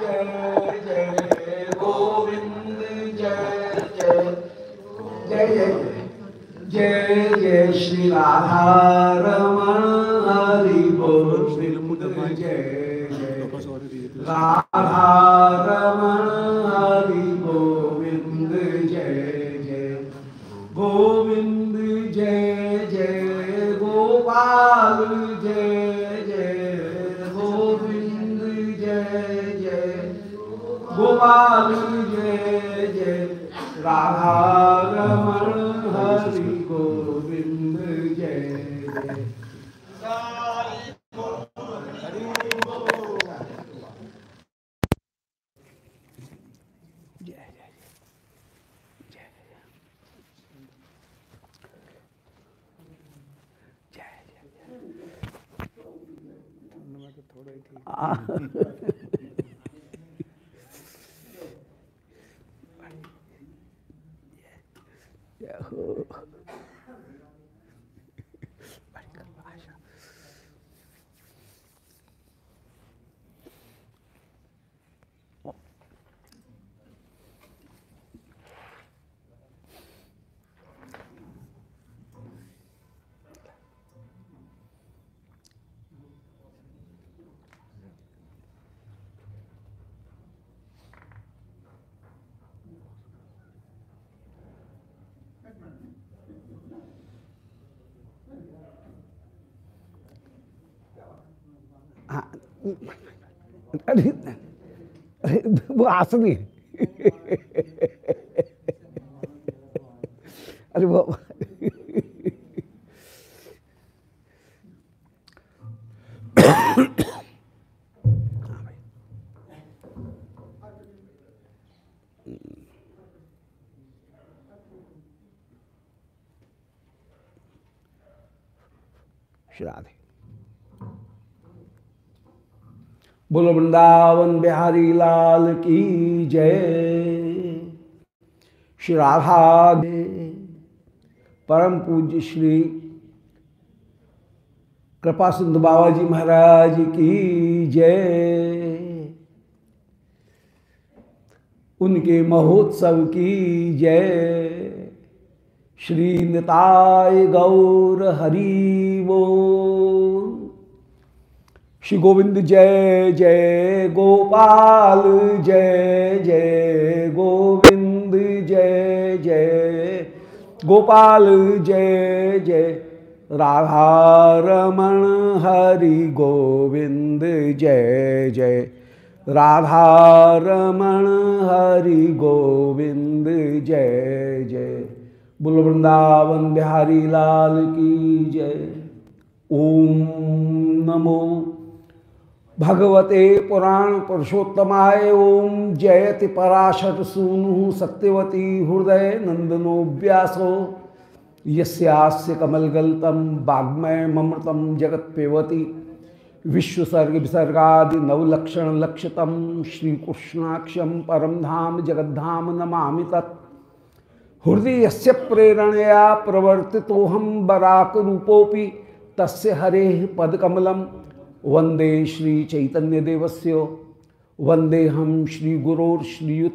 जय जय गोविंद जय जय जय जय जय जय श्री राधा रमण हरि गोविंद जय जय राधा रमण हरि गोविंद जय जय गोविंद जय जय गोपाल जय जय गोविंद जय जय गोपाल जय जय राधा रमण हरि गोविंद जय जय हाँ अरे अरे वो आसनी है अरे वो श्राद्धे वृंदावन बिहारी लाल की जय। श्री राधा परम पूज्य श्री कृपा सिंधु बाबा जी महाराज की जय। उनके महोत्सव की जय। श्री निताय गौर हरि बोल। श्री गोविंद जय जय गोपाल, जय जय गोविंद, जय जय गोपाल, जय जय राधा रमण हरि गोविंद, जय जय राधा रमण हरि गोविंद, जय जय बुल वृंदावन बिहारी लाल की जय। ओम नमो भगवते पुराण पुरुषोत्तमाय ओम जयति पराशर सूनु सत्यवती हृदय नंदनो व्यासो। यस्यास्य कमलगल्तम वाग्मय ममृतम जगत पेवती विश्वसर्ग विसर्गादि नवलक्षण लक्षतम श्रीकृष्णाक्षम परम धाम जगद्धाम नमामि तत्। हृदय से प्रेरणया प्रवर्तितोहम बराक रूपोपि तस्य हरे पदकमलम वंदे श्री चैतन्य देवस्य वंदे हम श्री श्री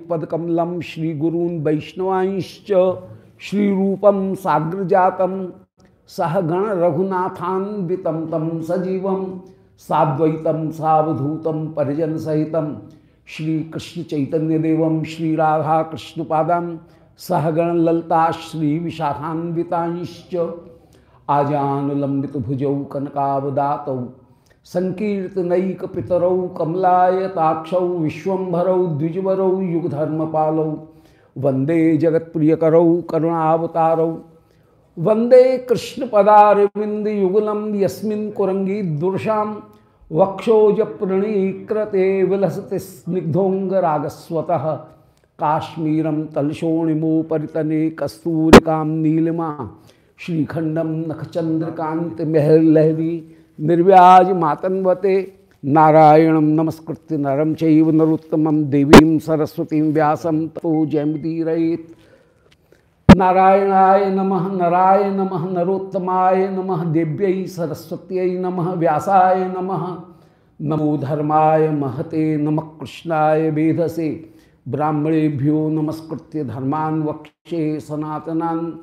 श्री साग्र जातम सह गण रघुनाथान्वितम तम सजीवम साद्वैतम सावधूतम परिजन सहितम श्री कृष्ण चैतन्य देवम श्री सहगण ललता श्री विशाखान्विताश्च। आजान लंबित भुजौ कनकावदातौ संकीर्तनैक पितरौ कमलायताक्षौ विश्वभरौ, द्विजवरौ युगधर्म पालौ वंदे जगत्प्रियकरौ, करुणावतारौ। वंदे कृष्ण पदारविंद युगलम, यस्मिन् कुरंगी दुर्शाम वक्षोज प्रणीकृते विलसते स्निग्धोंगरागस्वतः। काश्मीरम तलशोणिमोपरितने कस्तूरिकां नीलिमा श्रीखंडम नखचंद्रकांत महलहरी निर्व्याज मातन्वते नारायणं नमस्कृत्य नरं चैव नरोत्तमं देवीं सरस्वतीं व्यासं ततो जयमुदीरयेत्। नारायणाय नमः, नराय नमः, नरोत्तमाय नमः, देव्यै सरस्वत्यै नमः, व्यासाय नमः। नमो धर्माय महते, नम कृष्णाय वेधसे। ब्राह्मणेभ्यो नमस्कृत्य धर्मान वक्षे सनातनान।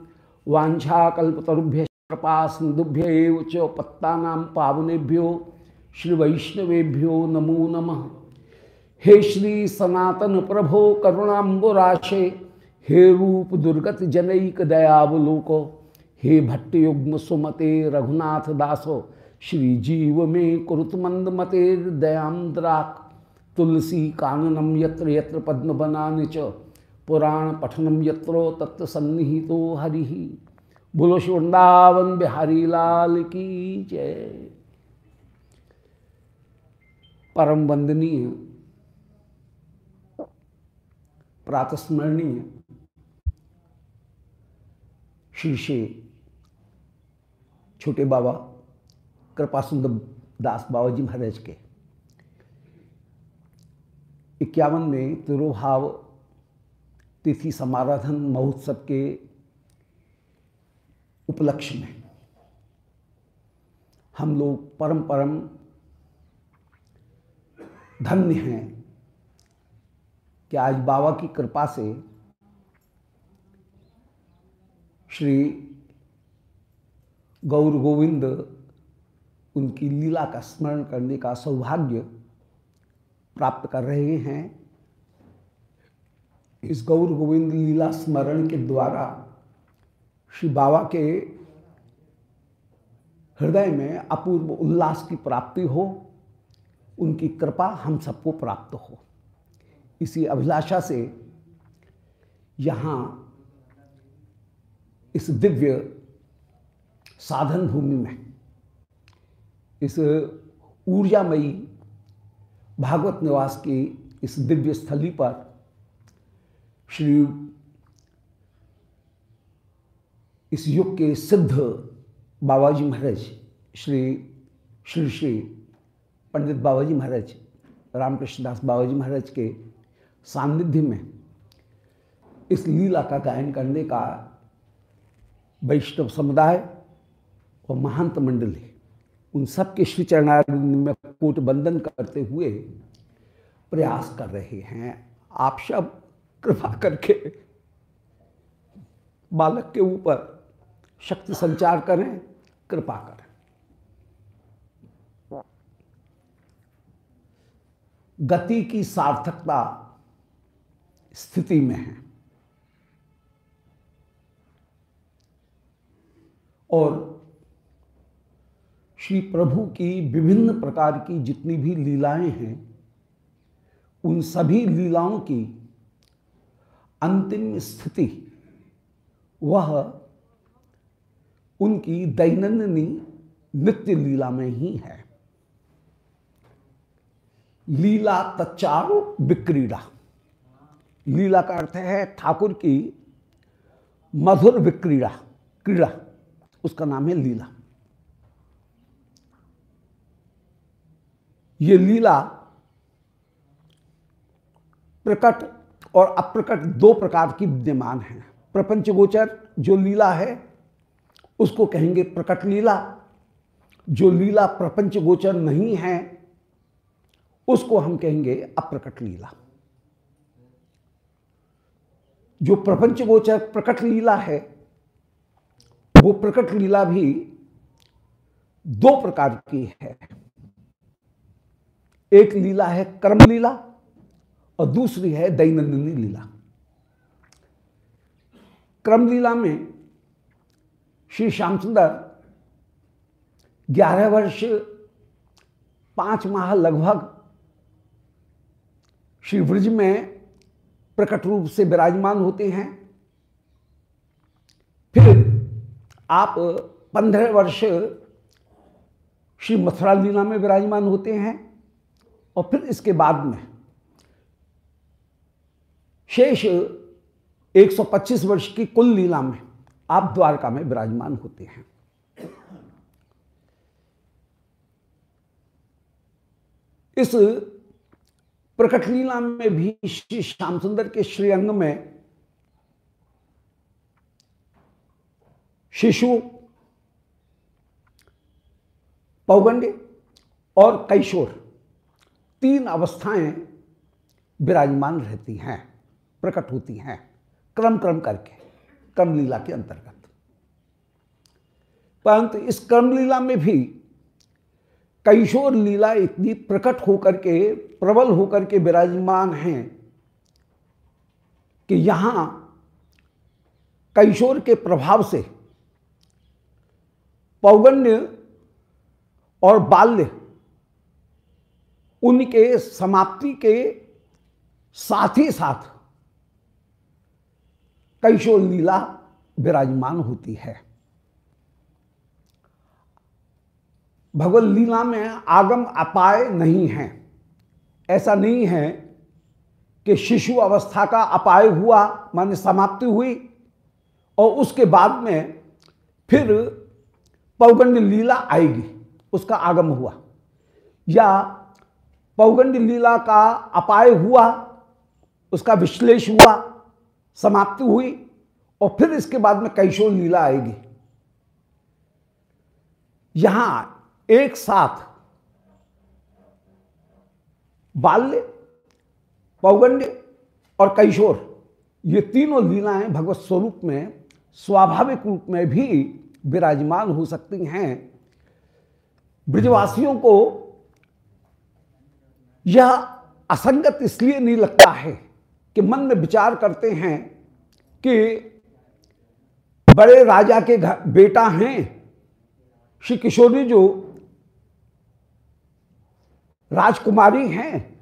वाछाकल्पतरुभ्य कृपा सिंधुभ्य च पत्ता पावनेभ्यो श्री वैष्णवेभ्यो नमो नमः। हे श्री सनातन प्रभो करुणाबुराशे हे रूप दुर्गत जनैक दयावलोको, हे भट्ट युग्म सुमते रघुनाथ दासो, श्री जीव में मंद मते तुलसी काननम यत्र यत्र पद्म बनाने च, पुराण पठनम यत्रो तत्व सन्निहितो हरि। बोलो, वृंदावन बिहारी लाल की जय। परम वंदनीय प्रातस्मरणीय श्री श्री छोटे बाबा कृपा सुंदर दास बाबा जी महाराज के। इक्यावन में तिरुभाव तिथि समाराधन महोत्सव के उपलक्ष्य में। हम लोग परम परम धन्य हैं कि आज बाबा की कृपा से श्री गौर गोविंद उनकी लीला का स्मरण करने का सौभाग्य प्राप्त कर रहे हैं। इस गौर गोविंद लीला स्मरण के द्वारा श्री बाबा के हृदय में अपूर्व उल्लास की प्राप्ति हो, उनकी कृपा हम सबको प्राप्त हो। इसी अभिलाषा से यहाँ इस दिव्य साधन भूमि में, इस ऊर्जामयी भागवत निवास की इस दिव्य स्थली पर श्री इस युग के सिद्ध बाबा जी महाराज, श्री श्री श्री पंडित बाबा जी महाराज रामकृष्ण दास बाबा जी महाराज के सानिध्य में इस लीला का गायन करने का वैष्णव समुदाय और महंत मंडली, उन सब के श्री चरणारिंद में कोट बंदन करते हुए प्रयास कर रहे हैं। आप सब कृपा करके बालक के ऊपर शक्ति संचार करें, कृपा करें। गति की सार्थकता स्थिति में है। और श्री प्रभु की विभिन्न प्रकार की जितनी भी लीलाएँ हैं, उन सभी लीलाओं की अंतिम स्थिति वह उनकी दैनंदिनी नित्य लीला में ही है। लीला तच्चारो विक्रीड़ा। लीला का अर्थ है ठाकुर की मधुर विक्रीड़ा, क्रीड़ा। उसका नाम है लीला। ये लीला प्रकट और अप्रकट दो प्रकार की विद्यमान है। प्रपंच गोचर जो लीला है उसको कहेंगे प्रकट लीला। जो लीला प्रपंच गोचर नहीं है, उसको हम कहेंगे अप्रकट लीला। जो प्रपंच गोचर प्रकट लीला है, वो प्रकट लीला भी दो प्रकार की है। एक लीला है कर्म लीला और दूसरी है दैनंदिनी लीला। क्रम लीला में श्री श्याम सुंदर ग्यारह वर्ष, पाँच माह लगभग श्री ब्रज में प्रकट रूप से विराजमान होते हैं। फिर आप पंद्रह वर्ष श्री मथुरा लीला में विराजमान होते हैं और फिर इसके बाद में शेष 125 वर्ष की कुल लीला में आप द्वारका में विराजमान होते हैं। इस प्रकट लीला में भी श्री श्याम सुंदर के श्रीअंग में शिशु, पौगंड और कैशोर तीन अवस्थाएँ विराजमान रहती हैं, प्रकट होती हैं क्रम क्रम करके। क्रम लीला के अंतर्गत। परंतु इस क्रम लीला में भी कैशोर लीला इतनी प्रकट होकर के, प्रबल होकर के विराजमान हैं कि यहाँ कैशोर के प्रभाव से पौगण्य और बाल्य उनके समाप्ति के साथ ही साथ कैशोर लीला विराजमान होती है। भगवत लीला में आगम अपाय नहीं है। ऐसा नहीं है कि शिशु अवस्था का अपाय हुआ, माने समाप्ति हुई, और उसके बाद में फिर पौगंड लीला आएगी, उसका आगम हुआ। या पौगंड लीला का अपाय हुआ, उसका विश्लेष हुआ समाप्ति हुई और फिर इसके बाद में कैशोर लीला आएगी। यहाँ एक साथ बाल्य पौगंड और कैशोर, ये तीनों लीलाएँ भगवत स्वरूप में स्वाभाविक रूप में भी विराजमान हो सकती हैं। ब्रजवासियों को यह असंगत इसलिए नहीं लगता है कि मन में विचार करते हैं कि बड़े राजा के घर, बेटा हैं, श्री किशोरी जो राजकुमारी हैं,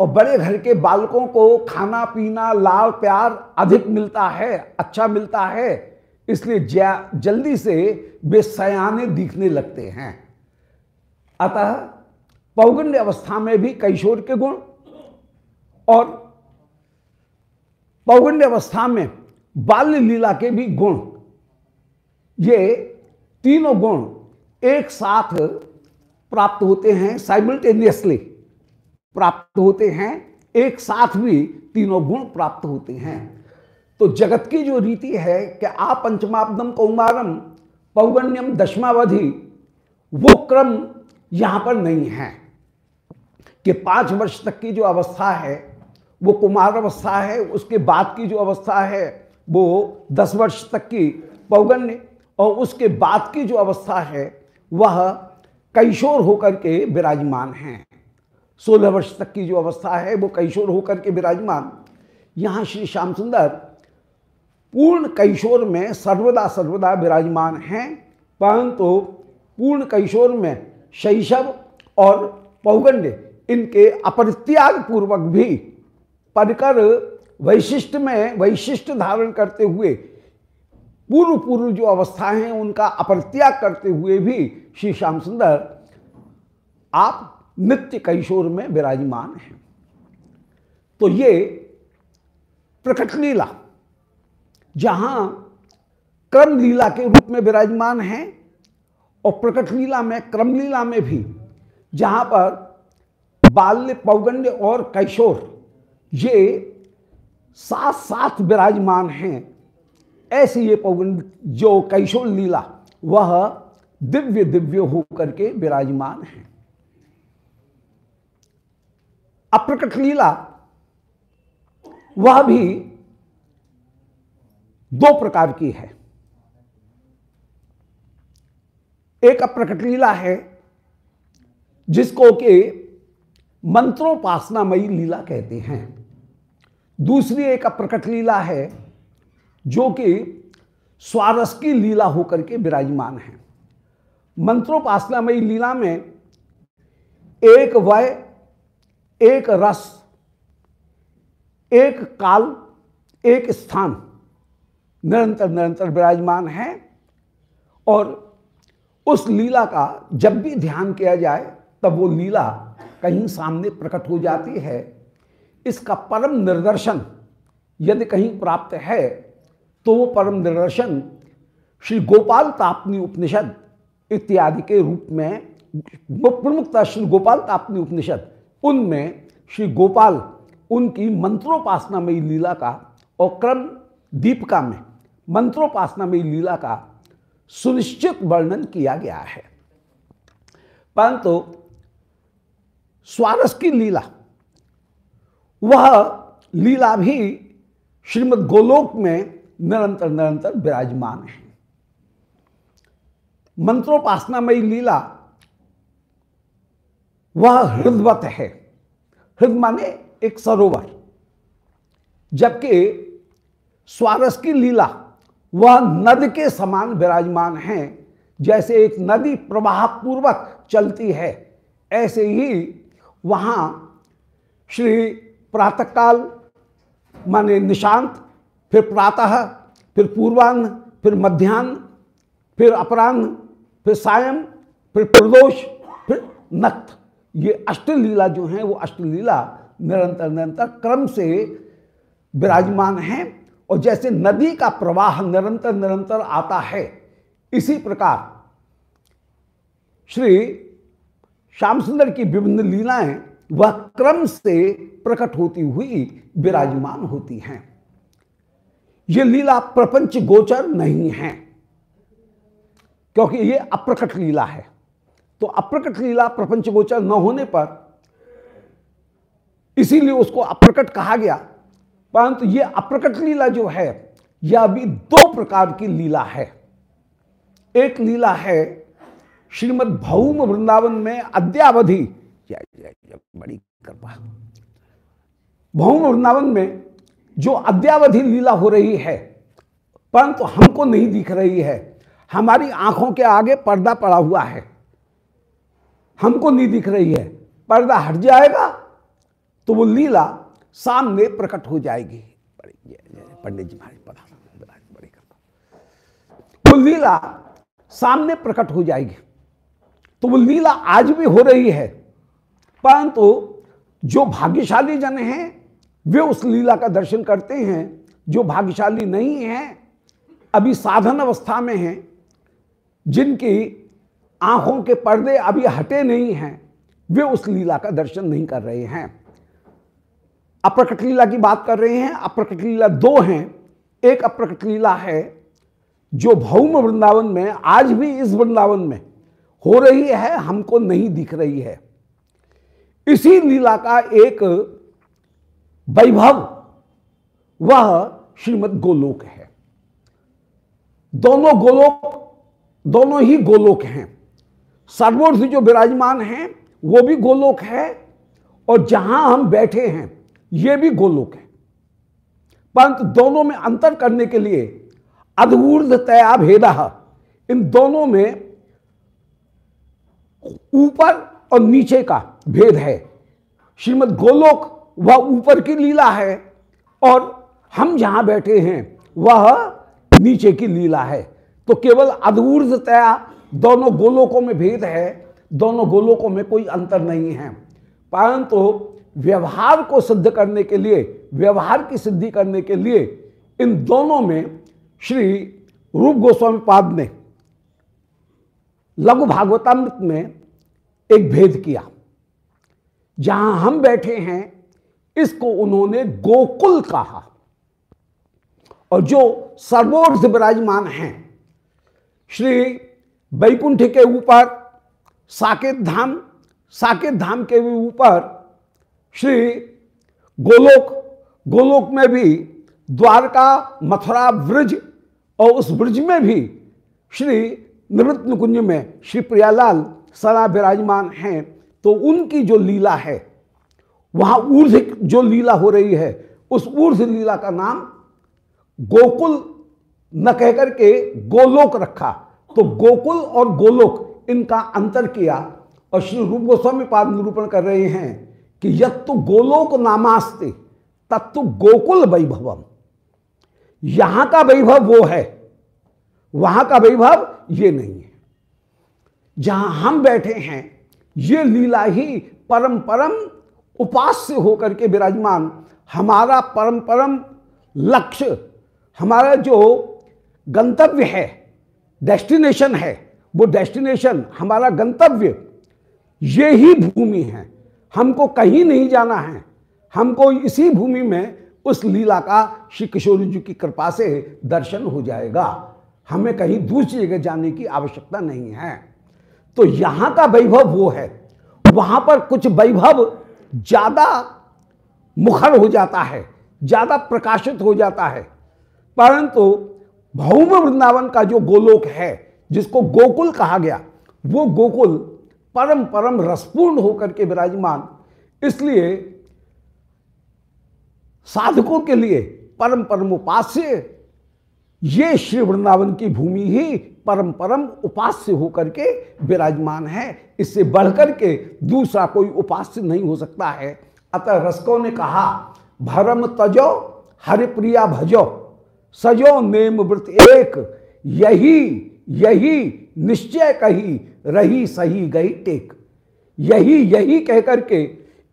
और बड़े घर के बालकों को खाना पीना, लाल प्यार अधिक मिलता है अच्छा मिलता है, इसलिए जल्दी से वे सयाने दिखने लगते हैं। अतः पौगंड अवस्था में भी कैशोर के गुण और पौगंड अवस्था में बाल्य लीला के भी गुण। ये तीनों गुण एक साथ प्राप्त होते हैं साइमल्टेनियसली प्राप्त होते हैं, एक साथ भी तीनों गुण प्राप्त होते हैं। तो जगत की जो रीति है कि आ पंचमाब्दम कौमारम, पौगण्यम दशमावधि, वो क्रम यहाँ पर नहीं है कि पाँच वर्ष तक की जो अवस्था है वो कुमार अवस्था है, उसके बाद की जो अवस्था है, वो दस वर्ष तक की पौगण्य और उसके बाद की जो अवस्था है, वह कैशोर होकर के विराजमान हैं। सोलह वर्ष तक की जो अवस्था है, वो कैशोर होकर के विराजमान। यहाँ श्री श्याम सुंदर पूर्ण कैशोर में सर्वदा सर्वदा विराजमान हैं, परंतु पूर्ण कैशोर में शैशव और पौगंड इनके अपरित्याग पूर्वक भी परिकर वैशिष्ट में वैशिष्ट धारण करते हुए पूर्व पूर्व जो अवस्थाएँ हैं, उनका अपरित्याग करते हुए भी श्री श्याम सुंदर आप नित्य कैशोर में विराजमान हैं। तो ये प्रकट लीला, जहाँ क्रम लीला के रूप में विराजमान है, और प्रकट लीला में, क्रम लीला में भी, जहाँ पर बाल्य पौगंड और कैशोर ये साथ साथ विराजमान हैं। ऐसी ये पौगंड जो कैशोल लीला, वह दिव्य दिव्य होकर के विराजमान है। अप्रकट लीला, वह भी दो प्रकार की है। एक अप्रकट लीला है, जिसको कि मंत्रोपासनामयी लीला कहते हैं। दूसरी एक अप्रकट लीला है जो कि स्वारस की लीला होकर के विराजमान है। मंत्रोपासनामयी लीला में एक वय, एक रस, एक काल, एक स्थान निरंतर निरंतर विराजमान है और उस लीला का जब भी ध्यान किया जाए तब वो लीला कहीं सामने प्रकट हो जाती है। इसका परम निर्दर्शन यदि कहीं प्राप्त है तो वो परम निर्दर्शन श्री गोपाल तापनी उपनिषद इत्यादि के रूप में, प्रमुखता श्री गोपाल तापनी उपनिषद, उनमें श्री गोपाल उनकी मंत्रोपासनामयी लीला का और क्रम दीपिका में मंत्रोपासनामयी लीला का सुनिश्चित वर्णन किया गया है। परंतु स्वारस की लीला वह लीला भी श्रीमद गोलोक में निरंतर निरंतर विराजमान है। मंत्रोपासनामयी लीला, वह हृदवत है। हृदय माने एक सरोवर। जबकि स्वारस की लीला, वह नद के समान विराजमान है, जैसे एक नदी प्रवाह पूर्वक चलती है, ऐसे ही वहाँ श्री प्रातःकाल, माने निशांत, फिर प्रातः, फिर पूर्वान्न फिर मध्यान्ह फिर अपराह्न, फिर सायं, फिर प्रदोष, फिर नक्त ये अष्टलीला जो हैं, वो अष्टलीला निरंतर निरंतर क्रम से विराजमान हैं और जैसे नदी का प्रवाह निरंतर निरंतर आता है, इसी प्रकार श्री श्याम सुंदर की विभिन्न लीलाएँ वह क्रम से प्रकट होती हुई विराजमान होती हैं। ये लीला प्रपंच गोचर नहीं है, क्योंकि ये अप्रकट लीला है। तो अप्रकट लीला प्रपंच गोचर न होने पर इसीलिए उसको अप्रकट कहा गया। परंतु ये अप्रकट लीला जो है, यह अभी दो प्रकार की लीला है। एक लीला है श्रीमद भौम वृंदावन में अद्यावधि बड़ी कृपा। भौम वृंदावन में जो अद्यावधि लीला हो रही है, परंतु हमको नहीं दिख रही है, हमारी आँखों के आगे पर्दा पड़ा हुआ है। हमको नहीं दिख रही है, पर्दा हट जाएगा तो वो लीला सामने प्रकट हो जाएगी। पंडित जी महाराज पढ़ा वो लीला सामने प्रकट हो जाएगी तो वो लीला आज भी हो रही है परंतु जो भाग्यशाली जन हैं, वे उस लीला का दर्शन करते हैं, जो भाग्यशाली नहीं हैं, अभी साधन अवस्था में हैं, जिनकी आँखों के पर्दे अभी हटे नहीं हैं, वे उस लीला का दर्शन नहीं कर रहे हैं। अप्रकट लीला की बात कर रहे हैं, अप्रकट लीला दो हैं। एक अप्रकट लीला है, जो भौम वृंदावन में, आज भी इस वृंदावन में हो रही है, हमको नहीं दिख रही है। इसी लीला का एक वैभव, वह श्रीमद गोलोक है। दोनों गोलोक, दोनों ही गोलोक हैं। सर्वोर्ध जो विराजमान हैं, वो भी गोलोक है, और जहाँ हम बैठे हैं, ये भी गोलोक है। परंतु दोनों में अंतर करने के लिए अद्भुत तया भेदा इन दोनों में ऊपर और नीचे का भेद है। श्रीमद गोलोक वह ऊपर की लीला है और हम जहाँ बैठे हैं, वह नीचे की लीला है। तो केवल अद्भुततया दोनों गोलोकों में भेद है, दोनों गोलोकों में कोई अंतर नहीं है। परंतु व्यवहार को सिद्ध करने के लिए, व्यवहार की सिद्धि करने के लिए इन दोनों में श्री रूप गोस्वामी पाद ने लघु भागवतामृत में एक भेद किया। जहाँ हम बैठे हैं, इसको उन्होंने गोकुल कहा। और जो सर्वोर्ध विराजमान हैं, श्री वैकुंठ के ऊपर, साकेत धाम साकेत धाम के भी ऊपर, श्री गोलोक गोलोक में भी द्वारका, मथुरा ब्रज और उस ब्रज में भी श्री निवृत्त कुंज में, श्री प्रियालाल सदा विराजमान हैं तो उनकी जो लीला है, वहाँ ऊर्ध जो लीला हो रही है, उस ऊर्ध लीला का नाम गोकुल न कहकर के गोलोक रखा। तो गोकुल और गोलोक इनका अंतर किया और श्री रूप गोस्वामी पाद निरूपण कर रहे हैं कि यद तो गोलोक नामास्ते तत्व गोकुल वैभवम। यहाँ का वैभव वो है, वहाँ का वैभव ये नहीं है। जहाँ हम बैठे हैं, ये लीला ही परम परम उपास्य होकर के विराजमान। हमारा परम परम लक्ष्य, हमारा जो गंतव्य है, डेस्टिनेशन है, वो डेस्टिनेशन, हमारा गंतव्य, ये ही भूमि है। हमको कहीं नहीं जाना है। हमको इसी भूमि में उस लीला का श्री किशोर जी की कृपा से दर्शन हो जाएगा। हमें कहीं दूसरी जगह जाने की आवश्यकता नहीं है। तो यहाँ का वैभव वो है। वहाँ पर कुछ वैभव ज़्यादा मुखर हो जाता है, ज़्यादा प्रकाशित हो जाता है। परंतु भौम वृंदावन का जो गोलोक है, जिसको गोकुल कहा गया, वो गोकुल परम परम रसपूर्ण होकर के विराजमान। इसलिए साधकों के लिए परम परम उपास्य ये श्री वृंदावन की भूमि ही परम परम उपास्य होकर के विराजमान है। इससे बढ़कर के दूसरा कोई उपास्य नहीं हो सकता है। अतः रसकों ने कहा, भरम तजो, हरिप्रिया भजो। सजो नेम व्रत एक। यही यही निश्चय कही, रही सही गई टेक। यही यही कहकर के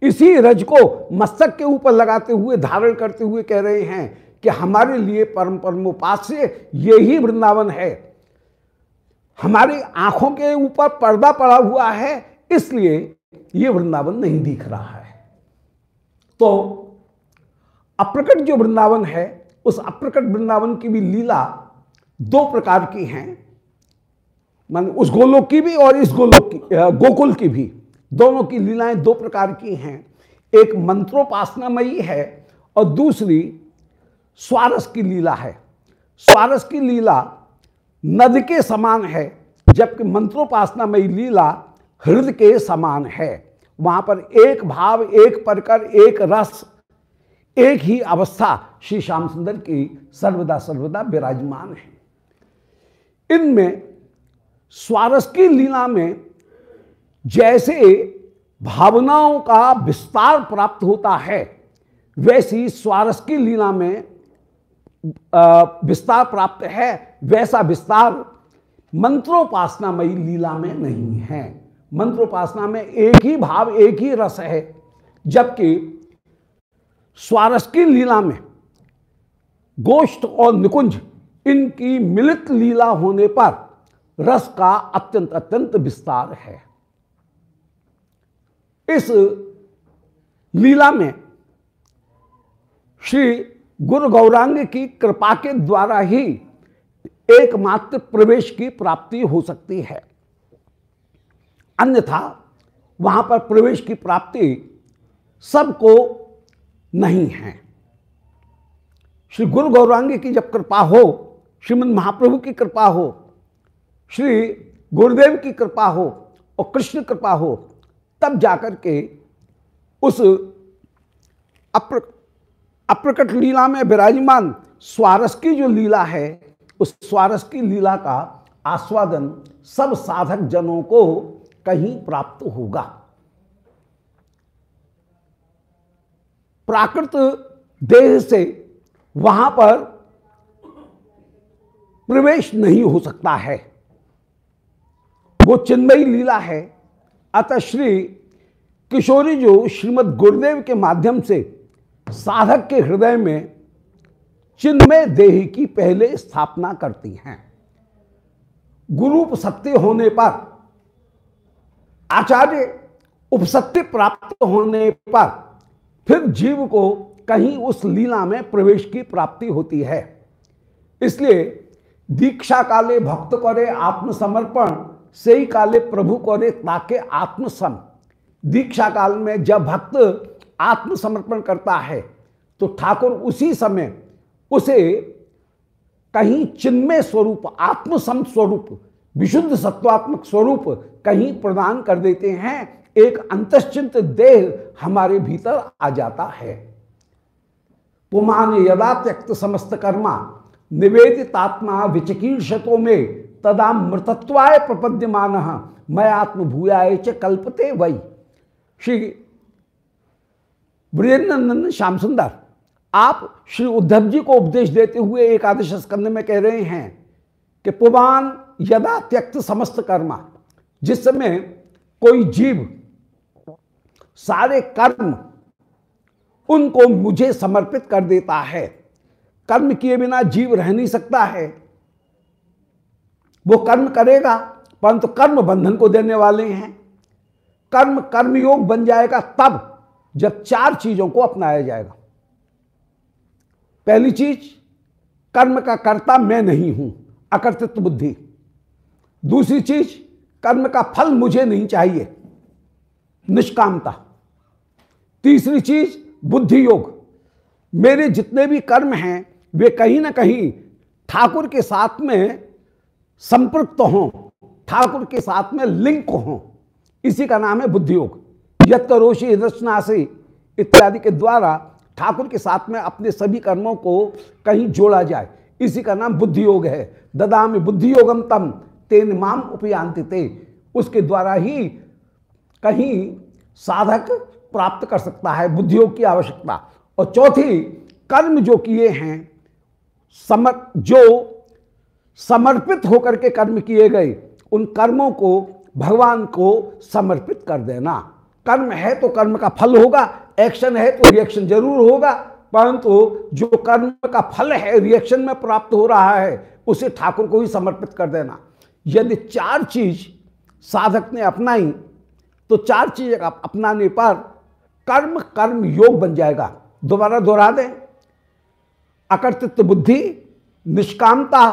इसी रज को मस्तक के ऊपर लगाते हुए धारण करते हुए कह रहे हैं कि हमारे लिए परम परम उपास्य यही वृंदावन है। हमारी आँखों के ऊपर पर्दा पड़ा हुआ है, इसलिए ये वृंदावन नहीं दिख रहा है। तो अप्रकट जो वृंदावन है, उस अप्रकट वृंदावन की भी लीला दो प्रकार की हैं। मान उस गोलोक की भी और इस गोलोक की गोकुल की भी। दोनों की लीलाएँ दो प्रकार की हैं। एक मंत्रोपासनामयी है और दूसरी स्वारस की लीला है। स्वारस की लीला नद के समान है, जबकि मंत्रोपासनामयी लीला हृदय के समान है। वहाँ पर एक भाव, एक परकर, एक रस, एक ही अवस्था श्री श्याम सुंदर की सर्वदा सर्वदा विराजमान है। इनमें स्वारस की लीला में जैसे भावनाओं का विस्तार प्राप्त होता है, वैसी स्वारस की लीला में विस्तार प्राप्त है, वैसा विस्तार मंत्रोपासनामयी लीला में नहीं है। मंत्रोपासना में एक ही भाव, एक ही रस है, जबकि स्वारस की लीला में गोष्ठ और निकुंज, इनकी मिलित लीला होने पर रस का अत्यंत अत्यंत विस्तार है। इस लीला में श्री गुरु गौरांग की कृपा के द्वारा ही एकमात्र प्रवेश की प्राप्ति हो सकती है। अन्यथा वहाँ पर प्रवेश की प्राप्ति सबको नहीं है। श्री गुरु गौरांग की जब कृपा हो श्रीमद महाप्रभु की कृपा हो, श्री गुरुदेव की कृपा हो और कृष्ण कृपा हो, तब जाकर के उस अप्र अप्रकट लीला में विराजमान स्वारस की जो लीला है, उस स्वारस की लीला का आस्वादन सब साधक जनों को कहीं प्राप्त होगा। प्राकृत देह से वहाँ पर प्रवेश नहीं हो सकता है। वो चिन्मयी लीला है। अतः श्री किशोरी जो श्रीमद गुरुदेव के माध्यम से साधक के हृदय में चिन्मय देह की पहले स्थापना करती हैं। गुरूप सत्य होने पर, आचार्य उपसत्य प्राप्त होने पर, फिर जीव को कहीं उस लीला में प्रवेश की प्राप्ति होती है। इसलिए दीक्षा काले भक्त करे आत्मसमर्पण से ही काले प्रभु करे ताके आत्मसम। दीक्षा काल में जब भक्त आत्मसमर्पण करता है तो ठाकुर उसी समय उसे कहीं चिन्मय स्वरूप, आत्मसम स्वरूप, विशुद्ध सत्वात्मक स्वरूप कहीं प्रदान कर देते हैं। एक अंतश्चिंत देह हमारे भीतर आ जाता है। पुमान यदा त्यक्त समस्त कर्मा, निवेदितात्मा विचिकीर्षतों में, तदा मृतत्वाय प्रपद्यमान मैं आत्मभूयाय च कल्पते वही श्री ब्रजेंद्र श्याम सुंदर आप श्री उद्धव जी को उपदेश देते हुए एकादश स्कंद में कह रहे हैं कि पुमान यदा त्यक्त समस्त कर्मा, जिस समय कोई जीव सारे कर्म उनको मुझे समर्पित कर देता है, कर्म किए बिना जीव रह नहीं सकता है, वो कर्म करेगा, परंतु कर्म बंधन को देने वाले हैं। कर्म कर्मयोग बन जाएगा तब जब चार चीज़ों को अपनाया जाएगा। पहली चीज़, कर्म का कर्ता मैं नहीं हूँ, अकर्तृत्व बुद्धि। दूसरी चीज़, कर्म का फल मुझे नहीं चाहिए, निष्कामता। तीसरी चीज़, बुद्धि योग। मेरे जितने भी कर्म हैं, वे कहीं ना कहीं ठाकुर के साथ में संपृक्त हों, ठाकुर के साथ में लिंक हों। इसी का नाम है बुद्धि योग। यद करोशी रचना इत्यादि के द्वारा ठाकुर के साथ में अपने सभी कर्मों को कहीं जोड़ा जाए। इसी का नाम बुद्धि योग है। ददा में बुद्धि योगम तम, तेन माम उपयांति ते उसके द्वारा ही कहीं साधक प्राप्त कर सकता है बुद्धि योग की आवश्यकता। और चौथी, कर्म जो किए हैं, समर, जो समर्पित होकर के कर्म किए गए, उन कर्मों को भगवान को समर्पित कर देना। कर्म है तो कर्म का फल होगा एक्शन है तो रिएक्शन ज़रूर होगा, परंतु जो कर्म का फल है रिएक्शन में प्राप्त हो रहा है, उसे ठाकुर को ही समर्पित कर देना। यदि चार चीज़ साधक ने अपनाई तो चार चीज़ अपनाने पर कर्म कर्म योग बन जाएगा। दोबारा दोहरा दें। अकर्तृत्व बुद्धि, निष्कामता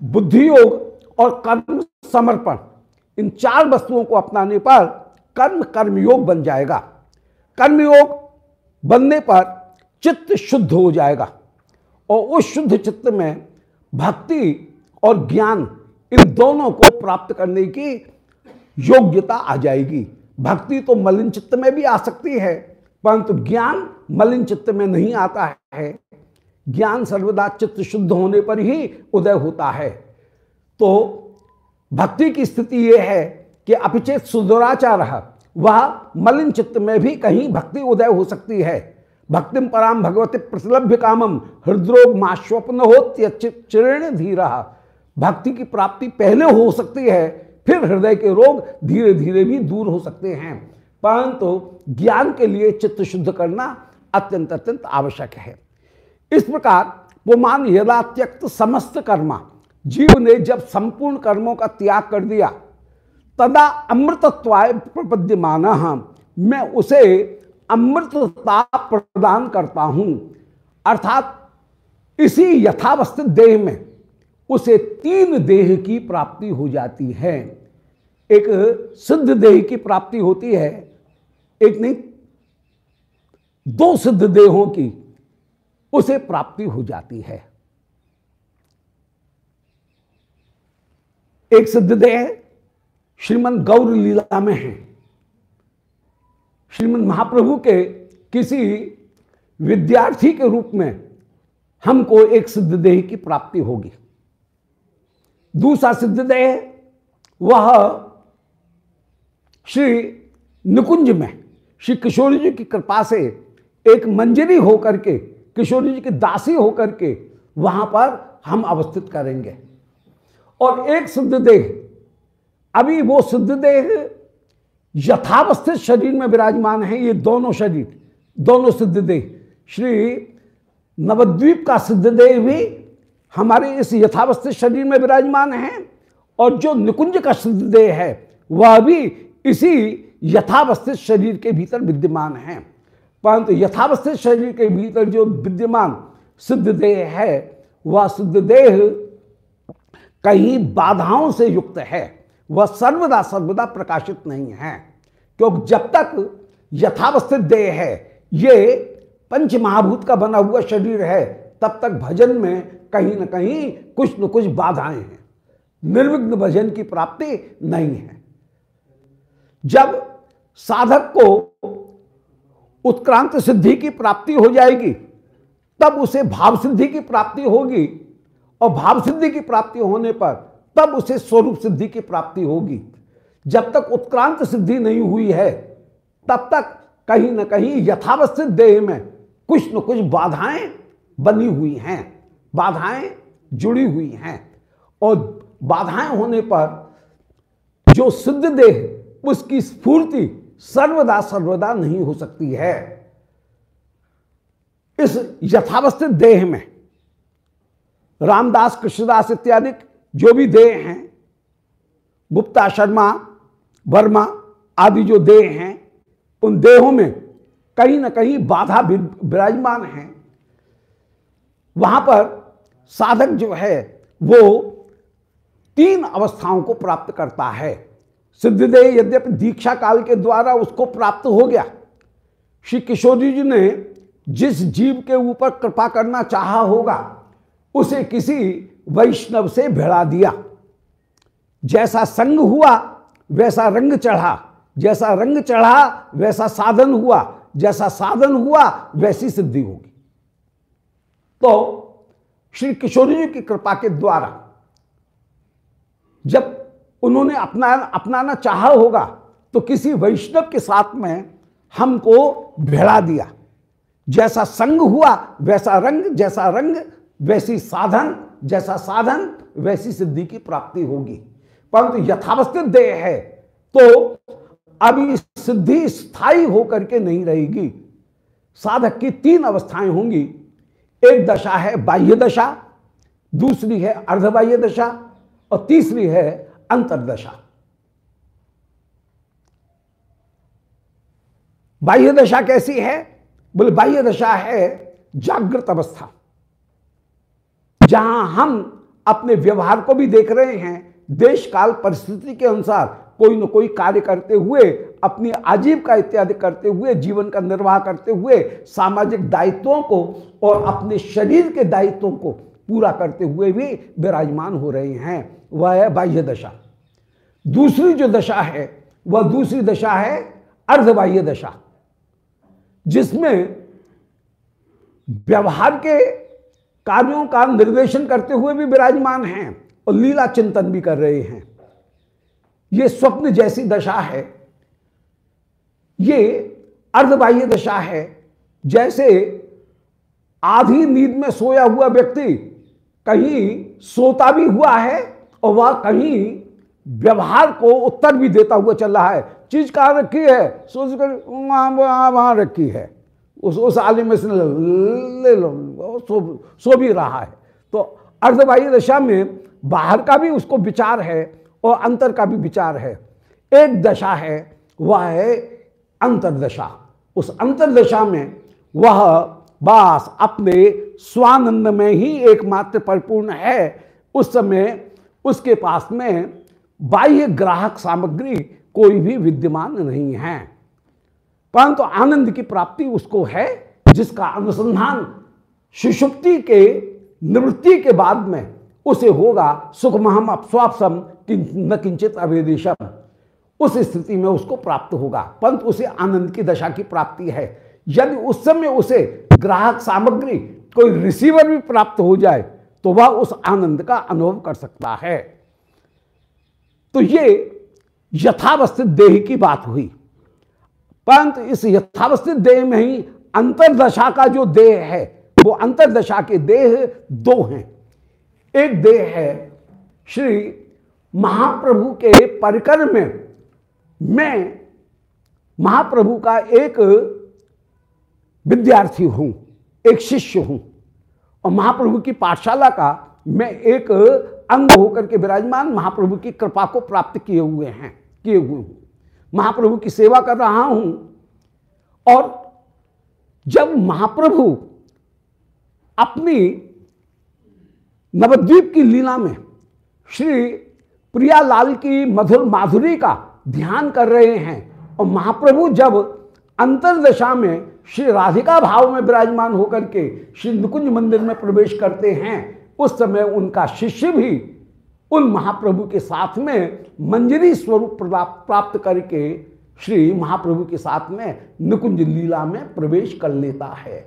बुद्धि योग और कर्म समर्पण, इन चार वस्तुओं को अपनाने पर कर्म कर्मयोग बन जाएगा। कर्मयोग बनने पर चित्त शुद्ध हो जाएगा और उस शुद्ध चित्त में भक्ति और ज्ञान इन दोनों को प्राप्त करने की योग्यता आ जाएगी। भक्ति तो मलिन चित्त में भी आ सकती है, परंतु ज्ञान मलिन चित्त में नहीं आता है। ज्ञान सर्वदा चित्त शुद्ध होने पर ही उदय होता है। तो भक्ति की स्थिति यह है कि अपिचेत सुदुराचार वह मलिन चित्त में भी कहीं भक्ति उदय हो सकती है। भक्तिम पराम भगवती प्रतिलभ्य कामम हृदरोग माँ स्वप्न हो चिरण धीरा। भक्ति की प्राप्ति पहले हो सकती है, फिर हृदय के रोग धीरे धीरे भी दूर हो सकते हैं। परंतु ज्ञान के लिए चित्त शुद्ध करना अत्यंत अत्यंत आवश्यक है। इस प्रकार वो मान यदा त्यक्त समस्त कर्मा, जीव ने जब संपूर्ण कर्मों का त्याग कर दिया तदा अमृतत्वाय प्रपद्यमान। मैं उसे अमृतता प्रदान करता हूँ। अर्थात इसी यथावस्थित देह में उसे तीन देह की प्राप्ति हो जाती है। एक सिद्ध देह की प्राप्ति होती है, एक नहीं, दो सिद्ध देहों की उसे प्राप्ति हो जाती है। एक सिद्ध देह श्रीमद गौर लीला में है। श्रीमद महाप्रभु के किसी विद्यार्थी के रूप में हमको एक सिद्ध देह की प्राप्ति होगी। दूसरा सिद्ध देह वह श्री निकुंज में, श्री किशोर जी की कृपा से एक मंजरी होकर के, किशोरी जी की दासी होकर के वहाँ पर हम अवस्थित करेंगे। और एक सिद्ध देह अभी वो सिद्ध देह यथावस्थित शरीर में विराजमान है, ये दोनों शरीर, दोनों सिद्ध देह। श्री नवद्वीप का सिद्ध देह भी हमारे इस यथावस्थित शरीर में विराजमान है और जो निकुंज का सिद्ध देह है, वह भी इसी यथावस्थित शरीर के भीतर विद्यमान है। परंतु यथावस्थित शरीर के भीतर जो विद्यमान सिद्ध देह है, वह सिद्ध देह कहीं बाधाओं से युक्त है। वह सर्वदा सर्वदा प्रकाशित नहीं है। क्योंकि जब तक यथावस्थित देह है, ये पंच महाभूत का बना हुआ शरीर है, तब तक भजन में कहीं ना कहीं कुछ न कुछ बाधाएँ हैं। निर्विघ्न भजन की प्राप्ति नहीं है। जब साधक को उत्क्रांत सिद्धि की प्राप्ति हो जाएगी, तब उसे भाव सिद्धि की प्राप्ति होगी और भाव सिद्धि की प्राप्ति होने पर तब उसे स्वरूप सिद्धि की प्राप्ति होगी। जब तक उत्क्रांत सिद्धि नहीं हुई है, तब तक कहीं ना कहीं यथावस्थित देह में कुछ न कुछ बाधाएँ बनी हुई हैं, बाधाएँ जुड़ी हुई हैं। और बाधाएँ होने पर जो सिद्ध देह, उसकी स्फूर्ति सर्वदा सर्वदा नहीं हो सकती है। इस यथावस्थित देह में रामदास, कृष्णदास इत्यादि जो भी देह हैं, गुप्ता, शर्मा, वर्मा आदि जो देह हैं, उन देहों में कहीं ना कहीं बाधा विराजमान है। वहाँ पर साधक जो है, वो तीन अवस्थाओं को प्राप्त करता है। सिद्धिदेह यद्यपि दीक्षा काल के द्वारा उसको प्राप्त हो गया। श्री किशोरी जी ने जिस जीव के ऊपर कृपा करना चाहा होगा, उसे किसी वैष्णव से भिड़ा दिया। जैसा संग हुआ, वैसा रंग चढ़ा। जैसा रंग चढ़ा, वैसा साधन हुआ। जैसा साधन हुआ, वैसी सिद्धि होगी। तो श्री किशोरी जी की कृपा के द्वारा जब उन्होंने अपना, अपनाना चाहा होगा तो किसी वैष्णव के साथ में हमको भिड़ा दिया। जैसा संग हुआ, वैसा रंग, जैसा रंग, वैसी साधन जैसा साधन, वैसी सिद्धि की प्राप्ति होगी। परंतु यथावस्थित देह है तो अभी सिद्धि स्थायी होकर के नहीं रहेगी। साधक की तीन अवस्थाएँ होंगी। एक दशा है बाह्य दशा, दूसरी है अर्धबाह्य दशा और तीसरी है अंतरदशा। बाह्य दशा कैसी है? बोले, बाह्य दशा है जागृत अवस्था। जहाँ हम अपने व्यवहार को भी देख रहे हैं देश काल परिस्थिति के अनुसार कोई न कोई कार्य करते हुए, अपनी आजीविका इत्यादि करते हुए, जीवन का निर्वाह करते हुए, सामाजिक दायित्वों को और अपने शरीर के दायित्वों को पूरा करते हुए भी विराजमान हो रहे हैं। वह है बाह्य दशा। दूसरी जो दशा है, वह दूसरी दशा है अर्धबाह्य दशा, जिसमें व्यवहार के कार्यों का निर्देशन करते हुए भी विराजमान हैं और लीला चिंतन भी कर रहे हैं। ये स्वप्न जैसी दशा है। ये अर्धबाह्य दशा है। जैसे आधी नींद में सोया हुआ व्यक्ति कहीं सोता भी हुआ है और वह कहीं व्यवहार को उत्तर भी देता हुआ चल रहा है। चीज़ कहाँ रखी है? सोच कर वहाँ रखी है। उस उस आलिम में से ले, लो सो सो भी रहा है। तो अर्धबाह्य दशा में बाहर का भी उसको विचार है और अंतर का भी विचार है। एक दशा है, वह है अंतरदशा उस अंतरदशा में वह बास अपने स्वानंद में ही एकमात्र परिपूर्ण है। उस समय उसके पास में बाह्य ग्राहक सामग्री कोई भी विद्यमान नहीं है। परंतु आनंद की प्राप्ति उसको है, जिसका अनुसंधान सुषुप्ति के निवृत्ति के बाद में उसे होगा सुखमहम अपस्वापसम न किंचित अवेदेशम उस स्थिति में उसको प्राप्त होगा। परंतु उसे आनंद की दशा की प्राप्ति है। यदि उस समय उसे ग्राहक सामग्री कोई रिसीवर भी प्राप्त हो जाए तो वह उस आनंद का अनुभव कर सकता है। तो ये यथावस्थित देह की बात हुई। परंतु इस यथावस्थित देह में ही अंतरदशा का जो देह है, वो अंतरदशा के देह दो हैं। एक देह है श्री महाप्रभु के परिकर में। मैं महाप्रभु का एक विद्यार्थी हूँ, एक शिष्य हूँ और महाप्रभु की पाठशाला का मैं एक अंग होकर के विराजमान महाप्रभु की कृपा को प्राप्त किए हुए हैं, किए हुए हूँ। महाप्रभु की सेवा कर रहा हूँ। और जब महाप्रभु अपनी नवद्वीप की लीला में श्री प्रियालाल की मधुर माधुरी का ध्यान कर रहे हैं और महाप्रभु जब अंतरदशा में श्री राधिका भाव में विराजमान होकर के श्री नुकुंज मंदिर में प्रवेश करते हैं, उस समय उनका शिष्य भी उन महाप्रभु के साथ में मंजरी स्वरूप प्राप्त करके श्री महाप्रभु के साथ में निकुंज लीला में प्रवेश कर लेता है।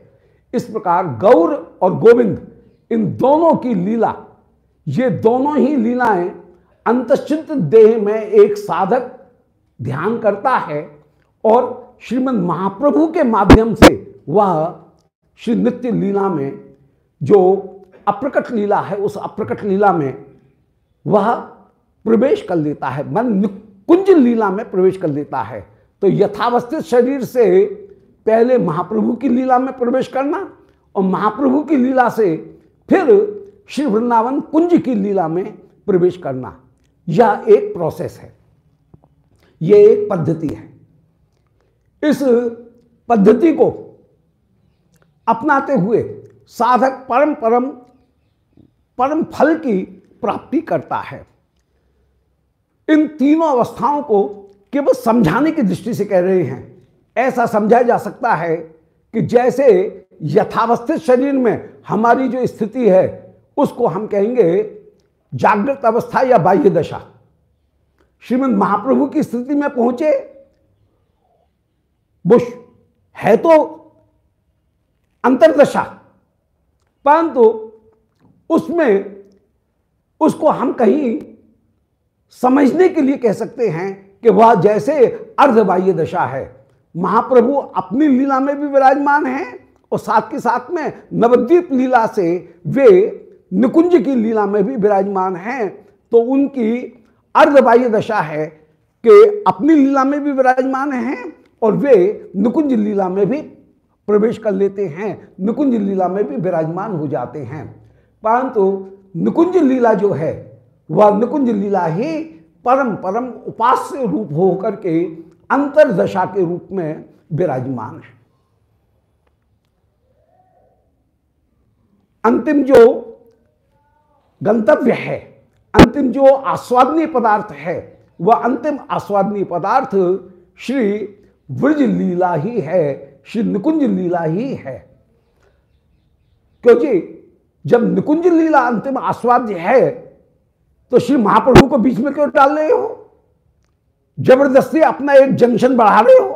इस प्रकार गौर और गोविंद, इन दोनों की लीला, ये दोनों ही लीलाएँ अंतश्चित देह में एक साधक ध्यान करता है और श्रीमद महाप्रभु के माध्यम से वह श्री नित्य लीला में जो अप्रकट लीला है, उस अप्रकट लीला में वह प्रवेश कर लेता है। मन कुंज लीला में प्रवेश कर लेता है। तो यथावस्थित शरीर से पहले महाप्रभु की लीला में प्रवेश करना और महाप्रभु की लीला से फिर श्री वृंदावन कुंज की लीला में प्रवेश करना, यह एक प्रोसेस है। यह एक पद्धति है। इस पद्धति को अपनाते हुए साधक परम परम परम फल की प्राप्ति करता है। इन तीनों अवस्थाओं को केवल समझाने की दृष्टि से कह रहे हैं। ऐसा समझा जा सकता है कि जैसे यथावस्थित शरीर में हमारी जो स्थिति है, उसको हम कहेंगे जागृत अवस्था या बाह्य दशा। श्रीमद महाप्रभु की स्थिति में पहुँचे। वो है तो अंतरदशा, परंतु उसमें उसको हम कहीं समझने के लिए कह सकते हैं कि वह जैसे अर्धबाह्य दशा है। महाप्रभु अपनी लीला में भी विराजमान हैं और साथ के साथ में नवद्वीप लीला से वे निकुंज की लीला में भी विराजमान हैं। तो उनकी अर्धबाह्य दशा है कि अपनी लीला में भी विराजमान हैं और वे निकुंज लीला में भी प्रवेश कर लेते हैं। निकुंज लीला में भी विराजमान हो जाते हैं। परंतु निकुंज लीला जो है, वह निकुंज लीला ही परम परम उपास्य रूप हो करके अंतरदशा के रूप में विराजमान है। अंतिम जो गंतव्य है, अंतिम जो आस्वादनीय पदार्थ है, वह अंतिम आस्वादनीय पदार्थ श्री ब्रज लीला ही है, श्री निकुंज लीला ही है। क्योंकि जब निकुंज लीला अंतिम आस्वाद्य है तो श्री महाप्रभु को बीच में क्यों डाल रहे हो? ज़बरदस्ती अपना एक जंक्शन बढ़ा रहे हो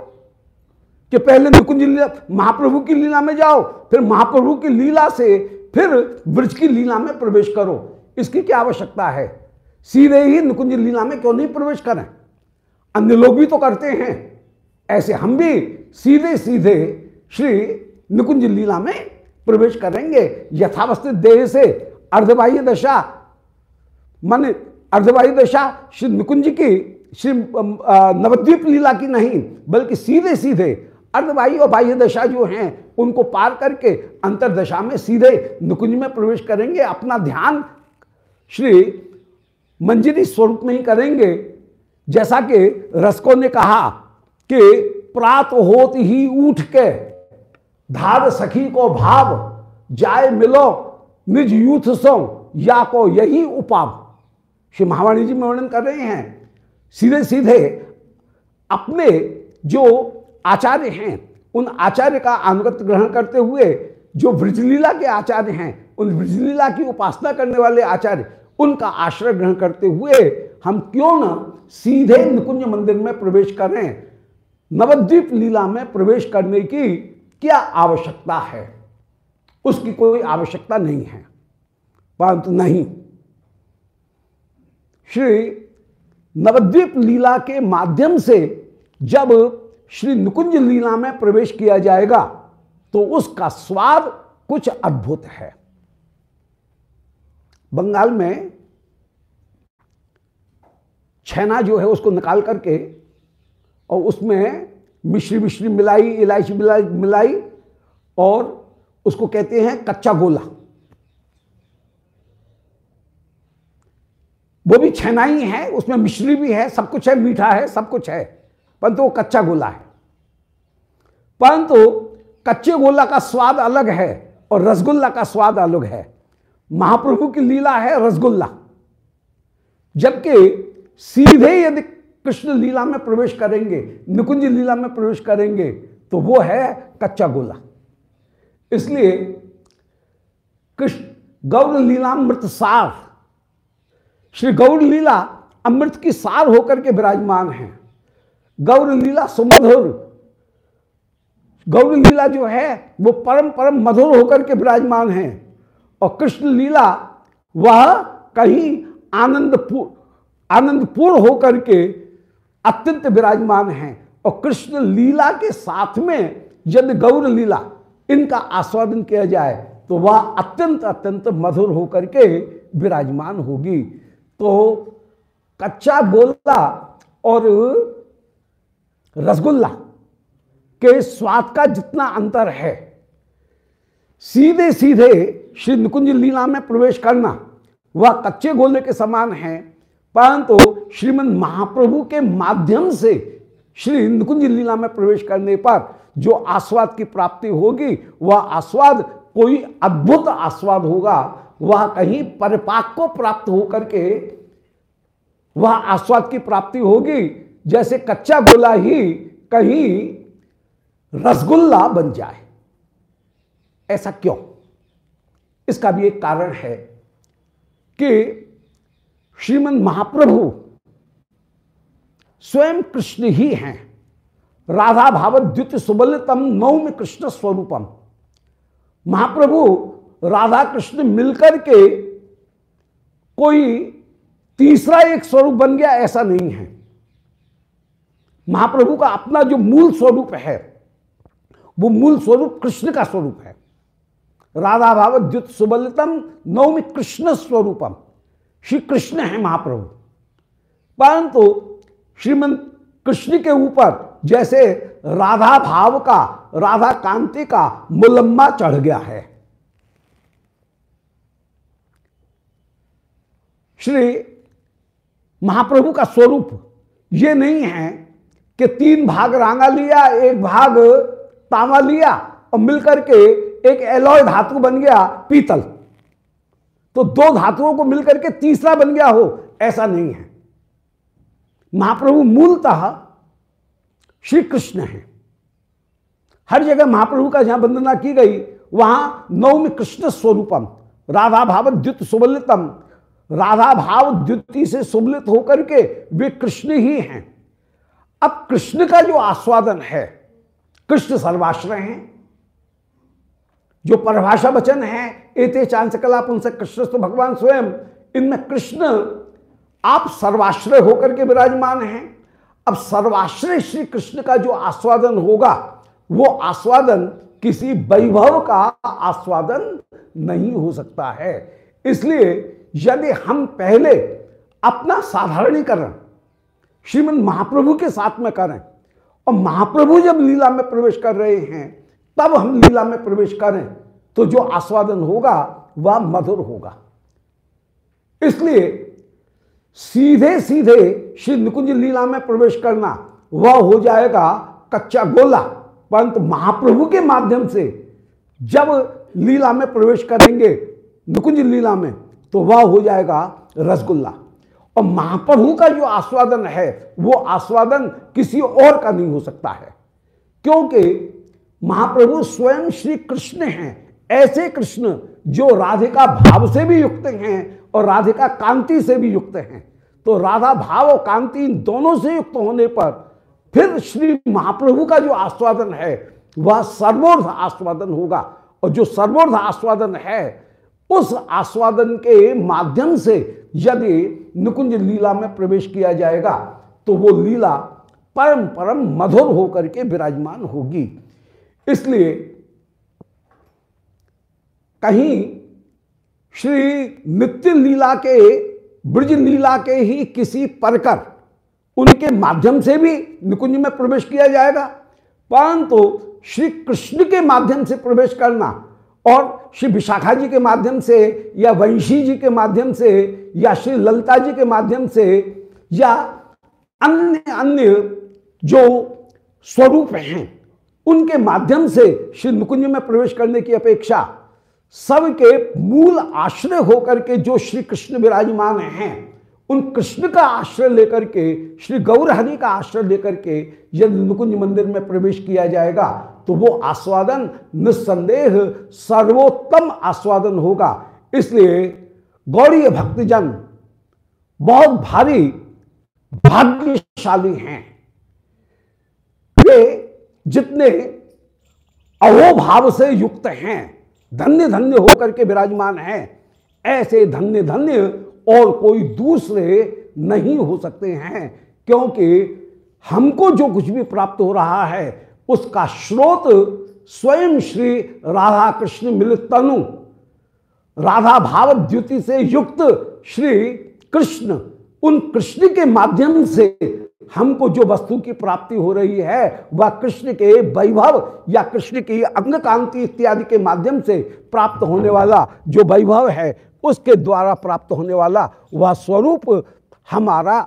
कि पहले निकुंज लीला, महाप्रभु की लीला में जाओ, फिर महाप्रभु की लीला से फिर ब्रज की लीला में प्रवेश करो। इसकी क्या आवश्यकता है? सीधे ही निकुंज लीला में क्यों नहीं प्रवेश करें? अन्य लोग भी तो करते हैं। ऐसे हम भी सीधे सीधे श्री निकुंज लीला में प्रवेश करेंगे यथावस्थित देह से। अर्धबाह्य दशा, मन, अर्धबाह्य दशा श्री निकुंज की, श्री नवद्वीप लीला की नहीं, बल्कि सीधे सीधे अर्धबाह्य और बाह्य दशा जो हैं, उनको पार करके अंतरदशा में सीधे निकुंज में प्रवेश करेंगे। अपना ध्यान श्री मंजरी स्वरूप में ही करेंगे। जैसा कि रसको ने कहा कि प्रात होत ही उठ के धार सखी को भाव, जाय मिलो, निज यूथ सो, या को यही उपाव। श्री महावाणी जी में वर्णन कर रहे हैं। सीधे सीधे अपने जो आचार्य हैं, उन आचार्य का अनुगत ग्रहण करते हुए, जो ब्रजलीला के आचार्य हैं, उन ब्रजलीला की उपासना करने वाले आचार्य, उनका आश्रय ग्रहण करते हुए, हम क्यों न सीधे निकुंज मंदिर में प्रवेश करें, नवद्वीप लीला में प्रवेश करने की क्या आवश्यकता है? उसकी कोई आवश्यकता नहीं है। परंतु नहीं। श्री नवद्वीप लीला के माध्यम से जब श्री निकुंज लीला में प्रवेश किया जाएगा तो उसका स्वाद कुछ अद्भुत है। बंगाल में छैना जो है उसको निकाल करके और उसमें मिश्री मिश्री मिलाई, इलायची मिलाई मिलाई और उसको कहते हैं कच्चा गोला। वो भी छनाई है, उसमें मिश्री भी है, सब कुछ है, मीठा है, सब कुछ है, परंतु वो कच्चा गोला है। परंतु कच्चे गोला का स्वाद अलग है और रसगुल्ला का स्वाद अलग है। महाप्रभु की लीला है रसगुल्ला, जबकि सीधे यदि कृष्ण लीला में प्रवेश करेंगे, निकुंज लीला में प्रवेश करेंगे तो वो है कच्चा गोला। इसलिए कृष्ण गौर लीला अमृत सार, श्री गौर लीला अमृत की सार होकर के विराजमान है। गौर लीला सुमधुर, गौर लीला जो है, वो परम परम मधुर होकर के विराजमान है। और कृष्ण लीला, वह कहीं आनंदपूर्ण आनंदपूर्ण होकर के अत्यंत विराजमान हैं। और कृष्ण लीला के साथ में यदि गौर लीला इनका आस्वादन किया जाए तो वह अत्यंत अत्यंत मधुर होकर के विराजमान होगी। तो कच्चा गोला और रसगुल्ला के स्वाद का जितना अंतर है सीधे सीधे श्री निकुंज लीला में प्रवेश करना, वह कच्चे गोले के समान है। परंतु श्रीमद महाप्रभु के माध्यम से श्री निकुंज लीला में प्रवेश करने पर जो आस्वाद की प्राप्ति होगी, वह आस्वाद, कोई अद्भुत आस्वाद होगा, वह कहीं परिपाक को प्राप्त होकर के वह आस्वाद की प्राप्ति होगी। जैसे कच्चा गोला ही कहीं रसगुल्ला बन जाए। ऐसा क्यों? इसका भी एक कारण है कि श्रीमद महाप्रभु स्वयं कृष्ण ही हैं। राधा भाव द्वित सुबलतम नौम कृष्ण स्वरूपम। महाप्रभु राधा कृष्ण मिलकर के कोई तीसरा एक स्वरूप बन गया, ऐसा नहीं है। महाप्रभु का अपना जो मूल स्वरूप है, वो मूल स्वरूप कृष्ण का स्वरूप है। राधा भाव द्युत सुबलितम नवमी कृष्ण स्वरूपम। श्री कृष्ण है महाप्रभु। परंतु श्रीमन कृष्ण के ऊपर जैसे राधा भाव का, राधा कांति का मुलम्मा चढ़ गया है। श्री महाप्रभु का स्वरूप ये नहीं है कि तीन भाग रांगा लिया, एक भाग तांबा लिया और मिलकर के एक एलॉय धातु बन गया पीतल। तो दो धातुओं को मिलकर के तीसरा बन गया हो, ऐसा नहीं है। महाप्रभु मूलतः श्री कृष्ण है। हर जगह महाप्रभु का जहाँ वंदना की गई, वहाँ नवमी कृष्ण स्वरूपम, राधा भाव द्युत सुबलितम, राधा भाव द्युति से सुबलित होकर के वे कृष्ण ही हैं। अब कृष्ण का जो आस्वादन है, कृष्ण सर्वाश्रय हैं, जो परिभाषा वचन है, एते चांचकला पुंस कृष्ण तो भगवान स्वयं, इनमें कृष्ण आप सर्वाश्रय होकर के विराजमान हैं। अब सर्वाश्रय श्री कृष्ण का जो आस्वादन होगा, वो आस्वादन किसी वैभव का आस्वादन नहीं हो सकता है। इसलिए यदि हम पहले अपना साधारणीकरण श्रीमद महाप्रभु के साथ में करें, और महाप्रभु जब लीला में प्रवेश कर रहे हैं, तब हम लीला में प्रवेश करें तो जो आस्वादन होगा, वह मधुर होगा। इसलिए सीधे सीधे श्री निकुंज लीला में प्रवेश करना, वह हो जाएगा कच्चा गोला। परंतु महाप्रभु के माध्यम से जब लीला में प्रवेश करेंगे, निकुंज लीला में तो वह हो जाएगा रसगुल्ला। और महाप्रभु का जो आस्वादन है, वो आस्वादन किसी और का नहीं हो सकता है। क्योंकि महाप्रभु स्वयं श्री कृष्ण हैं, ऐसे कृष्ण जो राधिका भाव से भी युक्त हैं और राधिका कांति से भी युक्त हैं। तो राधा भाव और कांति इन दोनों से युक्त होने पर फिर श्री महाप्रभु का जो आस्वादन है, वह सर्वोर्ध आस्वादन होगा। और जो सर्वोर्ध आस्वादन है, उस आस्वादन के माध्यम से यदि निकुंज लीला में प्रवेश किया जाएगा तो वो लीला परम परम मधुर होकर के विराजमान होगी। इसलिए कहीं श्री नित्य लीला के, ब्रज लीला के ही किसी परकर, उनके माध्यम से भी निकुंज में प्रवेश किया जाएगा। परंतु तो श्री कृष्ण के माध्यम से प्रवेश करना और श्री विशाखा जी के माध्यम से, या वंशी जी के माध्यम से, या श्री ललिता जी के माध्यम से, या अन्य अन्य जो स्वरूप हैं, उनके माध्यम से श्री नुकुंज में प्रवेश करने की अपेक्षा सबके मूल आश्रय होकर के जो श्री कृष्ण विराजमान हैं, उन कृष्ण का आश्रय लेकर के, श्री गौरहरि का आश्रय लेकर के यदि नुकुंज मंदिर में प्रवेश किया जाएगा तो वो आस्वादन, निस्संदेह सर्वोत्तम आस्वादन होगा। इसलिए गौरी भक्तजन बहुत भारी भाग्यशाली हैं। वे जितने अहोभाव से युक्त हैं धन्य धन्य होकर के विराजमान हैं। ऐसे धन्य धन्य और कोई दूसरे नहीं हो सकते हैं, क्योंकि हमको जो कुछ भी प्राप्त हो रहा है, उसका स्रोत स्वयं श्री राधा कृष्ण मिलित तनु राधा भाव द्युति से युक्त श्री कृष्ण, उन कृष्ण के माध्यम से हमको जो वस्तु की प्राप्ति हो रही है, वह कृष्ण के वैभव या कृष्ण की अंग कांति इत्यादि के माध्यम से प्राप्त होने वाला जो वैभव है, उसके द्वारा प्राप्त होने वाला वह स्वरूप हमारा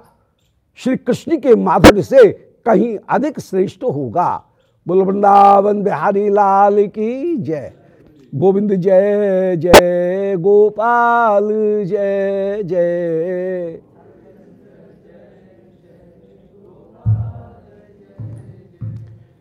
श्री कृष्ण के माधुर्य से कहीं अधिक श्रेष्ठ होगा। बोल, वृंदावन बिहारी लाल की जय। गोविंद जय जय, गोपाल जय जय।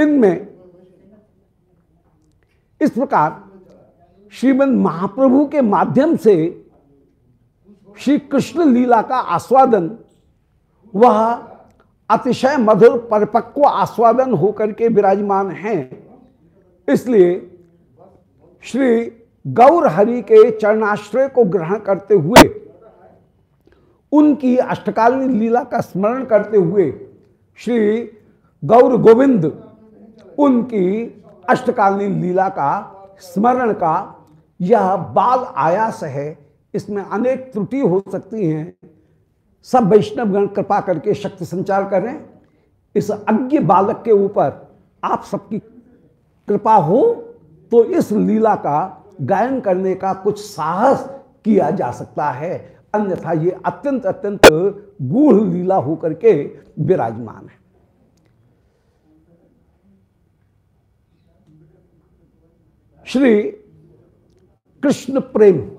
इनमें इस प्रकार श्रीमद महाप्रभु के माध्यम से श्री कृष्ण लीला का आस्वादन, वह अतिशय मधुर परिपक्व आस्वादन होकर के विराजमान हैं। इसलिए श्री गौर हरि के चरणाश्रय को ग्रहण करते हुए, उनकी अष्टकालीन लीला का स्मरण करते हुए श्री गौर गोविंद उनकी अष्टकालीन लीला का स्मरण का यह बाल आयास है। इसमें अनेक त्रुटि हो सकती हैं। सब वैष्णवगण कृपा करके शक्ति संचार करें इस अज्ञ बालक के ऊपर आप सबकी कृपा हो तो इस लीला का गायन करने का कुछ साहस किया जा सकता है। अन्यथा ये अत्यंत अत्यंत गूढ़ लीला होकर के विराजमान है। श्री कृष्ण प्रेम।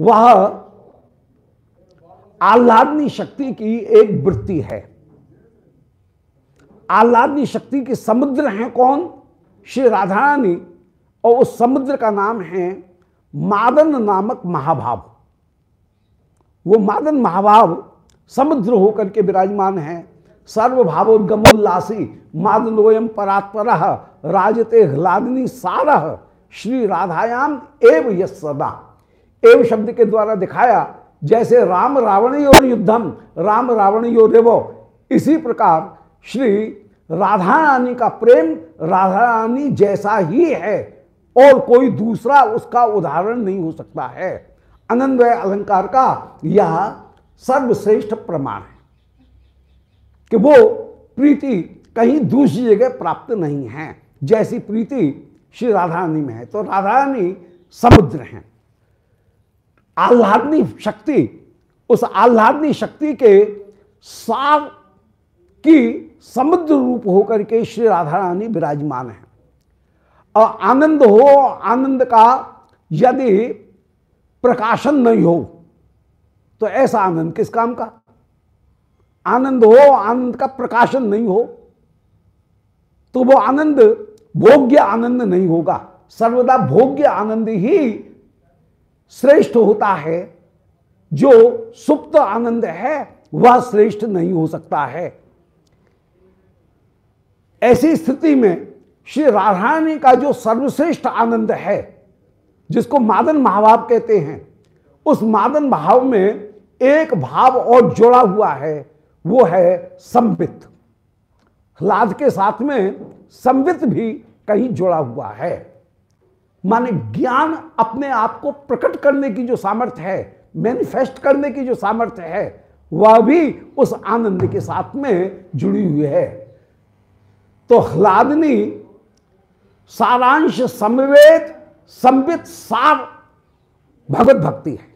वह आह्लादनी शक्ति की एक वृत्ति है। आह्लादनी शक्ति के समुद्र हैं कौन? श्री राधा रानी और उस समुद्र का नाम है मादन नामक महाभाव। वो मादन महाभाव समुद्र होकर के विराजमान है। सर्वभावोद्गमोल्लासी मादनोयम परात्पर, राजते ह्लादिनी सारह श्री राधायाम एव यस सदा। एव शब्द के द्वारा दिखाया, जैसे राम रावणी और युद्धम, राम रावणी और रेवो इसी प्रकार श्री राधा रानी का प्रेम राधा रानी जैसा ही है, और कोई दूसरा उसका उदाहरण नहीं हो सकता है। अनन्वय अलंकार का यह सर्वश्रेष्ठ प्रमाण है। कि वो प्रीति कहीं दूसरी जगह प्राप्त नहीं है। जैसी प्रीति श्री राधा रानी में है तो राधा रानी समुद्र हैं। आह्लादनी शक्ति, उस आह्लादनी शक्ति के सार की समुद्र रूप होकर के श्री राधा रानी विराजमान है। और आनंद हो, आनंद का यदि प्रकाशन नहीं हो तो ऐसा आनंद किस काम का? आनंद हो, आनंद का प्रकाशन नहीं हो तो वो आनंद, भोग्य आनंद नहीं होगा। सर्वदा भोग्य आनंद ही श्रेष्ठ होता है। जो सुप्त आनंद है, वह श्रेष्ठ नहीं हो सकता है। ऐसी स्थिति में श्री राधारानी का जो सर्वश्रेष्ठ आनंद है, जिसको मादन महाभाव कहते हैं, उस मादन भाव में एक भाव और जोड़ा हुआ है। वो है संबित ह्लाद के साथ में संबित भी कहीं जुड़ा हुआ है। माने ज्ञान अपने आप को प्रकट करने की जो सामर्थ्य है मैनिफेस्ट करने की जो सामर्थ्य है, वह भी उस आनंद के साथ में जुड़ी हुई है। तो ह्लादनी सारांश समवेत संबित सार भगवत भक्ति है।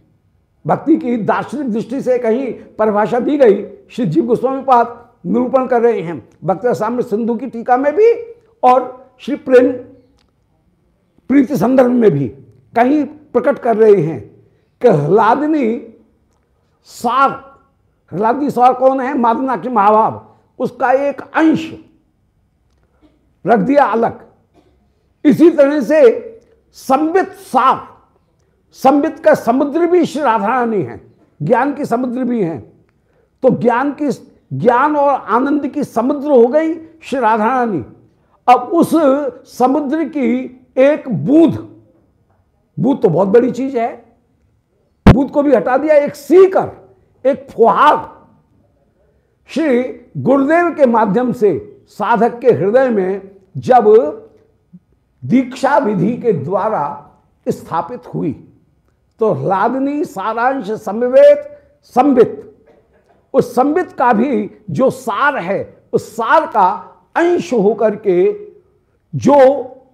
भक्ति की दार्शनिक दृष्टि से कहीं परिभाषा दी गई, श्री जीव गोस्वामी पाद निरूपण कर रहे हैं। भक्त साम्य सिंधु की टीका में भी और श्री प्रेम प्रीति संदर्भ में भी कहीं प्रकट कर रहे हैं कि ह्लादिनी सार ह्लादिनी सार कौन है? मादना के महाभाव। उसका एक अंश, रख दिया अलग। इसी तरह से संबित सार संबित का समुद्र भी श्री राधा रानी है, ज्ञान की समुद्र भी है। तो ज्ञान की ज्ञान और आनंद की समुद्र हो गई श्री राधा रानी अब उस समुद्र की एक बूंद बूंद तो बहुत बड़ी चीज़ है, बूंद को भी हटा दिया, एक सीकर, एक फुहार। श्री गुरुदेव के माध्यम से, साधक के हृदय में जब दीक्षा विधि के द्वारा स्थापित हुई। तो ह्लादनी सारांश, समवेत संबित उस संबित का भी जो सार है, उस सार का अंश होकर के जो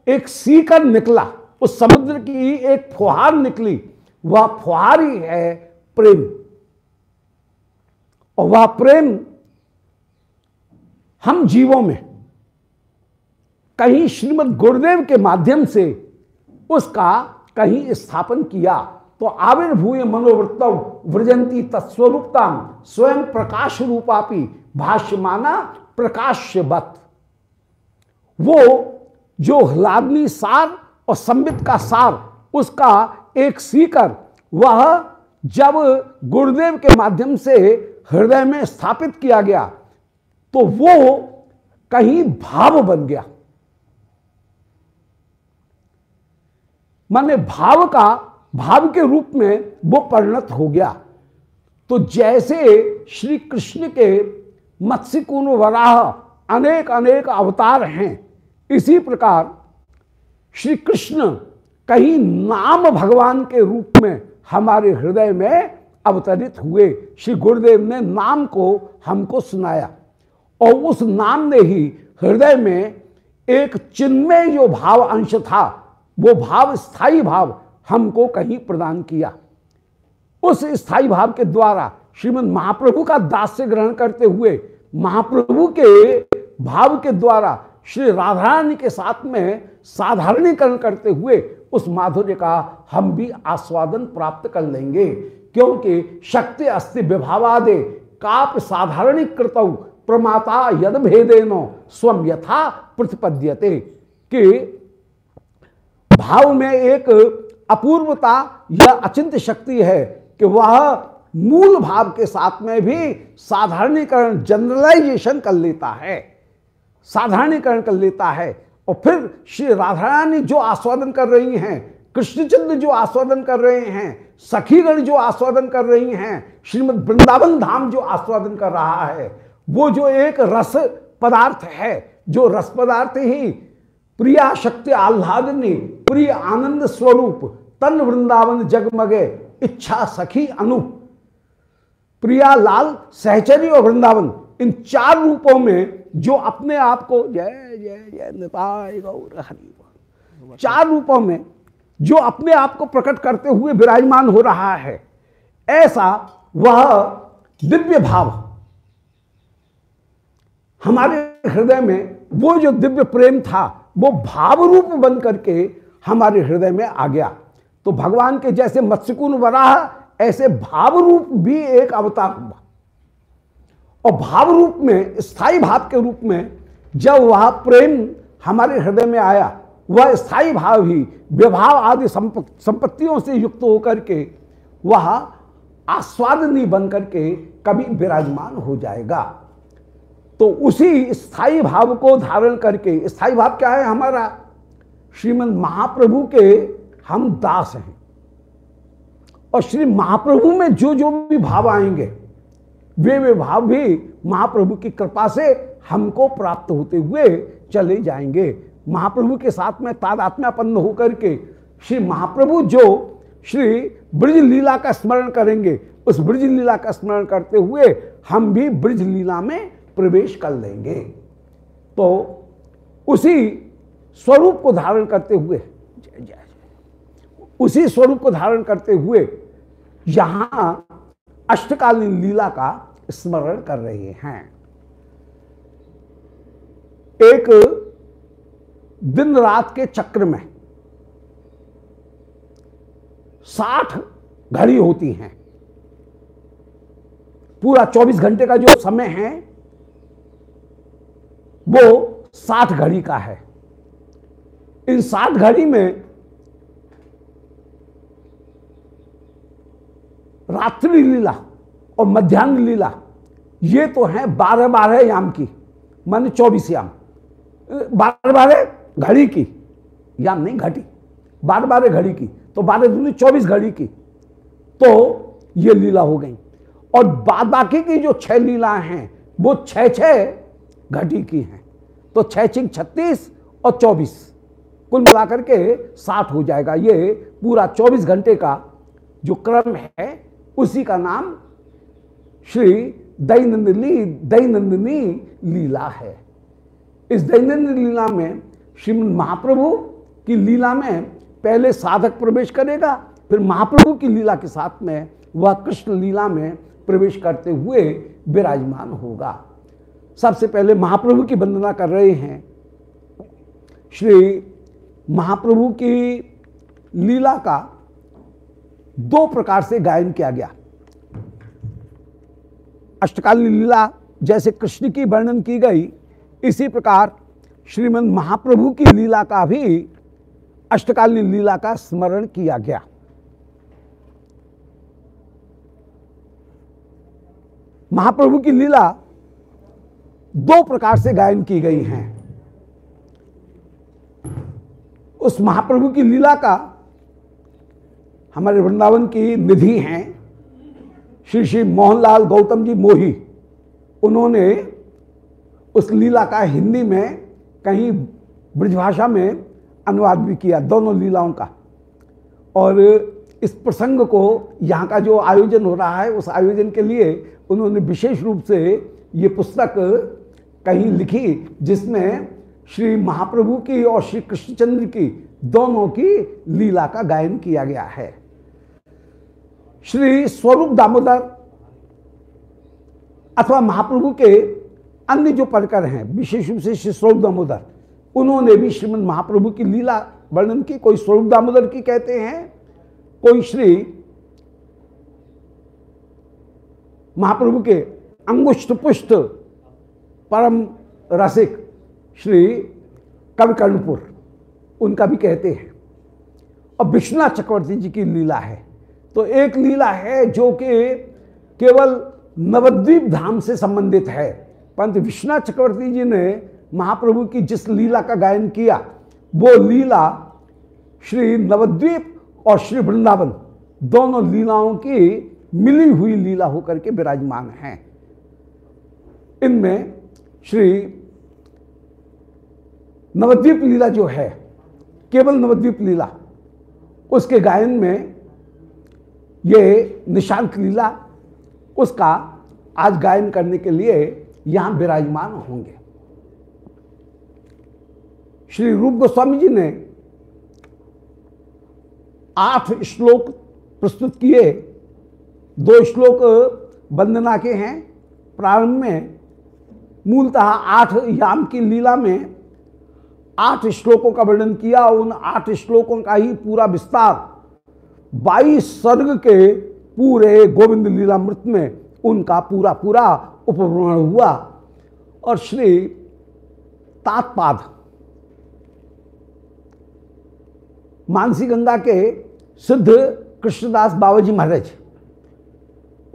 एक सीकर निकला, उस समुद्र की एक फुहार निकली, वह फुहार ही है प्रेम। और वह प्रेम हम जीवों में, कहीं श्रीमद गुरुदेव के माध्यम से उसका कहीं स्थापन किया। तो आविर्भूय मनोवृत्त व्रजंती तत्स्वरूपता स्वयं प्रकाश रूपापी भाष्यमाना प्रकाश्यवत। वो, जो ह्लादनी सार और संबित का सार, उसका एक सीकर, वह जब गुरुदेव के माध्यम से हृदय में स्थापित किया गया तो वो कहीं भाव बन गया। माने भाव का भाव के रूप में वो परिणत हो गया। तो जैसे श्री कृष्ण के मत्स्य वराह अनेक अनेक अवतार हैं, इसी प्रकार श्री कृष्ण कहीं नाम भगवान के रूप में हमारे हृदय में अवतरित हुए। श्री गुरुदेव ने नाम को हमको सुनाया और उस नाम ने ही हृदय में एक चिन्मय जो भाव अंश था, वो भाव स्थायी भाव हमको कहीं प्रदान किया। उस स्थायी भाव के द्वारा श्रीमद महाप्रभु का दास्य ग्रहण करते हुए महाप्रभु के भाव के द्वारा श्री राधारानी के साथ में साधारणीकरण करते हुए उस माधुर्य का हम भी आस्वादन प्राप्त कर लेंगे। क्योंकि शक्ति अस्ति विभावादे, काप, साधारणीकृत, प्रमाता यद भेदेनो स्वम यथा प्रतिपद्यते कि भाव में एक अपूर्वता यह अचिंत शक्ति है कि वह मूल भाव के साथ में भी साधारणीकरण जनरलाइजेशन कर लेता है। साधारणीकरण कर लेता है। और फिर श्री राधारानी जो आस्वादन कर रही हैं, कृष्णचंद्र जो आस्वादन कर रहे हैं, सखीगण जो आस्वादन कर रही हैं, श्रीमद वृंदावन धाम जो आस्वादन कर रहा है, वो जो एक रस पदार्थ है, जो रस पदार्थ ही प्रिया शक्ति आह्लादनी प्रिय आनंद स्वरूप, तन वृंदावन जगमगे, इच्छा सखी अनु। प्रिया लाल, सहचरी और वृंदावन, इन चार रूपों में जो अपने आप को जय जय जय निताय गौर हरि चार रूपों में जो अपने आप को प्रकट करते हुए विराजमान हो रहा है, ऐसा वह दिव्य भाव। हमारे हृदय में वो जो दिव्य प्रेम था, वो भाव रूप बन करके हमारे हृदय में आ गया। तो भगवान के जैसे मत्स्यकुन वराह ऐसे भाव रूप भी एक अवतार हुआ। और भाव रूप में स्थायी भाव के रूप में जब वह प्रेम हमारे हृदय में आया, वह स्थायी भाव ही विभाव आदि संपत्तियों से युक्त होकर के वह आस्वादनी बन करके कभी विराजमान हो जाएगा। तो उसी स्थायी भाव को धारण करके स्थायी भाव क्या है हमारा? श्रीमद महाप्रभु के हम दास हैं। और श्री महाप्रभु में जो जो भी भाव आएँगे, वे वे भाव भी महाप्रभु की कृपा से हमको प्राप्त होते हुए चले जाएँगे। महाप्रभु के साथ में तादात्म्यापन्न होकर के श्री महाप्रभु जो श्री ब्रज लीला का स्मरण करेंगे, उस ब्रज लीला का स्मरण करते हुए हम भी ब्रज लीला में प्रवेश कर लेंगे। तो उसी स्वरूप को धारण करते हुए उसी स्वरूप को धारण करते हुए यहाँ अष्टकालीन लीला का स्मरण कर रहे हैं। एक दिन रात के चक्र में साठ घड़ी होती हैं। पूरा 24 घंटे का जो समय है, वो साठ घड़ी का है। इन साठ घड़ी में रात्रि लीला और मध्यान्ह लीला, ये तो है बारह बारह याम की, माने चौबीस याम। बारह बारह घड़ी की, याम नहीं, घटी। बारह बारह घड़ी की तो बारह दूनी चौबीस घड़ी की तो ये लीला हो गई। और बाद बाकी की जो छह लीला हैं, वो छह छह घटी की हैं। तो छह चिंग छत्तीस और चौबीस। कुल मिलाकर के साठ हो जाएगा। ये पूरा चौबीस घंटे का जो क्रम है, उसी का नाम श्री दैनंदिनी दैनंदिनी लीला है। इस दैनंदिन लीला में श्रीमद महाप्रभु की लीला में पहले साधक प्रवेश करेगा, फिर महाप्रभु की लीला के साथ में वह कृष्ण लीला में प्रवेश करते हुए विराजमान होगा। सबसे पहले महाप्रभु की वंदना कर रहे हैं। श्री महाप्रभु की लीला का दो प्रकार से गायन किया गया। अष्टकालीन लीला जैसे कृष्ण की वर्णन की गई, इसी प्रकार श्रीमद महाप्रभु की लीला का भी अष्टकालीन लीला का स्मरण किया गया। महाप्रभु की लीला दो प्रकार से गायन की गई हैं। उस महाप्रभु की लीला का हमारे वृंदावन की निधि हैं। श्री श्री मोहनलाल गौतम जी मोही, उन्होंने उस लीला का हिंदी में कहीं ब्रजभाषा में अनुवाद भी किया, दोनों लीलाओं का। और इस प्रसंग को यहाँ का जो आयोजन हो रहा है, उस आयोजन के लिए उन्होंने विशेष रूप से ये पुस्तक कहीं लिखी, जिसमें श्री महाप्रभु की और श्री कृष्णचंद्र की दोनों की लीला का गायन किया गया है। श्री स्वरूप दामोदर अथवा महाप्रभु के अन्य जो परकर हैं, विशेष रूप से श्री स्वरूप दामोदर, उन्होंने भी श्रीमद महाप्रभु की लीला वर्णन की। कोई स्वरूप दामोदर की कहते हैं, कोई श्री महाप्रभु के अंगुष्ट पुष्ट परम रसिक श्री कविकर्णपुर उनका भी कहते हैं। और विश्वनाथ चक्रवर्ती जी की लीला है। तो एक लीला है जो कि केवल नवद्वीप धाम से संबंधित है। परंतु विश्वनाथ चक्रवर्ती जी ने महाप्रभु की जिस लीला का गायन किया, वो लीला श्री नवद्वीप और श्री वृंदावन दोनों लीलाओं की मिली हुई लीला होकर के विराजमान हैं। इनमें श्री नवद्वीप लीला जो है, केवल नवद्वीप लीला, उसके गायन में ये निशांत लीला, उसका आज गायन करने के लिए यहाँ विराजमान होंगे। श्री रूप गोस्वामी जी ने आठ श्लोक प्रस्तुत किए। दो श्लोक वंदना के हैं। प्रारंभ में मूलतः आठ याम की लीला में आठ श्लोकों का वर्णन किया, उन आठ श्लोकों का ही पूरा विस्तार। बाईस सर्ग के पूरे गोविंद लीलामृत में उनका पूरा पूरा उपवर्णन हुआ। और श्री तात्पाद मानसी गंगा के सिद्ध कृष्णदास बाबाजी महाराज,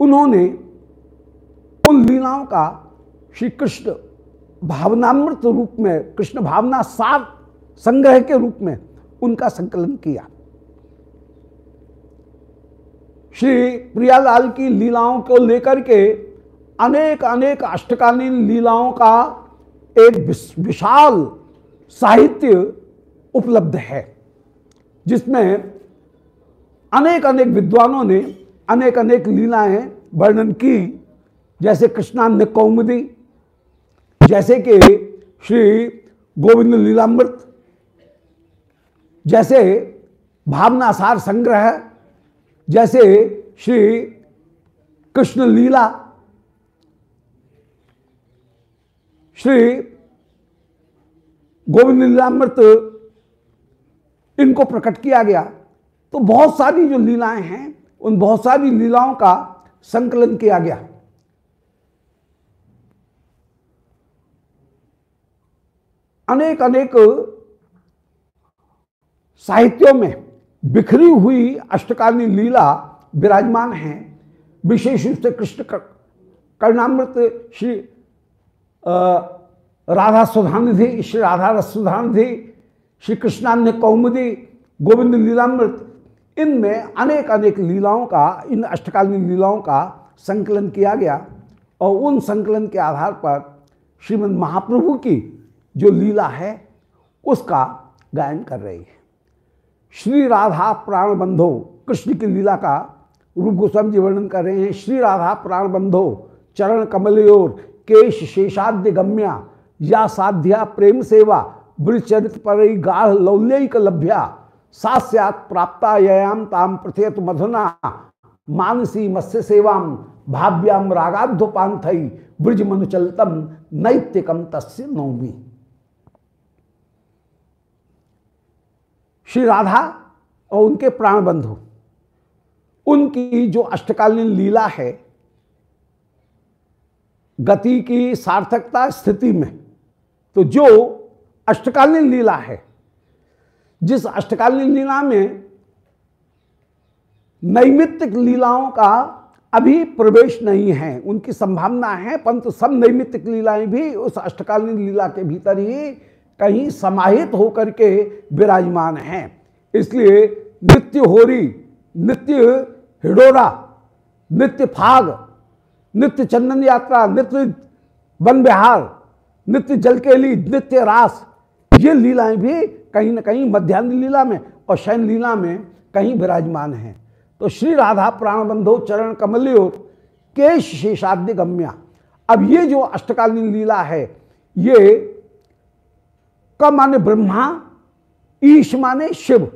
उन्होंने उन लीलाओं का श्री कृष्ण भावनामृत रूप में, कृष्ण भावना सार संग्रह के रूप में उनका संकलन किया। श्री प्रियालाल की लीलाओं को लेकर के अनेक अनेक अष्टकालीन लीलाओं का एक विशाल साहित्य उपलब्ध है, जिसमें अनेक अनेक विद्वानों ने अनेक अनेक लीलाएँ वर्णन की, जैसे कृष्णान्य कौमुदी जैसे कि श्री गोविंद लीलामृत, जैसे भावनासार संग्रह, जैसे श्री कृष्ण लीला, श्री गोविंद लीलामृत, इनको प्रकट किया गया। तो बहुत सारी जो लीलाएँ हैं, उन बहुत सारी लीलाओं का संकलन किया गया। अनेक अनेक साहित्यों में बिखरी हुई अष्टकालीन लीला विराजमान हैं। विशेष रूप से कृष्ण कर्णामृत श्री राधा सुधानिधि, श्री राधा रसुधानिधि श्री कृष्णान्य कौमुदी, गोविंद लीलामृत, इनमें अनेक अनेक लीलाओं का, इन अष्टकालीन लीलाओं का संकलन किया गया और उन संकलन के आधार पर श्रीमद महाप्रभु की जो लीला है, उसका गायन कर रही है। श्री राधा प्राण बंधो, कृष्ण की लीला का रूप गोस्वामी जी वर्णन कर रहे हैं। श्री राधा प्राण बंधो, चरण कमलयोर केश शेषाद्य गम्या, या साध्या प्रेम सेवा ब्रचरित पर गाढ़ लौल्यक लभ्या, सास्यात प्राप्ता ययाम ताम प्रथेत मधुना, मानसी मत्स्य सेवाम, भाव्याम रागाध्योपांथई ब्रज मनुचलतम नैत्यकम तस्य नौमी। श्री राधा और उनके प्राण बंधु। उनकी जो अष्टकालीन लीला है, गति की, सार्थकता स्थिति में तो जो अष्टकालीन लीला है, जिस अष्टकालीन लीला में नैमित्तिक लीलाओं का अभी प्रवेश नहीं है, उनकी संभावना है, परंतु सब नैमित्तिक लीलाएँ भी उस अष्टकालीन लीला के भीतर ही कहीं समाहित होकर के विराजमान हैं। इसलिए नित्य होरी, नित्य हिडोरा, नित्य फाग, नित्य चंदन यात्रा, नित्य वन विहार नित्य जलकेली, नित्य रास, ये लीलाएँ भी कहीं ना कहीं मध्यान्ह लीला में और शयन लीला में कहीं विराजमान हैं। तो श्री राधा प्राणबंधो चरण कमल्यो केश शेषाद्य गम्या अब ये जो अष्टकालीन लीला है, ये क माने ब्रह्मा, ईश माने शिव।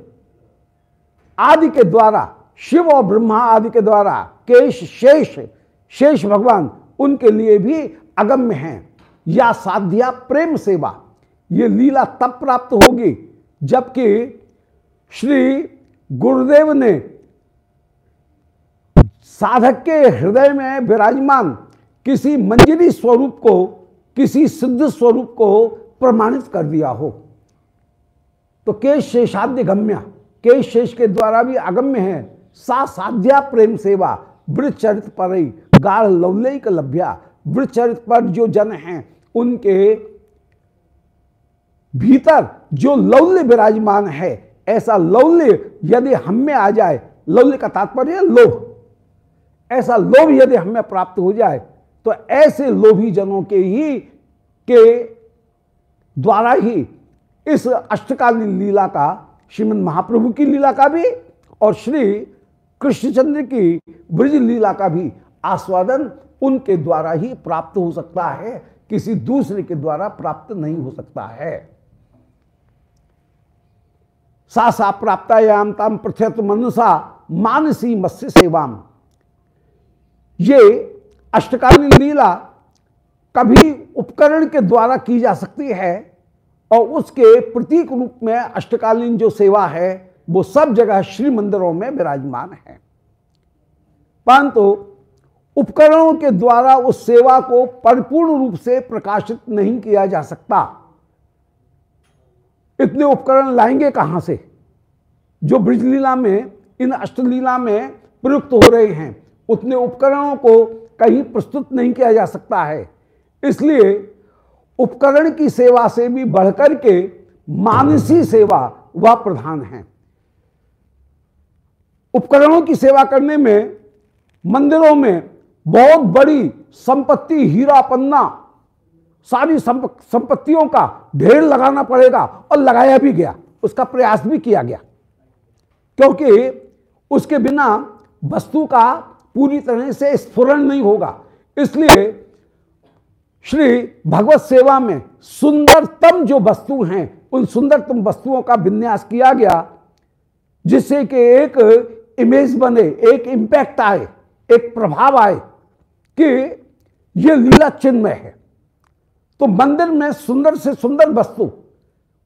आदि के द्वारा, शिव और ब्रह्मा आदि के द्वारा, केश, शेष शेष भगवान उनके लिए भी अगम्य हैं। या साध्या प्रेम सेवा, ये लीला तब प्राप्त होगी जबकि श्री गुरुदेव ने साधक के हृदय में विराजमान किसी मंजरी स्वरूप को, किसी सिद्ध स्वरूप को प्रमाणित कर दिया हो। तो केश शेषाद्य गम्या केश शेष के द्वारा भी अगम्य है। सा साध्या प्रेम सेवा वृचरित पर गाढ़ लवलयिक लभ्या। वृचरित पर जो जन हैं, उनके भीतर जो लौल्य विराजमान है, ऐसा लौल्य यदि हम में आ जाए, लौल्य का तात्पर्य लोभ। ऐसा लोभ यदि हमें प्राप्त हो जाए तो ऐसे लोभी जनों के ही के द्वारा ही इस अष्टकालीन लीला का, श्रीमद महाप्रभु की लीला का भी और श्री कृष्णचंद्र की ब्रज लीला का भी आस्वादन उनके द्वारा ही प्राप्त हो सकता है। किसी दूसरे के द्वारा प्राप्त नहीं हो सकता है। सा सा प्राप्तायाम तम पृथ्व मनुषा मानसी मत्स्य सेवाम। ये अष्टकालीन लीला कभी उपकरण के द्वारा की जा सकती है और उसके प्रतीक रूप में अष्टकालीन जो सेवा है, वो सब जगह श्री मंदिरों में विराजमान है। परंतु उपकरणों के द्वारा उस सेवा को परिपूर्ण रूप से प्रकाशित नहीं किया जा सकता। इतने उपकरण लाएँगे कहाँ से? जो ब्रजलीला में, इन अष्टलीला में प्रयुक्त हो रहे हैं, उतने उपकरणों को कहीं प्रस्तुत नहीं किया जा सकता है। इसलिए उपकरण की सेवा से भी बढ़कर के मानसी सेवा वह प्रधान है। उपकरणों की सेवा करने में मंदिरों में बहुत बड़ी संपत्ति, हीरा पन्ना, सारी संपत्तियों का ढेर लगाना पड़ेगा और लगाया भी गया, उसका प्रयास भी किया गया। क्योंकि उसके बिना वस्तु का पूरी तरह से स्फुरण नहीं होगा। इसलिए श्री भगवत सेवा में सुंदरतम जो वस्तु हैं, उन सुंदरतम वस्तुओं का विन्यास किया गया, जिससे कि एक इमेज बने, एक इंपैक्ट आए, एक प्रभाव आए कि यह लीला चिन्मय है। तो मंदिर में सुंदर से सुंदर वस्तु,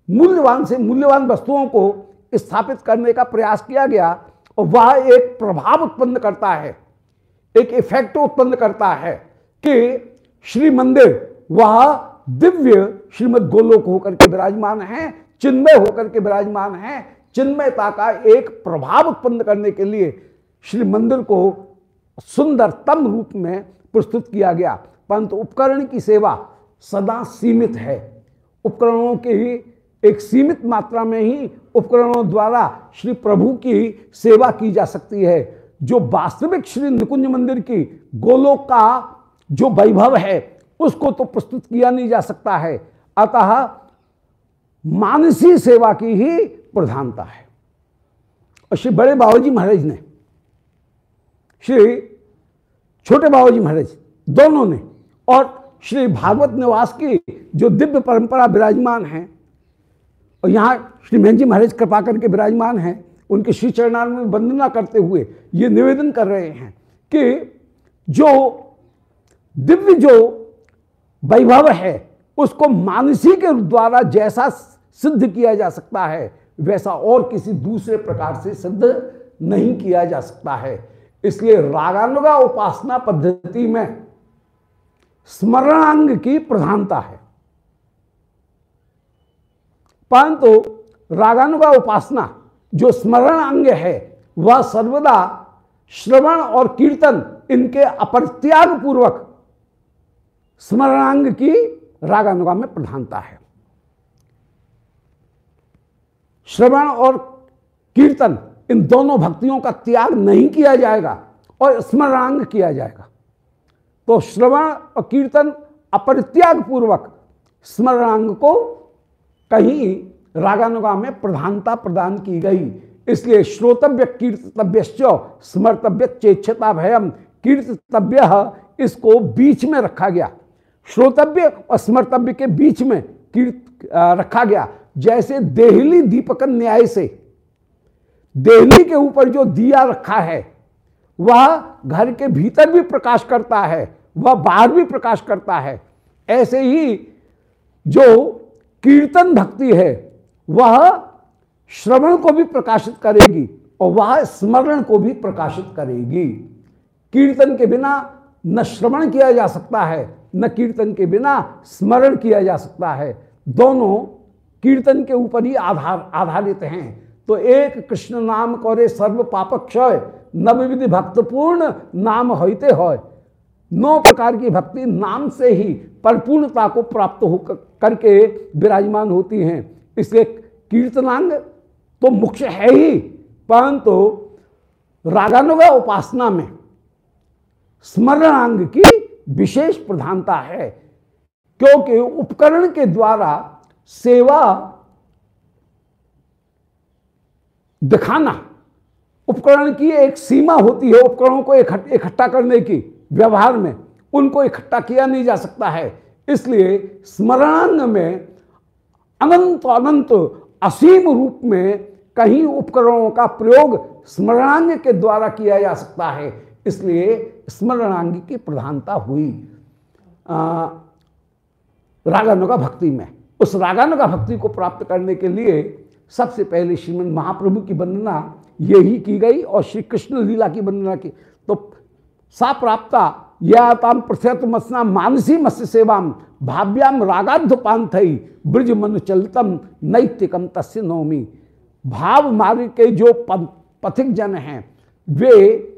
मूल्यवान से मूल्यवान वस्तुओं को स्थापित करने का प्रयास किया गया, और वह एक प्रभाव उत्पन्न करता है, एक इफ़ेक्ट उत्पन्न करता है कि श्री मंदिर वह दिव्य श्रीमद गोलोक होकर के विराजमान है, चिन्मय होकर के विराजमान है। चिन्मयता का एक प्रभाव उत्पन्न करने के लिए श्री मंदिर को सुंदरतम रूप में प्रस्तुत किया गया। परंतु उपकरण की सेवा सदा सीमित है। उपकरणों के ही एक सीमित मात्रा में ही उपकरणों द्वारा श्री प्रभु की सेवा की जा सकती है, जो वास्तविक श्री निकुंज मंदिर की गोलोक का जो वैभव है, उसको तो प्रस्तुत किया नहीं जा सकता है। अतः मानसी सेवा की ही प्रधानता है। और श्री बड़े बाबूजी महाराज ने, श्री छोटे बाबा जी महाराज दोनों ने, और श्री भागवत निवास की जो दिव्य परंपरा विराजमान है, और यहाँ श्री महन जी महाराज कृपा करके विराजमान हैं, उनके श्री चरणान में वंदना करते हुए ये निवेदन कर रहे हैं कि जो दिव्य जो वैभव है, उसको मानसी के द्वारा जैसा सिद्ध किया जा सकता है, वैसा और किसी दूसरे प्रकार से सिद्ध नहीं किया जा सकता है। इसलिए रागानुगा उपासना पद्धति में स्मरणांग की प्रधानता है। परंतु रागानुगा उपासना जो स्मरण अंग है, वह सर्वदा श्रवण और कीर्तन इनके अपरत्याग पूर्वक स्मरणांग की रागानुगा में प्रधानता है। श्रवण और कीर्तन, इन दोनों भक्तियों का त्याग नहीं किया जाएगा और स्मरणांग किया जाएगा। तो श्रवण और कीर्तन अपरित्याग पूर्वक स्मरणांग को कहीं रागानुगा में प्रधानता प्रदान की गई। इसलिए श्रोतव्य कीर्तव्य स्मर्तव्य चेक्षता भयम, कीर्तव्य, इसको बीच में रखा गया। श्रोतव्य और स्मर्तव्य के बीच में कीर्त रखा गया। जैसे देहली दीपक न्याय से। देहली के ऊपर जो दिया रखा है, वह घर के भीतर भी प्रकाश करता है, वह बाहर भी प्रकाश करता है। ऐसे ही जो कीर्तन भक्ति है, वह श्रवण को भी प्रकाशित करेगी और वह स्मरण को भी प्रकाशित करेगी। कीर्तन के बिना न श्रवण किया जा सकता है, न कीर्तन के बिना स्मरण किया जा सकता है। दोनों कीर्तन के ऊपर ही आधार, आधारित हैं। तो एक कृष्ण नाम करे सर्व पाप क्षय नवविधि भक्तपूर्ण नाम होते हो नौ प्रकार की भक्ति नाम से ही परिपूर्णता को प्राप्त हो करके विराजमान होती हैं। इसलिए कीर्तनांग तो मुख्य है ही, परंतु तो रागानुगा उपासना में स्मरणांग की विशेष प्रधानता है, क्योंकि उपकरण के द्वारा सेवा दिखाना, उपकरण की एक सीमा होती है उपकरणों को इकट्ठा करने की, व्यवहार में उनको इकट्ठा किया नहीं जा सकता है। इसलिए स्मरणांग में अनंत अनंत, असीम रूप में कहीं उपकरणों का प्रयोग स्मरणांग के द्वारा किया जा सकता है। इसलिए स्मरणांग की प्रधानता हुई। रागानुगा भक्ति में। उस रागानुगा भक्ति को प्राप्त करने के लिए सबसे पहले श्रीमद महाप्रभु की वंदना यही की गई और श्री कृष्ण लीला की वंदना की। तो सा प्राप्ता या ताम मसना मानसी मत्स्य सेवाम भाव्याम रागाध पांथई ब्रज मन चलतम नैतिकम तस्य नौमी। भाव मार्ग के जो पथिक जन हैं, वे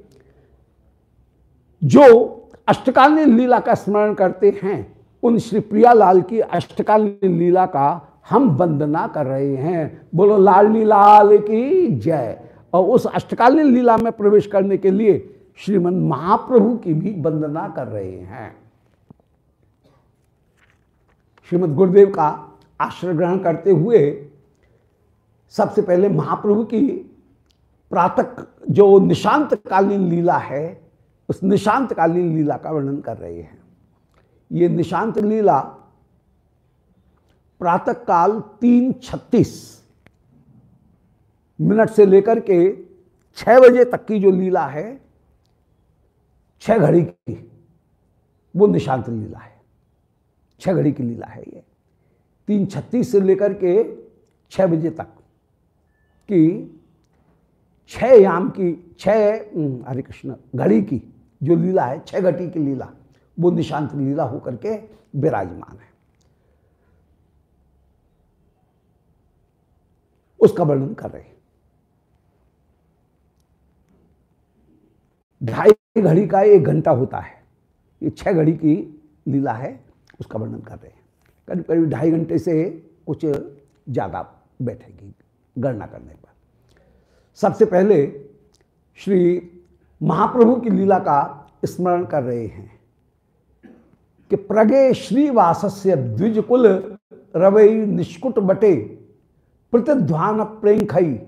जो अष्टकालीन लीला का स्मरण करते हैं, उन श्री प्रियालाल की अष्टकालीन लीला का हम वंदना कर रहे हैं। बोलो लाली लाल की जय। और उस अष्टकालीन लीला में प्रवेश करने के लिए श्रीमन महाप्रभु की भी वंदना कर रहे हैं। श्रीमद गुरुदेव का आश्रय ग्रहण करते हुए सबसे पहले महाप्रभु की प्रातक जो निशांत कालीन लीला है उस निशांत कालीन लीला का वर्णन कर रहे हैं। ये निशांत लीला प्रातः काल तीन छत्तीस मिनट से लेकर के छह बजे तक की जो लीला है, छह घड़ी की, वो निशांत लीला है। छह घड़ी की लीला है ये। तीन छत्तीस से लेकर के छह बजे तक की, छह याम की, छह हरे कृष्ण, घड़ी की जो लीला है, छह घटी की लीला, वो निशांत लीला होकर के विराजमान है। उसका वर्णन कर रहे ढाई घड़ी का एक घंटा होता है। ये छह घड़ी की लीला है, उसका वर्णन कर रहे हैं। करीब करीब ढाई घंटे से कुछ ज़्यादा बैठेगी, गणना करने पर सबसे पहले श्री महाप्रभु की लीला का स्मरण कर रहे हैं कि प्रगे श्रीवासस्य द्विजकुल रवई निष्कुट बटे, प्रतिध्वान प्रेंखई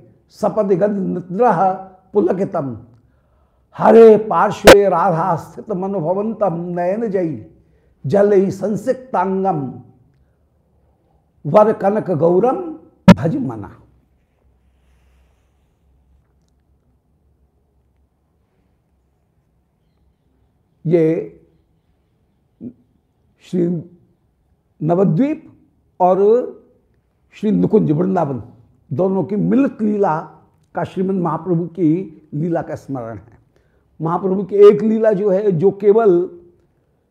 सपद गद निद्र पुलकितम। हरे पार्श्वे राधा स्थित मनोभवंतम नयन जयी जल ही संसिक्तांगम वर कनक गौरम भज मना। ये श्री नवद्वीप और श्री नुकुंज वृंदावन दोनों की मिलित लीला का श्रीमद महाप्रभु की लीला का स्मरण है। महाप्रभु की एक लीला जो है, जो केवल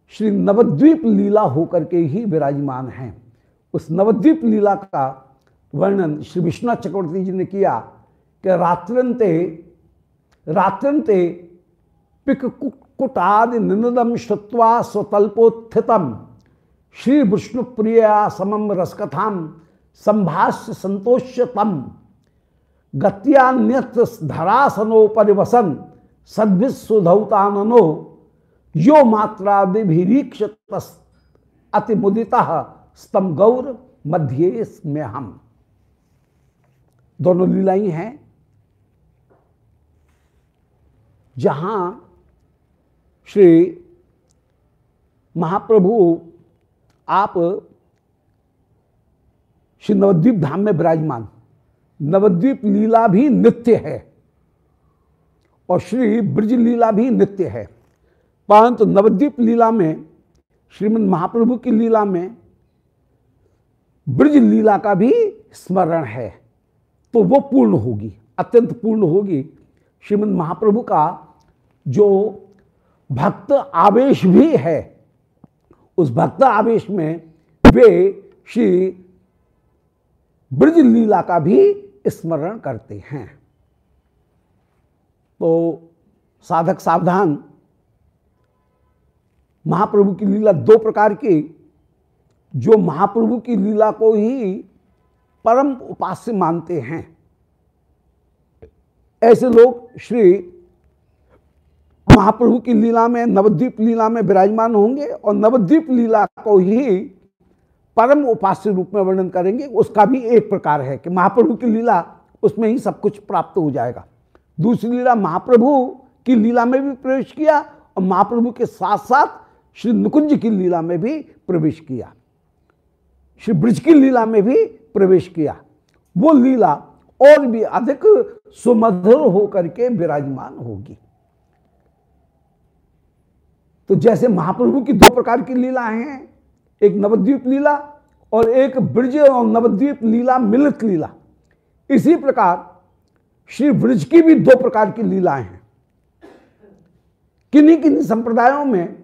श्री नवद्वीप लीला होकर के ही विराजमान है। उस नवद्वीप लीला का वर्णन श्री विश्वनाथ चक्रवर्ती जी ने किया कि रात्रंते रात्रंते पिक निनदम श्रुवा स्वतल्पोत्थितम। श्री विष्णु प्रिया समम रसकथाम संभाष्य संतोष्यतम गत्यान्यत धरासनो परिवसन सद्भिस्वधौताननो यो मात्रादिभिरीक्ष अति मुदिता स्तम गौर मध्य में हम दोनों लीलाई हैं, जहाँ श्री महाप्रभु आप श्री नवद्वीप धाम में विराजमान। नवद्वीप लीला भी नित्य है और श्री ब्रज लीला भी नित्य है। परंतु नवद्वीप लीला में श्रीमद महाप्रभु की लीला में ब्रज लीला का भी स्मरण है। तो वो पूर्ण होगी, अत्यंत पूर्ण होगी। श्रीमद महाप्रभु का जो भक्त आवेश भी है। उस भक्त आवेश में वे श्री ब्रज लीला का भी स्मरण करते हैं। तो साधक सावधान, महाप्रभु की लीला दो प्रकार की, जो महाप्रभु की लीला को ही परम उपास्य मानते हैं। ऐसे लोग श्री महाप्रभु की लीला में, नवद्वीप लीला में विराजमान होंगे और नवद्वीप लीला को ही परम उपास्य रूप में वर्णन करेंगे। उसका भी एक प्रकार है कि महाप्रभु की लीला, उसमें ही सब कुछ प्राप्त हो जाएगा। दूसरी लीला महाप्रभु की लीला में भी प्रवेश किया और महाप्रभु के साथ साथ श्री नुकुंज की लीला में भी प्रवेश किया। श्री ब्रज की लीला में भी प्रवेश किया। वो लीला और भी अधिक सुमधुर होकर के विराजमान होगी। तो जैसे महाप्रभु की दो प्रकार की लीलाएँ हैं, एक नवद्वीप लीला और एक ब्रज और नवद्वीप लीला मिलित लीला। इसी प्रकार श्री ब्रज की भी दो प्रकार की लीलाएँ हैं। किन्हीं किन्हीं संप्रदायों में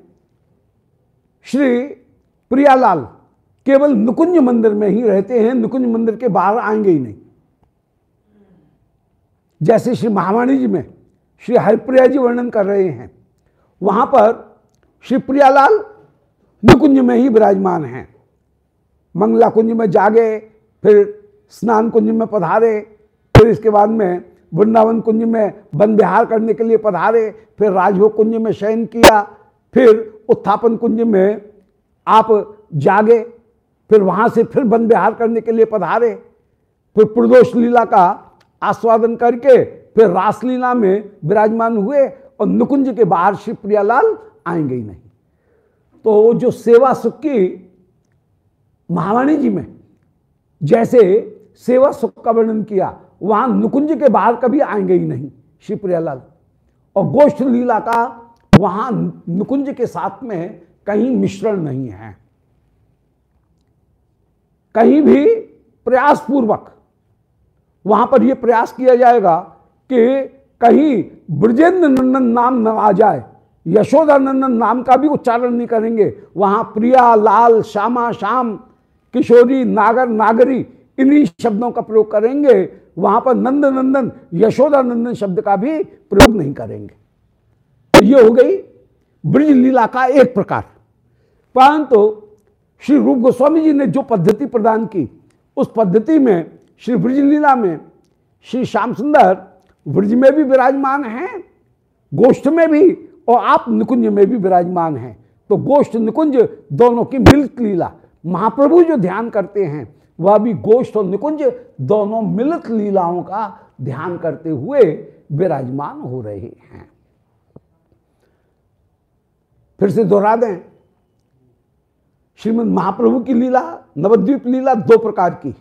श्री प्रियालाल केवल नुकुंज मंदिर में ही रहते हैं, नुकुंज मंदिर के बाहर आएँगे ही नहीं। जैसे श्री महावाणी जी में श्री हरिप्रिया जी वर्णन कर रहे हैं, वहाँ पर श्री प्रियालाल नुकुंज में ही विराजमान हैं। मंगला कुंज में जागे, फिर स्नान कुंज में पधारे, फिर इसके बाद में वृंदावन कुंज में वन विहार करने के लिए पधारे, फिर राजभोग कुंज में शयन किया, फिर उत्थापन कुंज में आप जागे, फिर वहाँ से फिर वन विहार करने के लिए पधारे, फिर प्रदोष लीला का आस्वादन करके फिर रासलीला में विराजमान हुए और नुकुंज के बाहर श्री प्रियालाल आएँगे ही नहीं। तो जो सेवा सुख की महावाणी जी में, जैसे सेवा सुख का वर्णन किया, वहाँ नुकुंज के बाहर कभी आएँगे ही नहीं, श्री प्रियालाल। और गोष्ठ लीला का वहाँ नुकुंज के साथ में कहीं मिश्रण नहीं है। कहीं भी प्रयास पूर्वक वहाँ पर यह प्रयास किया जाएगा कि कहीं ब्रजेंद्र नंदन नाम न आ जाए यशोदानंदन नाम का भी उच्चारण नहीं करेंगे। वहाँ प्रिया, लाल, श्यामा, श्याम, किशोरी, नागर, नागरी, इन्हीं शब्दों का प्रयोग करेंगे। वहाँ पर नंद नंदन यशोदानंदन शब्द का भी प्रयोग नहीं करेंगे। तो ये हो गई ब्रज लीला का एक प्रकार। परंतु श्री रूप गोस्वामी जी ने जो पद्धति प्रदान की, उस पद्धति में, श्री ब्रज लीला में, श्री श्याम सुंदर ब्रज में भी विराजमान हैं, गोष्ठ में भी और आप निकुंज में भी विराजमान हैं। तो गोष्ठ निकुंज दोनों की मिलित लीला, महाप्रभु जो ध्यान करते हैं, वह भी गोष्ठ और निकुंज दोनों मिलित लीलाओं का ध्यान करते हुए विराजमान हो रहे हैं। फिर से दोहरा दें। श्रीमद महाप्रभु की लीला, नवद्वीप लीला दो प्रकार की।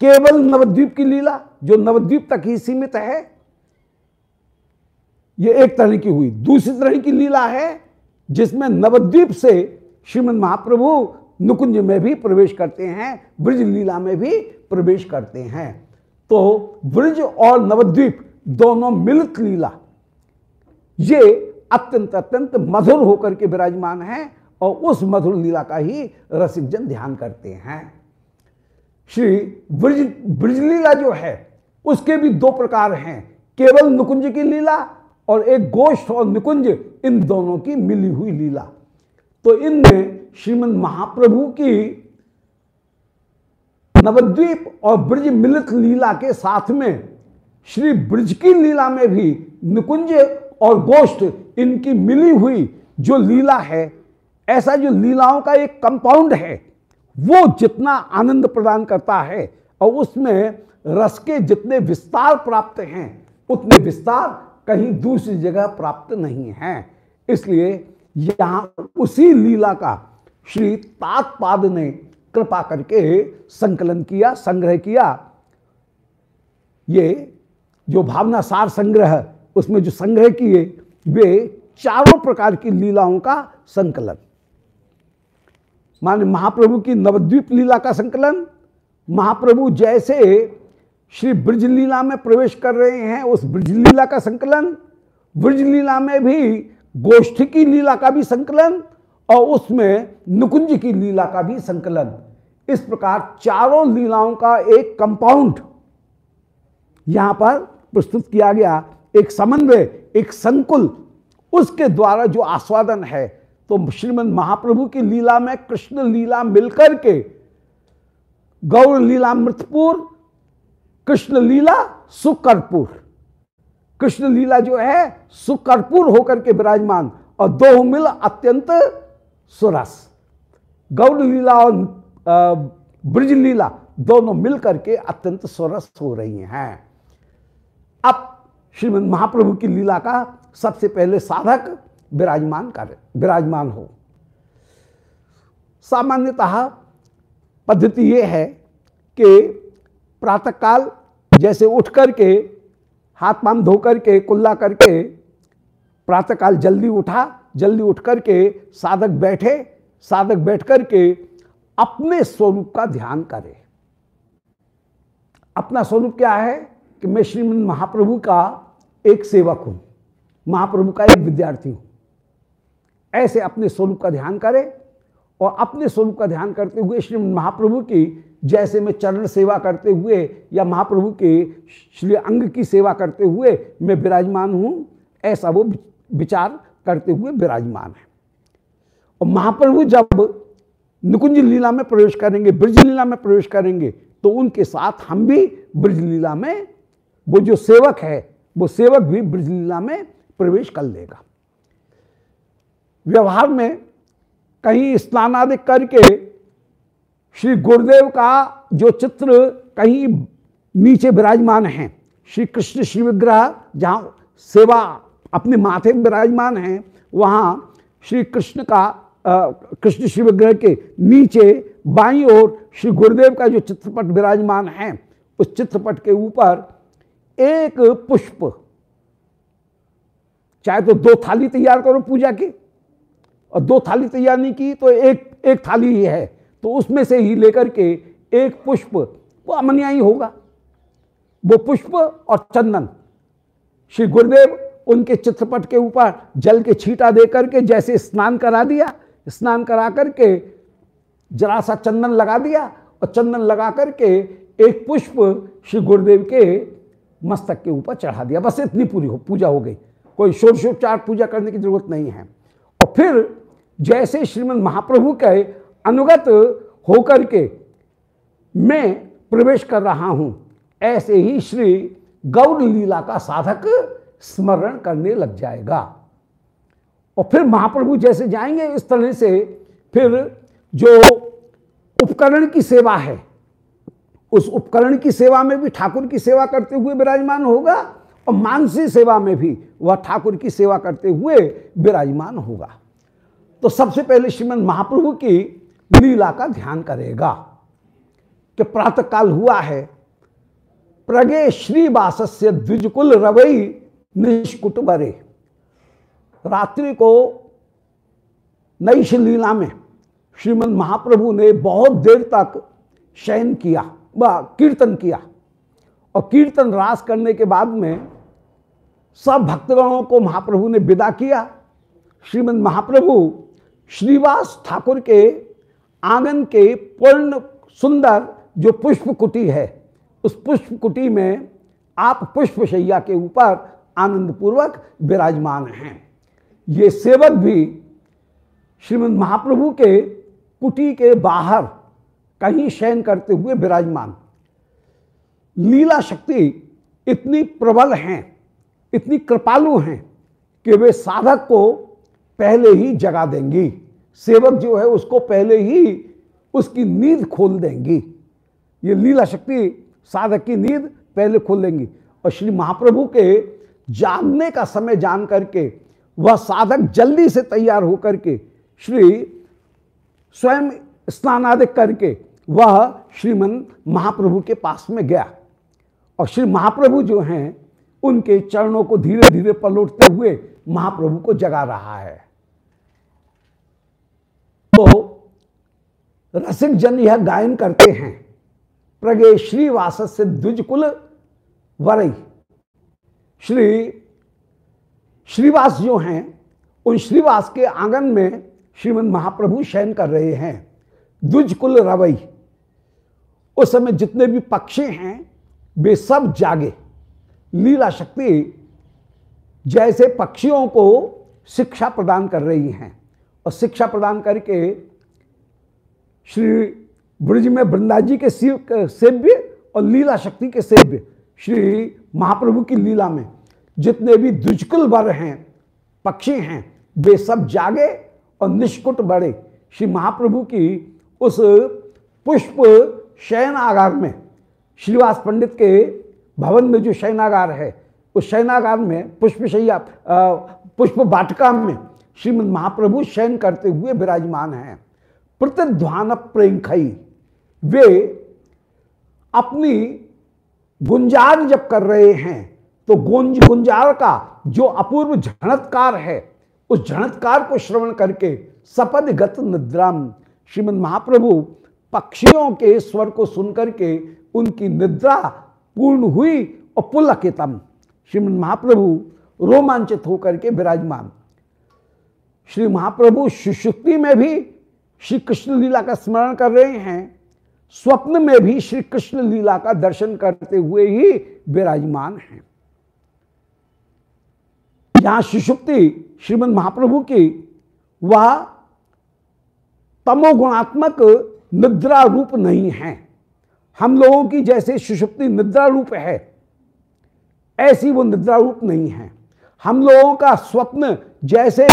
केवल नवद्वीप की लीला, जो नवद्वीप तक ही सीमित है यह एक तरह की हुई। दूसरी तरह की लीला है, जिसमें नवद्वीप से श्रीमद महाप्रभु नुकुंज में भी प्रवेश करते हैं, ब्रज लीला में भी प्रवेश करते हैं। तो ब्रज और नवद्वीप दोनों मिलित लीला, ये अत्यंत अत्यंत मधुर होकर के विराजमान है और उस मधुर लीला का ही रसिक जन ध्यान करते हैं। श्री ब्रज ब्रज लीला जो है, उसके भी दो प्रकार हैं, केवल नुकुंज की लीला और एक गोष्ठ और निकुंज इन दोनों की मिली हुई लीला। तो इनमें श्रीमद महाप्रभु की नवद्वीप और ब्रज मिलित लीला के साथ में, श्री ब्रज की लीला में भी निकुंज और गोष्ठ इनकी मिली हुई जो लीला है, ऐसा जो लीलाओं का एक कंपाउंड है, वो जितना आनंद प्रदान करता है और उसमें रस के जितने विस्तार प्राप्त हैं, उतने विस्तार कहीं दूसरी जगह प्राप्त नहीं है। इसलिए यहाँ उसी लीला का श्री तात्पाद ने कृपा करके संकलन किया, संग्रह किया। ये जो भावना सार संग्रह, उसमें जो संग्रह किए, वे चारों प्रकार की लीलाओं का संकलन। माने महाप्रभु की नवद्वीप लीला का संकलन, महाप्रभु जैसे श्री ब्रज लीला में प्रवेश कर रहे हैं, उस ब्रज लीला का संकलन ब्रज लीला में भी गोष्ठी की लीला का भी संकलन और उसमें नुकुंज की लीला का भी संकलन। इस प्रकार चारों लीलाओं का एक कंपाउंड यहाँ पर प्रस्तुत किया गया। एक समन्वय, एक संकुल, उसके द्वारा जो आस्वादन है तो श्रीमद महाप्रभु की लीला में कृष्ण लीला मिलकर के, गौर लीला मृतपुर कृष्ण लीला सुकरपुर। कृष्ण लीला जो है, सुकरपुर होकर के विराजमान और दो मिल अत्यंत सुरस। गौड़ लीला और ब्रज लीला दोनों मिलकर के अत्यंत सुरस हो रही हैं। अब श्रीमद महाप्रभु की लीला का सबसे पहले साधक विराजमान कर, विराजमान हो। सामान्यतः पद्धति ये है कि प्रातःकाल जैसे उठ करके, हाथ पाम धो करके, कुल्ला करके, प्रातःकाल जल्दी उठा, जल्दी उठ करके, साधक बैठे, साधक बैठ करके अपने स्वरूप का ध्यान करे। अपना स्वरूप क्या है कि मैं श्रीमद महाप्रभु का एक सेवक हूँ, महाप्रभु का एक विद्यार्थी हूँ। ऐसे अपने स्वरूप का ध्यान करे और अपने स्वरूप का ध्यान करते हुए श्रीमद महाप्रभु की जैसे मैं चरण सेवा करते हुए या महाप्रभु के श्री अंग की सेवा करते हुए मैं विराजमान हूँ, ऐसा वो विचार करते हुए विराजमान है। और महाप्रभु जब निकुंज लीला में प्रवेश करेंगे, ब्रज लीला में प्रवेश करेंगे तो उनके साथ हम भी ब्रज लीला में, वो जो सेवक है, वो सेवक भी ब्रज लीला में प्रवेश कर लेगा। व्यवहार में कहीं स्नान आदि करके श्री गुरुदेव का जो चित्र कहीं नीचे विराजमान है, श्री कृष्ण श्री विग्रह, जहाँ सेवा अपने माथे में विराजमान है, वहाँ श्री कृष्ण का कृष्ण श्री विग्रह के नीचे बाई ओर श्री गुरुदेव का जो चित्रपट विराजमान है, उस चित्रपट के ऊपर एक पुष्प, चाहे तो दो थाली तैयार करो पूजा की, और दो थाली तैयार नहीं की तो एक एक थाली ही है। तो उसमें से ही लेकर के एक पुष्प, वो अमन्यायी होगा। वो पुष्प और चंदन, श्री गुरुदेव उनके चित्रपट के ऊपर जल के छीटा दे करके जैसे स्नान करा दिया, स्नान करा करके जरा सा चंदन लगा दिया और चंदन लगा करके एक पुष्प श्री गुरुदेव के मस्तक के ऊपर चढ़ा दिया। बस इतनी पूरी हो, पूजा हो गई। कोई षोडशोपचार पूजा करने की ज़रूरत नहीं है। और फिर जैसे श्रीमद महाप्रभु के अनुगत होकर के मैं प्रवेश कर रहा हूँ। ऐसे ही श्री गौर लीला का साधक स्मरण करने लग जाएगा। और फिर महाप्रभु जैसे जाएँगे इस तरह से, फिर जो उपकरण की सेवा है, उस उपकरण की सेवा में भी ठाकुर की सेवा करते हुए विराजमान होगा और मानसी सेवा में भी वह ठाकुर की सेवा करते हुए विराजमान होगा। तो सबसे पहले श्रीमद महाप्रभु की लीला का ध्यान करेगा। कि प्रातः काल हुआ है, प्रगे श्रीवास से द्विजकुल रवई निष्कुट बरे। रात्रि को नई लीला में श्रीमद महाप्रभु ने बहुत देर तक शयन किया व कीर्तन किया। और कीर्तन रास करने के बाद में सब भक्तगणों को महाप्रभु ने विदा किया। श्रीमद महाप्रभु श्रीवास ठाकुर के आँगन के पूर्ण सुंदर जो पुष्प कुटी है, उस पुष्प कुटी में आप पुष्प शैया के ऊपर आनंद पूर्वक विराजमान हैं। ये सेवक भी श्रीमद महाप्रभु के कुटी के बाहर कहीं शयन करते हुए विराजमान। लीला शक्ति इतनी प्रबल हैं, इतनी कृपालु हैं कि वे साधक को पहले ही जगा देंगी। सेवक जो है उसको पहले ही उसकी नींद खोल देंगी। ये लीला शक्ति साधक की नींद पहले खोल देंगी और श्री महाप्रभु के जानने का समय जान करके, वह साधक जल्दी से तैयार होकर के, श्री स्वयं स्नानादिक करके, वह श्रीमन महाप्रभु के पास में गया। और श्री महाप्रभु जो हैं, उनके चरणों को धीरे धीरे पलटते हुए महाप्रभु को जगा रहा है। तो रसिक जन यह गायन करते हैं। प्रगे श्रीवास से द्विजकुल वरई। श्री, श्रीवास जो हैं, उन श्रीवास के आँगन में श्रीमद महाप्रभु शयन कर रहे हैं। द्विजकुल रवई। उस समय जितने भी पक्षी हैं, वे सब जागे। लीला शक्ति जैसे पक्षियों को शिक्षा प्रदान कर रही हैं। और शिक्षा प्रदान करके श्री ब्रज में वृंदा जी के सेव्य और लीला शक्ति के सेव्य श्री महाप्रभु की लीला में जितने भी दुष्कुल वर हैं, पक्षी हैं, वे सब जागे और निष्कुट बड़े श्री महाप्रभु की उस पुष्प शयनागार में श्रीवास पंडित के भवन में जो शयनागार है, उस शयनागार में पुष्पशैया पुष्प वाटिका में श्रीमद महाप्रभु शयन करते हुए विराजमान हैं। प्रतिध्वान प्रेंखई वे अपनी गुंजार जब कर रहे हैं तो गुंज, गुंजार का जो अपूर्व झणत्कार है, उस झणत्कार को श्रवण करके सपद गत निद्राम श्रीमद महाप्रभु पक्षियों के स्वर को सुनकर के उनकी निद्रा पूर्ण हुई और पुलकितम। श्रीमद महाप्रभु रोमांचित होकर के विराजमान। श्री महाप्रभु सुषुप्ति में भी श्री कृष्ण लीला का स्मरण कर रहे हैं, स्वप्न में भी श्री कृष्ण लीला का दर्शन करते हुए ही विराजमान हैं। यहाँ सुषुप्ति श्रीमद महाप्रभु की वह तमोगुणात्मक निद्रा रूप नहीं है। हम लोगों की जैसे सुषुप्ति निद्रा रूप है, ऐसी वो निद्रा रूप नहीं है। हम लोगों का स्वप्न जैसे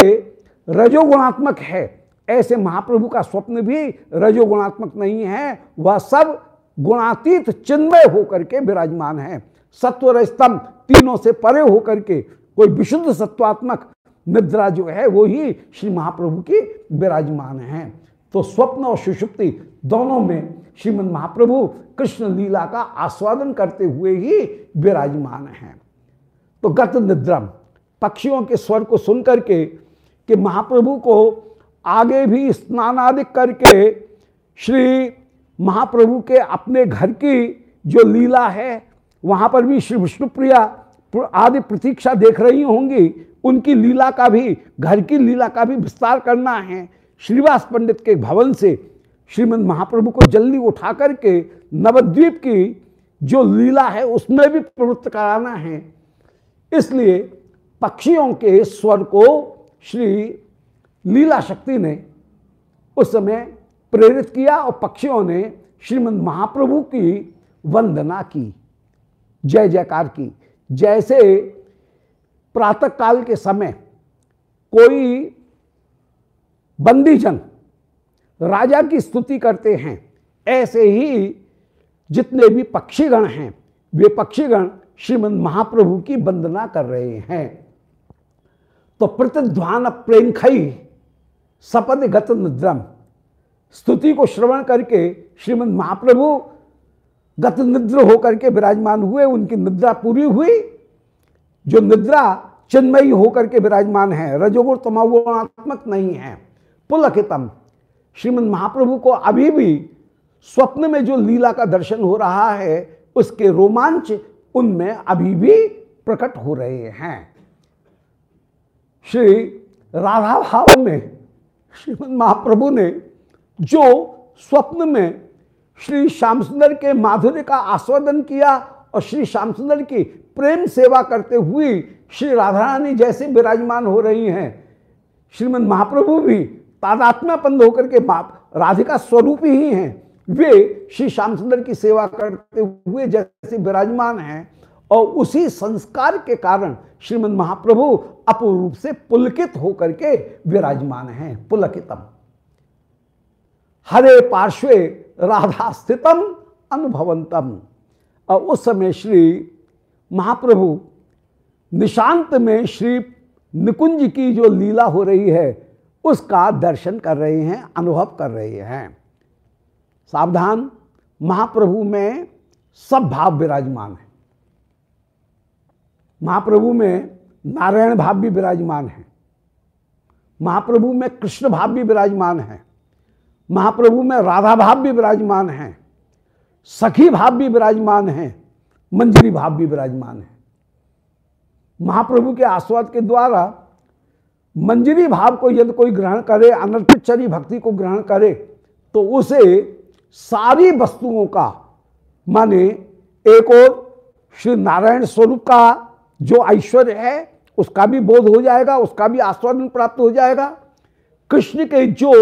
रजोगुणात्मक है। ऐसे महाप्रभु का स्वप्न भी रजोगुणात्मक नहीं है। वह सब गुणातीत चिन्मय होकर के विराजमान है। सत्व रस्तम तीनों से परे होकर के कोई विशुद्ध सत्वात्मक निद्रा जो है, वो ही श्री महाप्रभु की विराजमान है। तो स्वप्न और सुषुप्ति दोनों में श्रीमद महाप्रभु कृष्ण लीला का आस्वादन करते हुए ही विराजमान हैं। तो गत निद्रम, पक्षियों के स्वर को सुन करके कि महाप्रभु को आगे भी स्नानादिक करके श्री महाप्रभु के अपने घर की जो लीला है, वहाँ पर भी श्री विष्णुप्रिया आदि प्रतीक्षा देख रही होंगी। उनकी लीला का भी, घर की लीला का भी विस्तार करना है। श्रीवास पंडित के भवन से श्रीमद महाप्रभु को जल्दी उठा करके नवद्वीप की जो लीला है, उसमें भी प्रवृत्त कराना है। इसलिए पक्षियों के स्वर को श्री लीला शक्ति ने उस समय प्रेरित किया और पक्षियों ने श्रीमद महाप्रभु की वंदना की। जय जयकार की। जैसे प्रातः काल के समय कोई बंदीजन राजा की स्तुति करते हैं, ऐसे ही जितने भी पक्षीगण हैं, वे पक्षीगण श्रीमद महाप्रभु की वंदना कर रहे हैं। तो प्रतिध्वान प्रेमखई सपद गत निद्रम। स्तुति को श्रवण करके श्रीमद महाप्रभु गत निद्र होकर के विराजमान हुए, उनकी निद्रा पूरी हुई। जो निद्रा चिन्मयी होकर के विराजमान है, रजोगुण तमोगुणात्मक नहीं है, पुलकितम। श्रीमद महाप्रभु को अभी भी स्वप्न में जो लीला का दर्शन हो रहा है, उसके रोमांच उनमें अभी भी प्रकट हो रहे हैं। श्री राधा भाव में श्रीमद महाप्रभु ने, जो स्वप्न में श्री श्याम सुंदर के माधुर्य का आस्वादन किया और श्री श्याम सुंदर की प्रेम सेवा करते हुए श्री राधा रानी जैसे विराजमान हो रही हैं, श्रीमद महाप्रभु भी तादात्म्यपंद होकर के बाप राधिका स्वरूप ही हैं। वे श्री श्याम सुंदर की सेवा करते हुए जैसे विराजमान हैं और उसी संस्कार के कारण श्रीमद महाप्रभु अपूर्व रूप से पुलकित होकर के विराजमान हैं, पुलकितम। हरे पार्श्वे राधा स्थितम अनुभवंतम। और उस समय श्री महाप्रभु निशांत में श्री निकुंज की जो लीला हो रही है, उसका दर्शन कर रहे हैं, अनुभव कर रहे हैं। सावधान, महाप्रभु में सब भाव विराजमान है। महाप्रभु में नारायण भाव भी विराजमान है। महाप्रभु में कृष्ण भाव भी विराजमान है। महाप्रभु में राधा भाव भी विराजमान है। सखी भाव भी विराजमान है। मंजरी भाव भी विराजमान है। महाप्रभु के आस्वाद के द्वारा मंजरी भाव को यदि कोई ग्रहण करे अनर्पितचरी भक्ति को ग्रहण करे तो उसे सारी वस्तुओं का, माने एक और श्री नारायण स्वरूप का जो ऐश्वर्य है, उसका भी बोध हो जाएगा, उसका भी आस्वादन प्राप्त हो जाएगा। कृष्ण के जो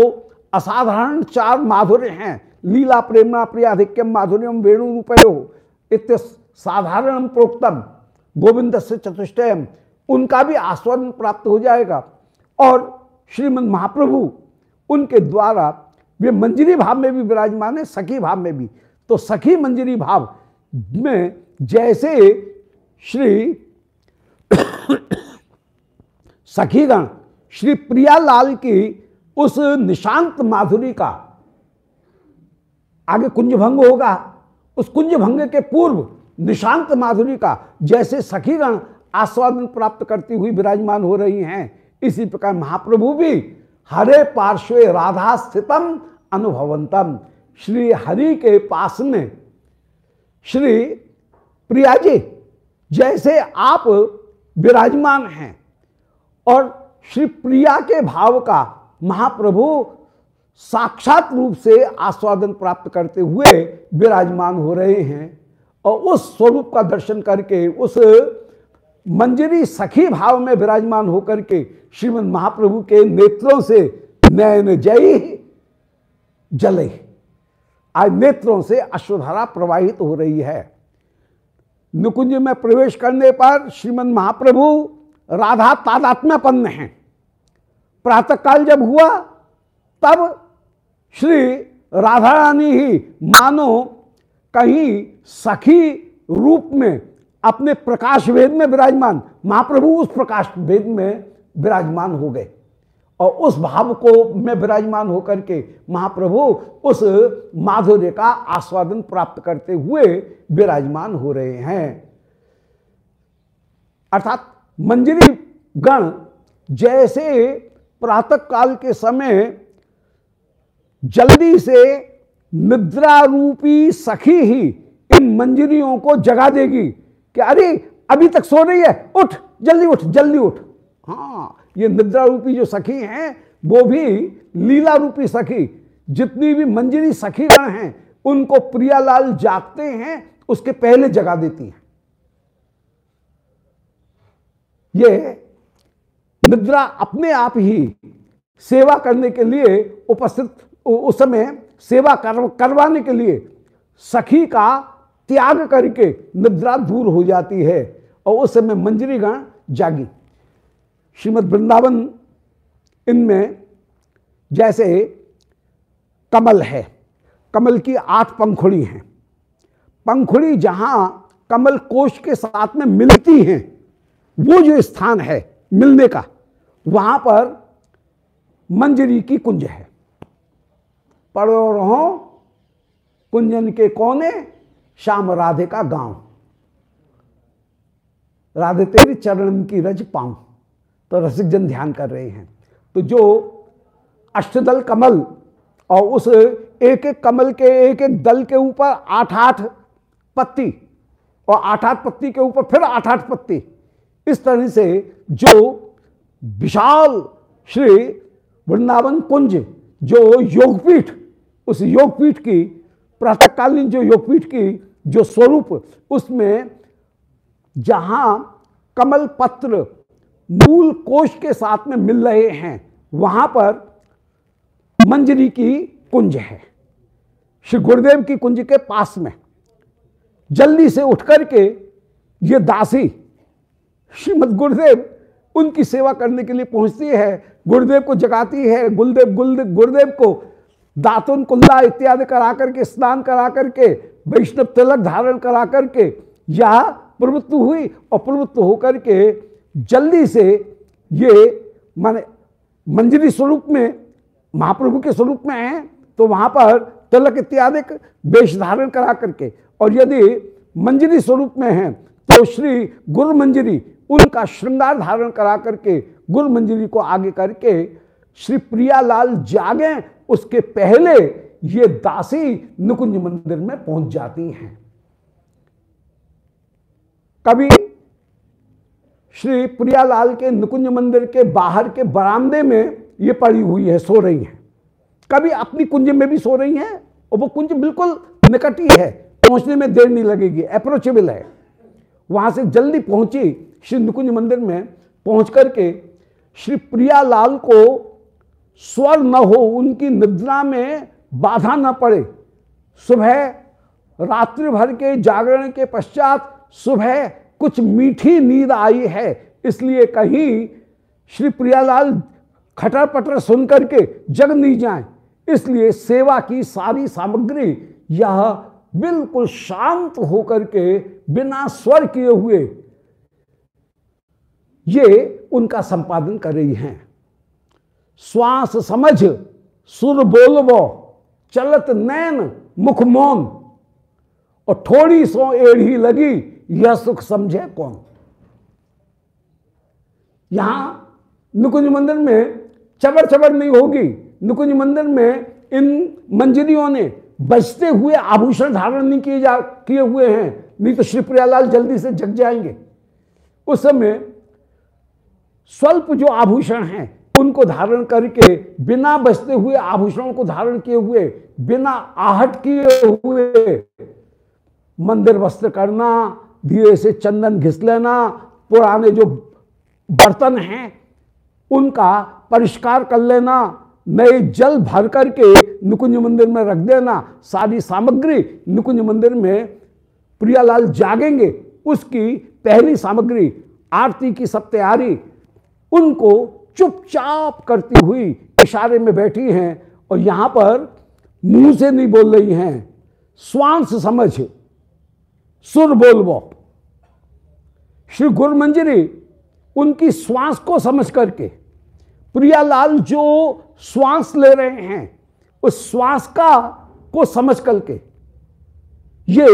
असाधारण चार माधुर्य हैं, लीला प्रेमना प्रियाधिक्यम माधुर्यम वेणु रूपयो इत साधारण प्रोक्तम, गोविंद से चतुष्टयम, उनका भी आस्वादन प्राप्त हो जाएगा। और श्रीमद महाप्रभु, उनके द्वारा वे मंजरी भाव में भी विराजमान है, सखी भाव में भी। तो सखी मंजरी भाव में जैसे श्री सखीगण, श्री प्रियालाल की उस निशांत माधुरी का आगे कुंज भंग होगा। उस कुंज भंग के पूर्व निशांत माधुरी का जैसे सखीगण आस्वादन प्राप्त करती हुई विराजमान हो रही हैं, इसी प्रकार महाप्रभु भी हरे पार्श्वे राधा स्थितम अनुभवंतम। श्री हरि के पास में, श्री प्रिया जी, जैसे आप विराजमान हैं। और श्री प्रिया के भाव का महाप्रभु साक्षात रूप से आस्वादन प्राप्त करते हुए विराजमान हो रहे हैं और उस स्वरूप का दर्शन करके, उस मंजरी सखी भाव में विराजमान होकर के श्रीमद महाप्रभु के नेत्रों से नयन जय जले। आज नेत्रों से अश्वधारा प्रवाहित हो रही है। निकुंज में प्रवेश करने पर श्रीमद महाप्रभु राधा तादात्म्यपन्न है। प्रातःकाल जब हुआ, तब श्री राधा रानी ही मानो कहीं सखी रूप में अपने प्रकाश वेद में विराजमान, महाप्रभु उस प्रकाश वेद में विराजमान हो गए। और उस भाव को में विराजमान होकर के महाप्रभु उस माधुर्य का आस्वादन प्राप्त करते हुए विराजमान हो रहे हैं। अर्थात मंजरी गण जैसे प्रातः काल के समय जल्दी से निद्रा रूपी सखी ही इन मंजरियों को जगा देगी कि अरे, अभी तक सो रही है, उठ, जल्दी उठ जल्दी उठ। हाँ ये निद्रा रूपी जो सखी हैं वो भी लीला रूपी सखी। जितनी भी मंजरी सखी गण हैं उनको प्रियालाल जागते हैं उसके पहले जगा देती हैं। ये निद्रा अपने आप ही सेवा करने के लिए उपस्थित उस समय सेवा कर, करवाने के लिए सखी का त्याग करके निद्रा दूर हो जाती है और उस समय मंजरी गण जागी। श्रीमद वृंदावन इनमें जैसे कमल है, कमल की आठ पंखुड़ी हैं। पंखुड़ी जहाँ कमल कोश के साथ में मिलती हैं, वो जो स्थान है मिलने का, वहाँ पर मंजरी की कुंज है। पढ़ो रहो कुंजन के कोने, श्याम राधे का गाँव। राधे तेरी चरण की रज पाऊँ। तो रसिक जन ध्यान कर रहे हैं। तो जो अष्टदल कमल और उस एक एक कमल के एक एक दल के ऊपर आठ आठ पत्ती और आठ आठ पत्ती के ऊपर फिर आठ आठ पत्ती, इस तरह से जो विशाल श्री वृंदावन कुंज, जो योगपीठ, उस योगपीठ की, प्रातःकालीन जो योगपीठ की जो स्वरूप, उसमें जहाँ कमल पत्र मूल कोश के साथ में मिल रहे हैं, वहाँ पर मंजरी की कुंज है। श्री गुरुदेव की कुंज के पास में। जल्दी से उठ करके ये दासी श्रीमद गुरुदेव उनकी सेवा करने के लिए पहुँचती है, गुरुदेव को जगाती है, गुलदेव गुलदेव गुरुदेव को दातुन, कुल्ला इत्यादि करा करके, स्नान करा करके, वैष्णव तिलक धारण करा करके या प्रवृत्त हुई और प्रवृत्त होकर के जल्दी से ये माने मंजरी स्वरूप में, महाप्रभु के स्वरूप में है तो वहाँ पर तिलक इत्यादि वेश धारण करा करके, और यदि मंजरी स्वरूप में है तो श्री गुरु मंजरी, उनका श्रृंगार धारण करा करके, गुरु मंजरी को आगे करके, श्री प्रियालाल जागे, उसके पहले ये दासी निकुंज मंदिर में पहुँच जाती हैं। कभी श्री प्रियालाल के निकुंज मंदिर के बाहर के बरामदे में ये पड़ी हुई है, सो रही हैं। कभी अपनी कुंज में भी सो रही हैं और वो कुंज बिल्कुल निकट ही है, पहुँचने में देर नहीं लगेगी अप्रोचेबल है। वहाँ से जल्दी पहुँची श्री निकुंज मंदिर में, पहुँच करके श्री प्रियालाल को स्वर न हो, उनकी निद्रा में बाधा न पड़े। सुबह रात्रि भर के जागरण के पश्चात सुबह कुछ मीठी नींद आई है, इसलिए कहीं श्री प्रियालाल खटर पटर सुन करके जग नहीं जाए। इसलिए सेवा की सारी सामग्री यह बिल्कुल शांत होकर के बिना स्वर किए हुए ये उनका संपादन कर रही हैं। श्वास समझ, सुर बोलबो चलत नैन मुख मौन। और थोड़ी सो एड़ी लगी यह सुख समझे कौन? यहाँ नुकुंज मंदिर में चबर चबर नहीं होगी। नुकुंज मंदिर में इन मंजरियों ने बचते हुए आभूषण धारण नहीं किए जा किए हुए हैं। नहीं तो श्री प्रियालाल जल्दी से जग जाएँगे। उस समय स्वल्प जो आभूषण हैं, उनको धारण करके, बिना बचते हुए आभूषणों को धारण किए हुए, बिना आहट किए हुए मंदिर वस्त्र करना धीरे से चंदन घिस लेना, पुराने जो बर्तन हैं, उनका परिष्कार कर लेना, नए जल भर करके निकुंज मंदिर में रख देना, सारी सामग्री निकुंज मंदिर में प्रियालाल जागेंगे, उसकी पहली सामग्री, आरती की सब तैयारी, उनको चुपचाप करती हुई इशारे में बैठी हैं और यहाँ पर मुँह से नहीं बोल रही हैं, स्वांस समझ। सुर बोलबो श्री गुरु मंजरी, उनकी श्वास को समझ करके, प्रियालाल जो श्वास ले रहे हैं, उस श्वास का, को समझ करके, ये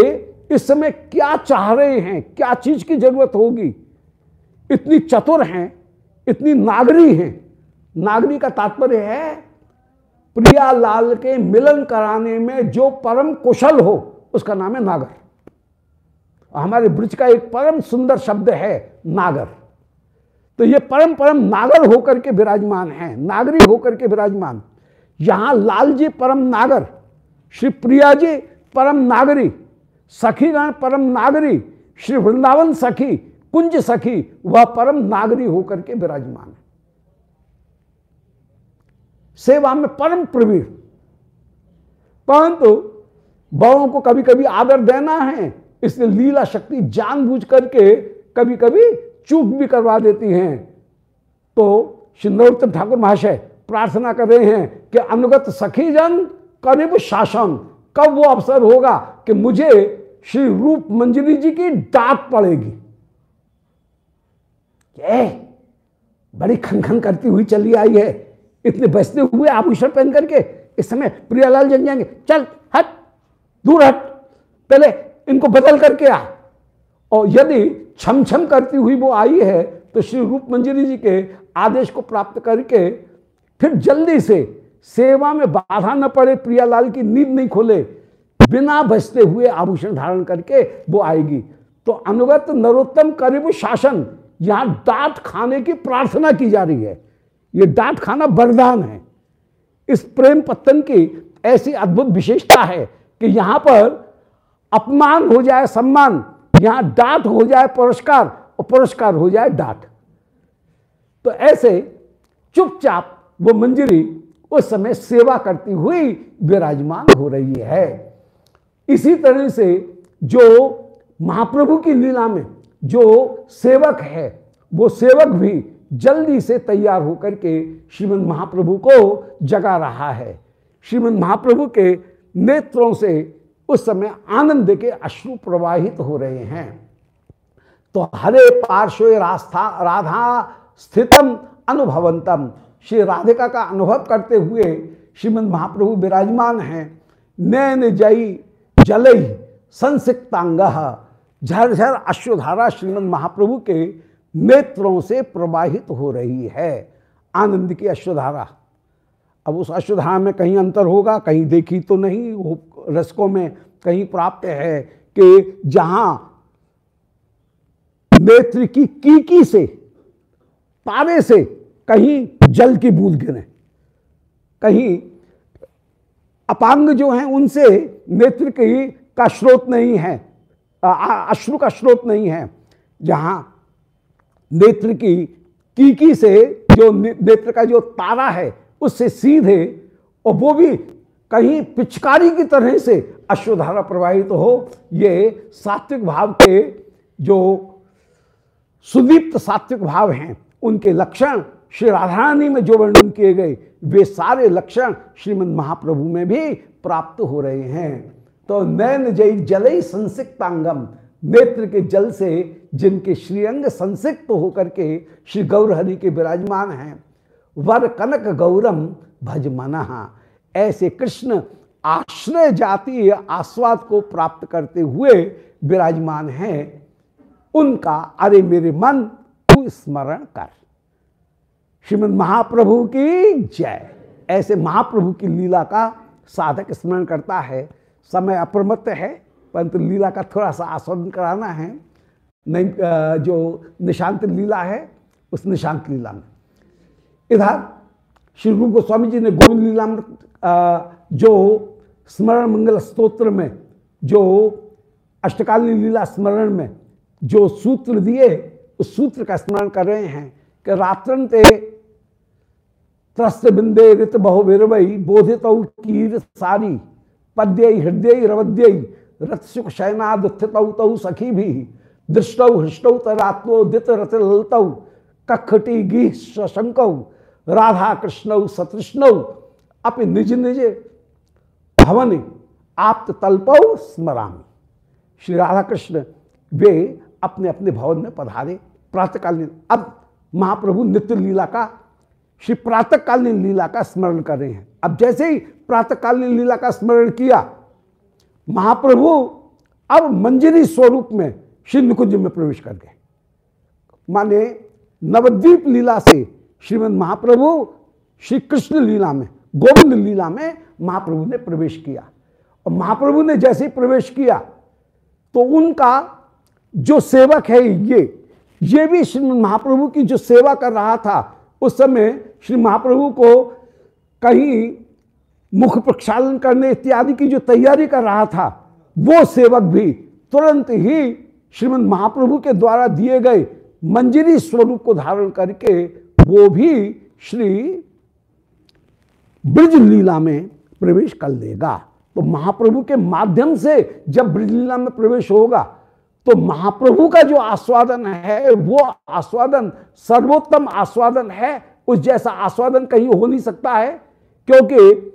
इस समय क्या चाह रहे हैं, क्या चीज़ की ज़रूरत होगी? इतनी चतुर हैं, इतनी नागरी हैं। नागरी का तात्पर्य है, प्रियालाल के मिलन कराने में जो परम कुशल हो, उसका नाम है नागर। हमारे ब्रिज का एक परम सुंदर शब्द है नागर। तो ये परम परम नागर होकर के विराजमान है, नागरी होकर के विराजमान। यहाँ लाल जी परम नागर, श्री प्रिया जी परम नागरी, सखीगण परम नागरी, श्री वृंदावन सखी, कुंज सखी, वह परम नागरी होकर के विराजमान है। सेवा में परम प्रवीण परंतु बड़ों को कभी कभी आदर देना है इसलिए लीला शक्ति जानबूझ करके कभी कभी चूक भी करवा देती हैं। तो श्री नरोत्तम ठाकुर महाशय प्रार्थना कर रहे हैं कि अनुगत सखी जन करीब शासन कब वो अवसर होगा कि मुझे श्री रूप मंजरी जी की डांट पड़ेगी। ए, बड़ी खनखन करती हुई चली आई है। इतने बचते हुए आभूषण पहन करके इस समय प्रियालाल जग जाएँगे। चल हट दूर हट। पहले इनको बदल करके आ। और यदि छम छम करती हुई वो आई है तो श्री रूप मंजरी जी के आदेश को प्राप्त करके फिर जल्दी से सेवा में बाधा न पड़े, प्रियालाल की नींद नहीं खोले, बिना बचते हुए आभूषण धारण करके वो आएगी। तो अनुगत नरोत्तम करीब शासन, यहाँ डांट खाने की प्रार्थना की जा रही है। ये डांट खाना वरदान है। इस प्रेम पत्तन की ऐसी अद्भुत विशेषता है कि यहाँ पर अपमान हो जाए सम्मान, यहाँ डांट हो जाए पुरस्कार और पुरस्कार हो जाए डांट। तो ऐसे चुपचाप वो मंजरी उस समय सेवा करती हुई विराजमान हो रही है। इसी तरह से जो महाप्रभु की लीला में जो सेवक है, वो सेवक भी जल्दी से तैयार होकर के श्रीमद महाप्रभु को जगा रहा है। श्रीमद महाप्रभु के नेत्रों से उस समय आनंद के अश्रु प्रवाहित हो रहे हैं। तो हरे पार्श्व रास्था, राधा स्थितम अनुभवंतम। श्री राधिका का अनुभव करते हुए श्रीमद महाप्रभु विराजमान हैं। नैन जयी जलई संसिक्तांग। झरझर अश्वधारा श्रीमद महाप्रभु के नेत्रों से प्रवाहित हो रही है। आनंद की अश्वधारा अब उस अश्वधारा में कहीं अंतर होगा, कहीं देखी तो नहीं रसकों में कहीं प्राप्त है कि जहाँ नेत्र की कीकी से, तारे से कहीं जल की बूंद गिरे। कहीं अपांग जो हैं, उनसे नेत्र की का स्रोत नहीं है अश्रु का स्रोत नहीं है, जहाँ नेत्र की कीकी से जो नेत्र का जो तारा है उससे सीधे और वो भी कहीं पिचकारी की तरह से अश्वधारा प्रवाहित तो हो, ये सात्विक भाव के जो सुदीप्त सात्विक भाव हैं, उनके लक्षण श्री राधारानी में जो वर्णन किए गए, वे सारे लक्षण श्रीमद महाप्रभु में भी प्राप्त हो रहे हैं। तो नैन जय जलई संसिक्तांगम, नेत्र के जल से जिनके श्रीअंग संसिक्त होकर के श्री गौरहरि के विराजमान हैं वर कनक गौरम भज मना। ऐसे कृष्ण आश्रय जातीय आस्वाद को प्राप्त करते हुए विराजमान हैं। उनका, अरे मेरे मन, तू स्मरण कर। श्रीमद महाप्रभु की जय। ऐसे महाप्रभु की लीला का साधक स्मरण करता है। समय अप्रमत्त है, परंतु लीला का थोड़ा सा आस्वादन कराना है। नहीं जो निशांत लीला है, उस निशांत लीला में। इधर, श्री गुरु गोस्वामी जी ने गोविंद लीला जो स्मरण मंगल स्तोत्र में, जो अष्टकालीन लीला स्मरण में, जो सूत्र दिए, उस सूत्र का स्मरण कर रहे हैं कि रात्रन ते त्रस्त बिंदे ऋत बहु विरवई बोधित सारी, पद्य हृदय रवद्य, रथ सुख शयनादुत्थित सखी भी दृष्ट हृष्टौ तरात्मो दित रथ ललतौ कखटी गी शंक राधा कृष्ण सतृष्ण, अपि निज निज भवन आप्त तल्पौ स्मरामी। श्री राधा कृष्ण वे अपने अपने भवन में पधारे। प्रातकालीन, अब महाप्रभु नित्य लीला का, श्री प्रातकालीन लीला का स्मरण कर रहे हैं। अब जैसे ही प्रातकालीन लीला का स्मरण किया, महाप्रभु अब मंजरी स्वरूप में श्री निकुंज में प्रवेश कर गए। माने नवद्वीप लीला से श्रीमद महाप्रभु श्री कृष्ण लीला में, गोविंद लीला में महाप्रभु ने प्रवेश किया। और महाप्रभु ने जैसे ही प्रवेश किया तो उनका जो सेवक है ये ये भी श्री महाप्रभु की जो सेवा कर रहा था, उस समय श्री महाप्रभु को कहीं मुख प्रक्षालन करने इत्यादि की जो तैयारी कर रहा था, वो सेवक भी तुरंत ही श्रीमद महाप्रभु के द्वारा दिए गए मंजरी स्वरूप को धारण करके वो भी श्री ब्रज लीला में प्रवेश कर लेगा। तो महाप्रभु के माध्यम से जब ब्रज लीला में प्रवेश होगा तो महाप्रभु का जो आस्वादन है, वो आस्वादन, सर्वोत्तम आस्वादन है। उस जैसा आस्वादन कहीं हो नहीं सकता है, क्योंकि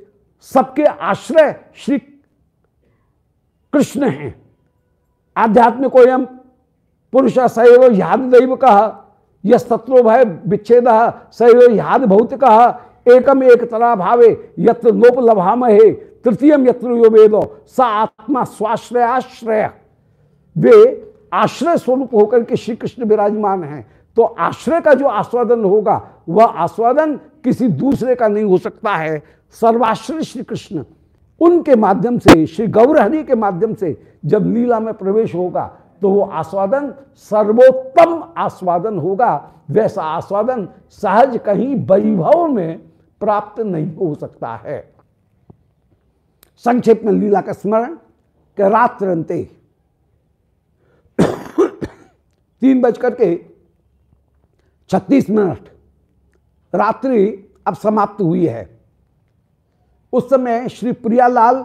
सबके आश्रय श्री कृष्ण हैं। आध्यात्मिक पुरुष सैव याद दैव कह यह शत्रु भय विच्छेद सैव याद भौतिक। एकम एक तरा भावे यत्र लोप लभाम तृतीयम यत्र यो वेदो, सा आत्मा स्वाश्रयाश्रय। वे आश्रय स्वरूप होकर के श्री कृष्ण विराजमान हैं। तो आश्रय का जो आस्वादन होगा, वह आस्वादन किसी दूसरे का नहीं हो सकता है। सर्वाश्रय श्री कृष्ण उनके माध्यम से, श्री गौरहरि के माध्यम से जब लीला में प्रवेश होगा तो वो आस्वादन सर्वोत्तम आस्वादन होगा। वैसा आस्वादन सहज कहीं वैभव में प्राप्त नहीं हो सकता है। संक्षेप में लीला का स्मरण के रात्रंते तीन बजकर के छत्तीस मिनट रात्रि अब समाप्त हुई है। उस समय श्री प्रियालाल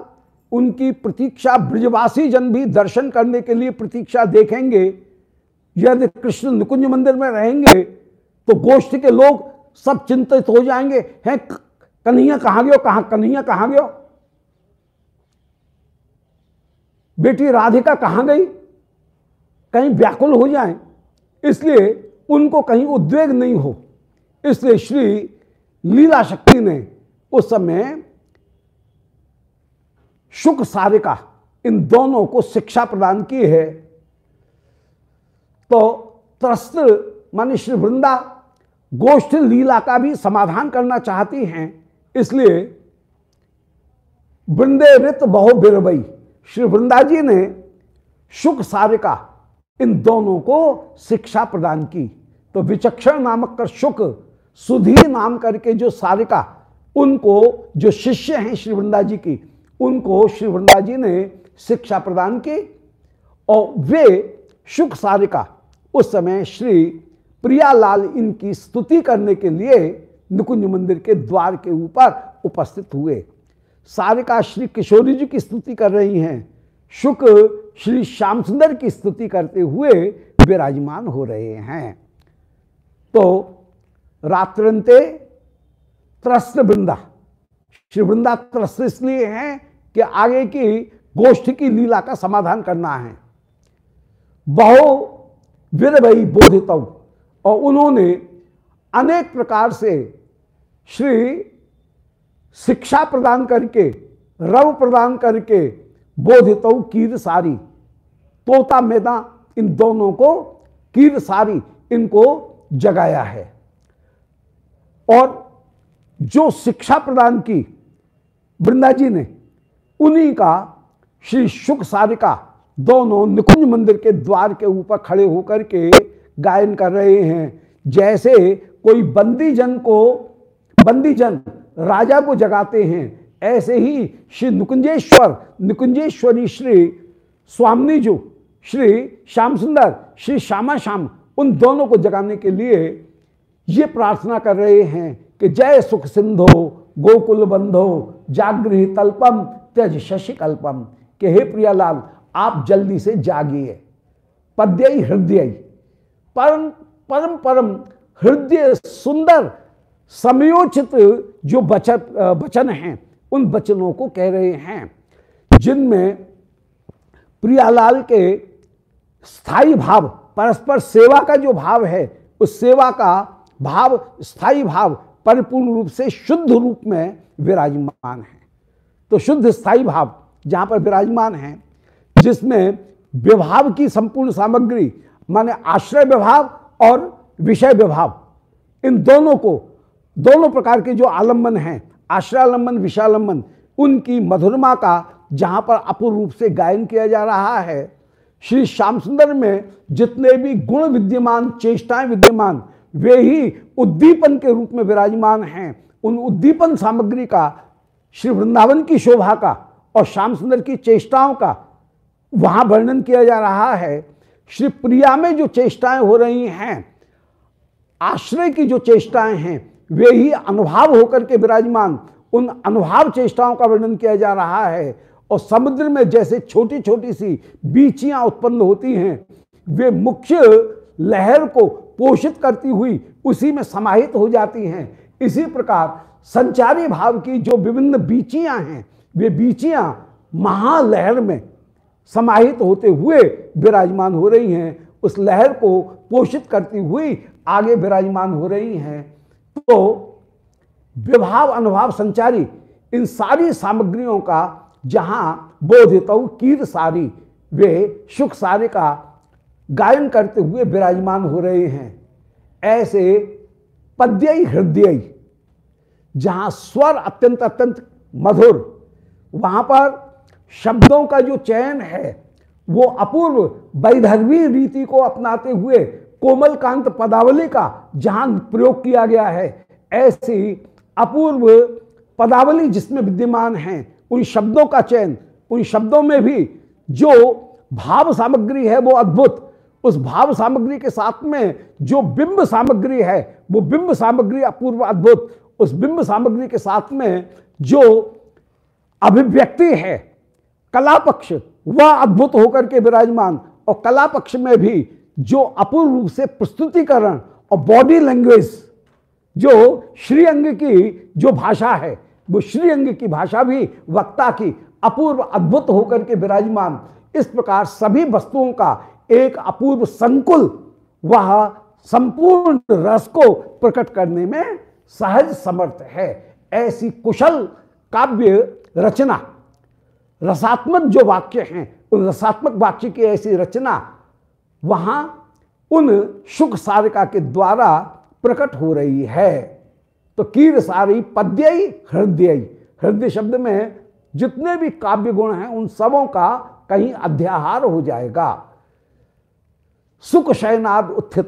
उनकी प्रतीक्षा ब्रजवासी जन भी दर्शन करने के लिए प्रतीक्षा देखेंगे। यदि कृष्ण निकुंज मंदिर में रहेंगे तो गोष्ठ के लोग सब चिंतित हो जाएँगे। हैं, कन्हैया कहाँ गयो कहाँ, कन्हैया कहाँ गयो बेटी राधिका कहाँ गई? कहीं व्याकुल हो जाए। इसलिए उनको कहीं उद्वेग नहीं हो। इसलिए श्री लीला शक्ति ने उस समय शुक सारिका इन दोनों को शिक्षा प्रदान की है। तो त्रस्त मानी श्री वृंदा गोष्ठ लीला का भी समाधान करना चाहती हैं, इसलिए वृंदे रित बहु बिरबई। श्री वृंदा जी ने शुक सारिका इन दोनों को शिक्षा प्रदान की। तो विचक्षण नामक कर शुक सुधी नाम करके जो सारिका उनको जो शिष्य हैं श्री वृंदा जी की उनको श्री वृंदा जी ने शिक्षा प्रदान की और वे शुक सारिका उस समय श्री प्रियालाल इनकी स्तुति करने के लिए निकुंज मंदिर के द्वार के ऊपर उपस्थित हुए। सारिका श्री किशोरी जी की स्तुति कर रही हैं। शुक श्री श्याम सुंदर की स्तुति करते हुए विराजमान हो रहे हैं। तो रात्रंते त्रस्त वृंदा श्री वृंदा त्रस्त इसलिए हैं कि आगे की गोष्ठ की लीला का समाधान करना है। बहु विरभई बोधित। और उन्होंने अनेक प्रकार से श्री शिक्षा प्रदान करके, रव प्रदान करके बोधित कीर सारी, तोता मैदा, इन दोनों को, कीर सारी इनको जगाया है। और जो शिक्षा प्रदान की, वृंदा जी ने, उन्हीं का, श्री शुक सारिका, दोनों निकुंज मंदिर के द्वार के ऊपर खड़े होकर के गायन कर रहे हैं। जैसे कोई बंदी जन को, बंदी जन, राजा को जगाते हैं, ऐसे ही श्री निकुंजेश्वर, निकुंजेश्वरी श्री स्वामी जो, श्री श्याम सुंदर, श्री श्यामा श्याम, उन दोनों को जगाने के लिए ये प्रार्थना कर रहे हैं। कि जय सुख सिंधो, गोकुल बंधो, जागृह तल्पम, त्यज शशि कल्पम। के हे प्रियालाल, आप जल्दी से जागिए। पद्य हृदय परम परम परम हृदय सुंदर, समयोचित जो बचन वचन हैं, उन वचनों को कह रहे हैं। जिनमें प्रियालाल के स्थायी भाव, परस्पर सेवा का जो भाव है, उस सेवा का भाव स्थायी भाव परिपूर्ण रूप से शुद्ध रूप में विराजमान है। तो शुद्ध स्थायी भाव जहाँ पर विराजमान है, जिसमें विभाव की संपूर्ण सामग्री, माने आश्रय विभाव और विषय विभाव, इन दोनों को, दोनों प्रकार के जो आलंबन हैं आश्रयालंबन विषालंबन उनकी मधुरमा का जहाँ पर अपूर्ण रूप से गायन किया जा रहा है, श्री श्याम सुंदर में जितने भी गुण विद्यमान, चेष्टाएँ विद्यमान वे ही उद्दीपन के रूप में विराजमान हैं। उन उद्दीपन सामग्री का, श्री वृंदावन की शोभा का और श्याम सुंदर की चेष्टाओं का वहाँ वर्णन किया जा रहा है। श्री प्रिया में जो चेष्टाएँ हो रही हैं, आश्रय की जो चेष्टाएँ हैं, वे ही अनुभाव होकर के विराजमान। उन अनुभाव चेष्टाओं का वर्णन किया जा रहा है और समुद्र में जैसे छोटी छोटी सी बीचियाँ उत्पन्न होती हैं, वे मुख्य लहर को पोषित करती हुई उसी में समाहित हो जाती हैं। इसी प्रकार संचारी भाव की जो विभिन्न बीचियाँ हैं, वे बीचियाँ महालहर में समाहित होते हुए विराजमान हो रही हैं। उस लहर को पोषित करती हुई आगे विराजमान हो रही हैं। तो विभाव, अनुभाव संचारी इन सारी सामग्रियों का जहाँ बोधित कीर सारी, वे सुख सारे का गायन करते हुए विराजमान हो रहे हैं। ऐसे पद्य हृदय जहाँ स्वर अत्यंत अत्यंत मधुर, वहाँ पर शब्दों का जो चयन है, वो अपूर्व वैधर्वी रीति को अपनाते हुए कोमल कांत पदावली का जहाँ प्रयोग किया गया है, ऐसी अपूर्व पदावली जिसमें विद्यमान है, उन शब्दों का चयन, उन शब्दों में भी जो भाव सामग्री है वो अद्भुत। उस भाव सामग्री के साथ में जो बिंब सामग्री है, वो बिंब सामग्री अपूर्व अद्भुत। उस बिंब सामग्री के साथ में जो अभिव्यक्ति है, कला पक्ष, वह अद्भुत होकर के विराजमान। और कला पक्ष में भी जो अपूर्व रूप से प्रस्तुतिकरण और बॉडी लैंग्वेज जो श्रीअंग की जो भाषा है, वो श्रीअंग की भाषा भी वक्ता की अपूर्व अद्भुत होकर के विराजमान। इस प्रकार सभी वस्तुओं का एक अपूर्व संकुल वह संपूर्ण रस को प्रकट करने में सहज समर्थ है। ऐसी कुशल काव्य रचना, रसात्मक जो वाक्य हैं, उन रसात्मक वाक्य की ऐसी रचना वहाँ उन सुख सारिका के द्वारा प्रकट हो रही है। तो कीर सारी पद्य हृदय हृदय शब्द में जितने भी काव्य गुण हैं, उन सबों का कहीं अध्याहार हो जाएगा। सुख शयनाद उत्थित।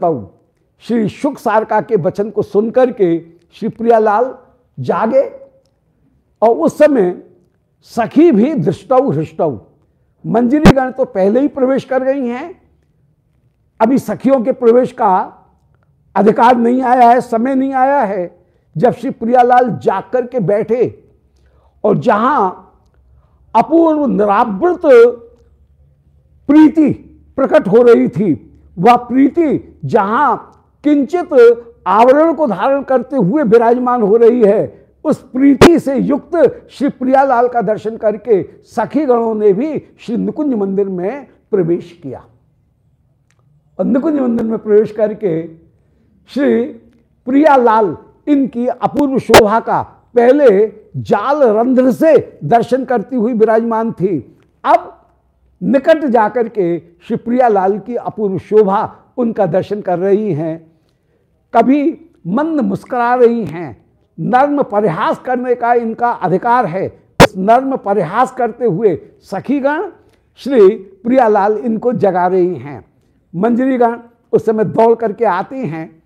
श्री सुख सारका के वचन को सुनकर के श्री प्रियालाल जागे और उस समय सखी भी दृष्टव हृष्टव मंजरी गण तो पहले ही प्रवेश कर गई हैं। अभी सखियों के प्रवेश का अधिकार नहीं आया है, समय नहीं आया है। जब श्री प्रियालाल जाग के बैठे और जहाँ अपूर्व निरावृत प्रीति प्रकट हो रही थी वह प्रीति जहाँ किंचित आवरण को धारण करते हुए विराजमान हो रही है, उस प्रीति से युक्त श्री प्रियालाल का दर्शन करके सखी गणों ने भी श्री निकुंज मंदिर में प्रवेश किया। और निकुंज मंदिर में प्रवेश करके श्री प्रियालाल इनकी अपूर्व शोभा का पहले जाल रंध्र से दर्शन करती हुई विराजमान थी। अब निकट जाकर के श्री प्रियालाल की अपूर्व शोभा उनका दर्शन कर रही हैं। कभी मंद मुस्करा रही हैं। नर्म परिहास करने का इनका अधिकार है। इस नर्म परिहास करते हुए सखीगण, श्री प्रियालाल इनको जगा रही हैं। मंजरीगण उस समय दौड़ करके आती हैं।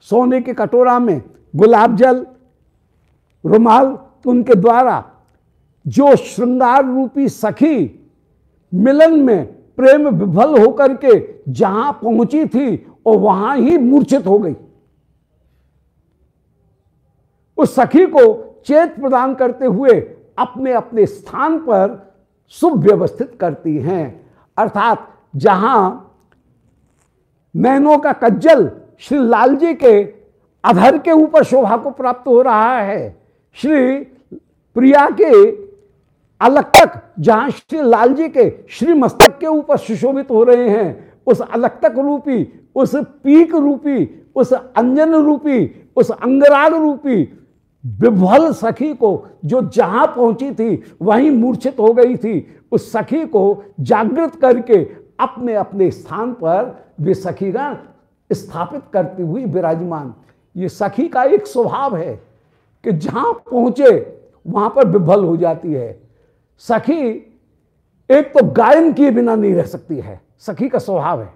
सोने के कटोरा में गुलाब जल, रुमाल उनके द्वारा, जो श्रृंगार रूपी सखी मिलन में प्रेम विफल होकर के जहाँ पहुँची थी और वहाँ ही मूर्छित हो गई। उस सखी को चेत प्रदान करते हुए अपने अपने स्थान पर सुव्यवस्थित करती हैं। अर्थात जहाँ नैनों का कज्जल श्री लाल जी के अधर के ऊपर शोभा को प्राप्त हो रहा है, श्री प्रिया के अलग तक जहाँ श्री लाल जी के श्री मस्तक के ऊपर सुशोभित हो रहे हैं, उस अलग तक रूपी, उस पीक रूपी, उस अंजन रूपी, उस अंगराग रूपी विभल सखी को जो जहाँ पहुँची थी, वहीं मूर्छित हो गई थी, उस सखी को जागृत करके अपने अपने स्थान पर वे सखीगण स्थापित करती हुई विराजमान। ये सखी का एक स्वभाव है कि जहाँ पहुँचे, वहाँ पर विभल हो जाती है। सखी, एक तो गायन किए बिना नहीं रह सकती है। सखी का स्वभाव है।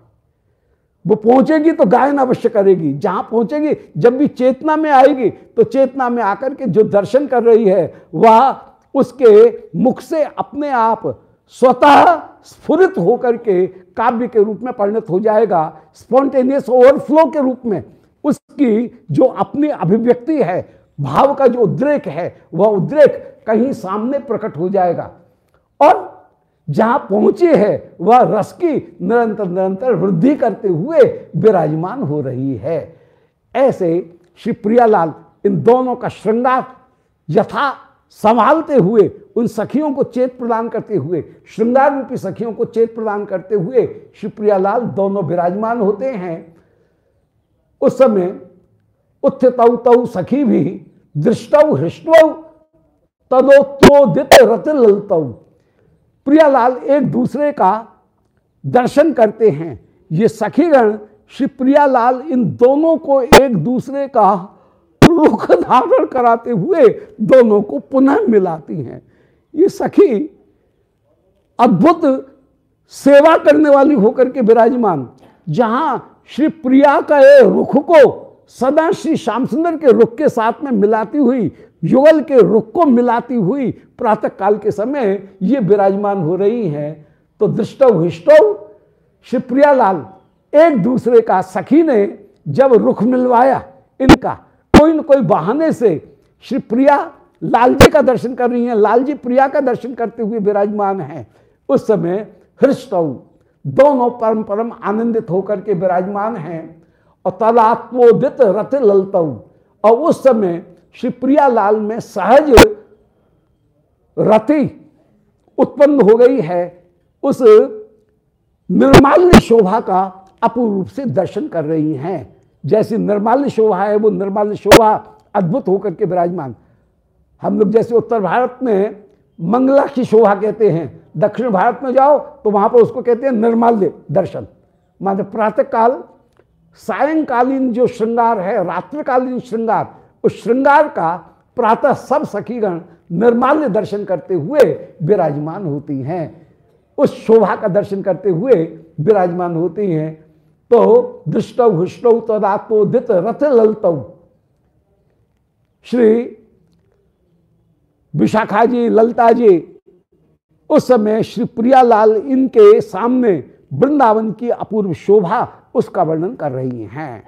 वो पहुंचेगी तो गायन अवश्य करेगी। जहाँ पहुंचेगी, जब भी चेतना में आएगी तो चेतना में आकर के जो दर्शन कर रही है, वह उसके मुख से अपने आप स्वतः स्फुरित होकर के काव्य के रूप में परिणत हो जाएगा। स्पॉन्टेनियस ओवरफ्लो के रूप में उसकी जो अपनी अभिव्यक्ति है भाव का जो उद्रेक है, वह उद्रेक कहीं सामने प्रकट हो जाएगा। और जहाँ पहुँचे है, वह रस की निरंतर निरंतर वृद्धि करते हुए विराजमान हो रही है। ऐसे श्री प्रियालाल इन दोनों का श्रृंगार यथा संभालते हुए, उन सखियों को चेत प्रदान करते हुए, श्रृंगार रूपी सखियों को चेत प्रदान करते हुए श्री प्रियालाल दोनों विराजमान होते हैं। उस समय उत्थ तऊ तऊ सखी भी दृष्टव हृष्टव तदोत्रोदित रत प्रियालाल एक दूसरे का दर्शन करते हैं। ये सखीगण श्री प्रियालाल इन दोनों को एक दूसरे का रुख धारण कराते हुए दोनों को पुनः मिलाती हैं। ये सखी अद्भुत सेवा करने वाली होकर के विराजमान। जहाँ श्री प्रिया का रुख को सदा श्री श्याम सुंदर के रुख के साथ में मिलाती हुई, युगल के रुख को मिलाती हुई प्रातः काल के समय ये विराजमान हो रही हैं। तो दृष्टव हिष्टव श्री प्रियालाल एक दूसरे का सखी ने जब रुख मिलवाया इनका, कोई न कोई बहाने से श्री प्रिया लाल जी का दर्शन कर रही हैं। लाल जी प्रिया का दर्शन करते हुए विराजमान हैं। उस समय हृष्टव दोनों परम परम आनंदित होकर के विराजमान हैं। और तलात्मोदित रथ ललतव और उस समय श्री में सहज रति उत्पन्न हो गई है। उस निर्माल्य शोभा का अपूर्व रूप से दर्शन कर रही हैं। जैसी निर्माल्य शोभा है, वो निर्माल्य शोभा अद्भुत होकर के विराजमान। हम लोग जैसे उत्तर भारत में मंगला की शोभा कहते हैं, दक्षिण भारत में जाओ तो वहाँ पर उसको कहते हैं निर्माल्य दर्शन। माने प्रातः काल सायंकालीन जो श्रृंगार है, रात्रिकालीन श्रृंगार, उस श्रृंगार का प्रातः सब सखीगण निर्माल्य दर्शन करते हुए विराजमान होती हैं। उस शोभा का दर्शन करते हुए विराजमान होती हैं। तो दृष्टव हुष्टव तदात्मोदित रथ ललतव श्री विशाखा जी, ललता जी, उस समय श्री प्रियालाल इनके सामने वृंदावन की अपूर्व शोभा उसका वर्णन कर रही हैं।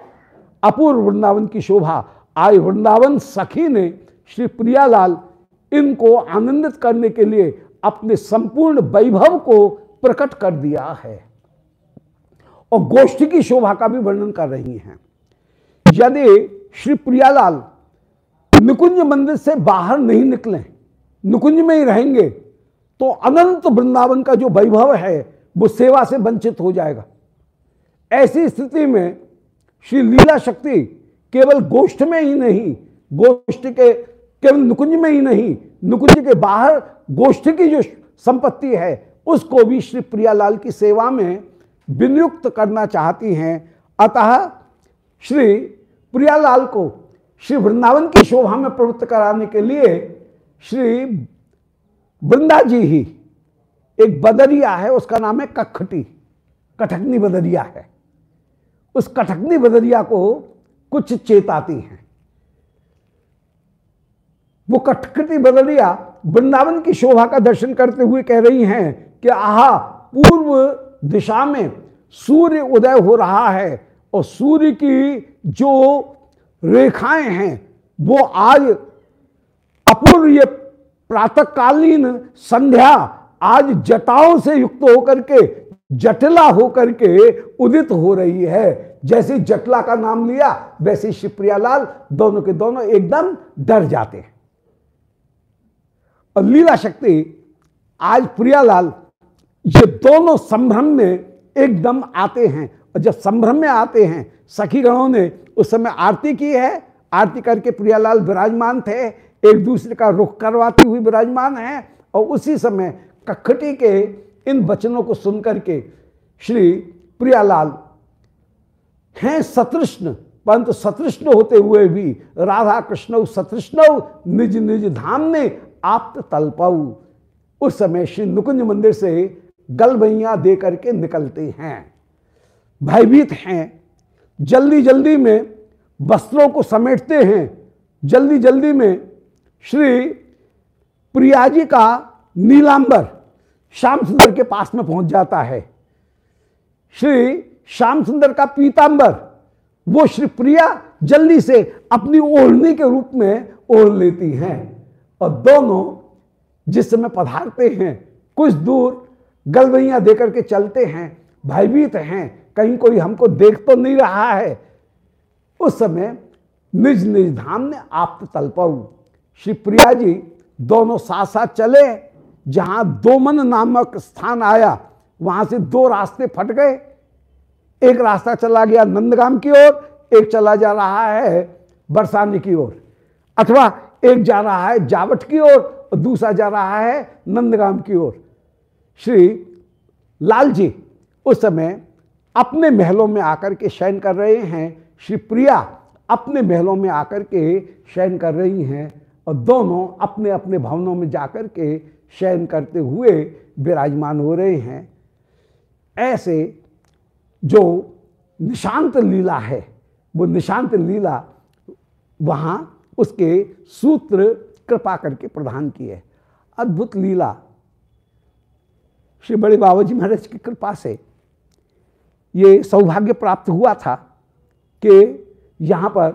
अपूर्व वृंदावन की शोभा। आज वृंदावन सखी ने श्री प्रियालाल इनको आनंदित करने के लिए अपने संपूर्ण वैभव को प्रकट कर दिया है। और गोष्ठी की शोभा का भी वर्णन कर रही हैं। यदि श्री प्रियालाल निकुंज मंदिर से बाहर नहीं निकले, निकुंज में ही रहेंगे तो अनंत वृंदावन का जो वैभव है, वो सेवा से वंचित हो जाएगा। ऐसी स्थिति में श्री लीला शक्ति केवल गोष्ठ में ही नहीं, गोष्ठ के केवल नुकुंज में ही नहीं, नुकुंज के बाहर गोष्ठ की जो संपत्ति है, उसको भी श्री प्रियालाल की सेवा में विनियुक्त करना चाहती हैं। अतः श्री प्रियालाल को श्री वृंदावन की शोभा में प्रवृत्त कराने के लिए श्री वृंदा जी ही एक बदरिया है, उसका नाम है कखटी कठकनी बदरिया है। उस कठकनी बदरिया को कुछ चेताती हैं। वो कठकटी बदरिया वृंदावन की शोभा का दर्शन करते हुए कह रही हैं कि आहा, पूर्व दिशा में सूर्य उदय हो रहा है और सूर्य की जो रेखाएँ हैं, वो आज अपूर्व ये प्रातकालीन संध्या आज जटाओं से युक्त होकर के जटला होकर के उदित हो रही है। जैसे जटला का नाम लिया, वैसे शिवप्रियालाल दोनों के दोनों एकदम डर जाते हैं। और लीला शक्ति, आज प्रियालाल, ये दोनों संभ्रम में एकदम आते हैं। और जब संभ्रम में आते हैं सखी गणों ने उस समय आरती की है। आरती करके प्रियालाल विराजमान थे। एक दूसरे का रुख करवाती हुई विराजमान है। और उसी समय कखटी के इन वचनों को सुनकर के श्री प्रियालाल हैं सतृष्ण, परंतु सतृष्ण होते हुए भी राधा कृष्ण सतृष्ण निज निज धाम में आप तलपाऊ उस समय श्री नुकुंज मंदिर से गलबैया दे करके निकलते हैं। भयभीत हैं। जल्दी जल्दी में वस्त्रों को समेटते हैं। जल्दी जल्दी में श्री प्रिया जी का नीलांबर श्याम सुंदर के पास में पहुँच जाता है। श्री श्याम सुंदर का पीतांबर, वो श्री प्रिया जल्दी से अपनी ओढ़नी के रूप में ओढ़ लेती हैं और दोनों जिस समय पधारते हैं, कुछ दूर गलबैया देकर के चलते हैं, भयभीत हैं, कहीं कोई हमको देख तो नहीं रहा है। उस समय निज निज धाम ने आप तल पाऊ श्री प्रिया जी दोनों साथ साथ चले जहाँ दोमन नामक स्थान आया, वहाँ से दो रास्ते फट गए। एक रास्ता चला गया नंदगाम की ओर, एक चला जा रहा है बरसाने की ओर। अथवा एक जा रहा है जावट की ओर और दूसरा जा रहा है नंदगाम की ओर। श्री लाल जी उस समय अपने महलों में आकर के शयन कर रहे हैं। श्री प्रिया अपने महलों में आकर के शयन कर रही हैं और दोनों अपने अपने भवनों में जाकर के शयन करते हुए विराजमान हो रहे हैं। ऐसे जो निशांत लीला है, वो निशांत लीला वहाँ उसके सूत्र कृपा करके प्रदान किए अद्भुत लीला। श्री बड़े बाबा जी महाराज की कृपा से ये सौभाग्य प्राप्त हुआ था कि यहाँ पर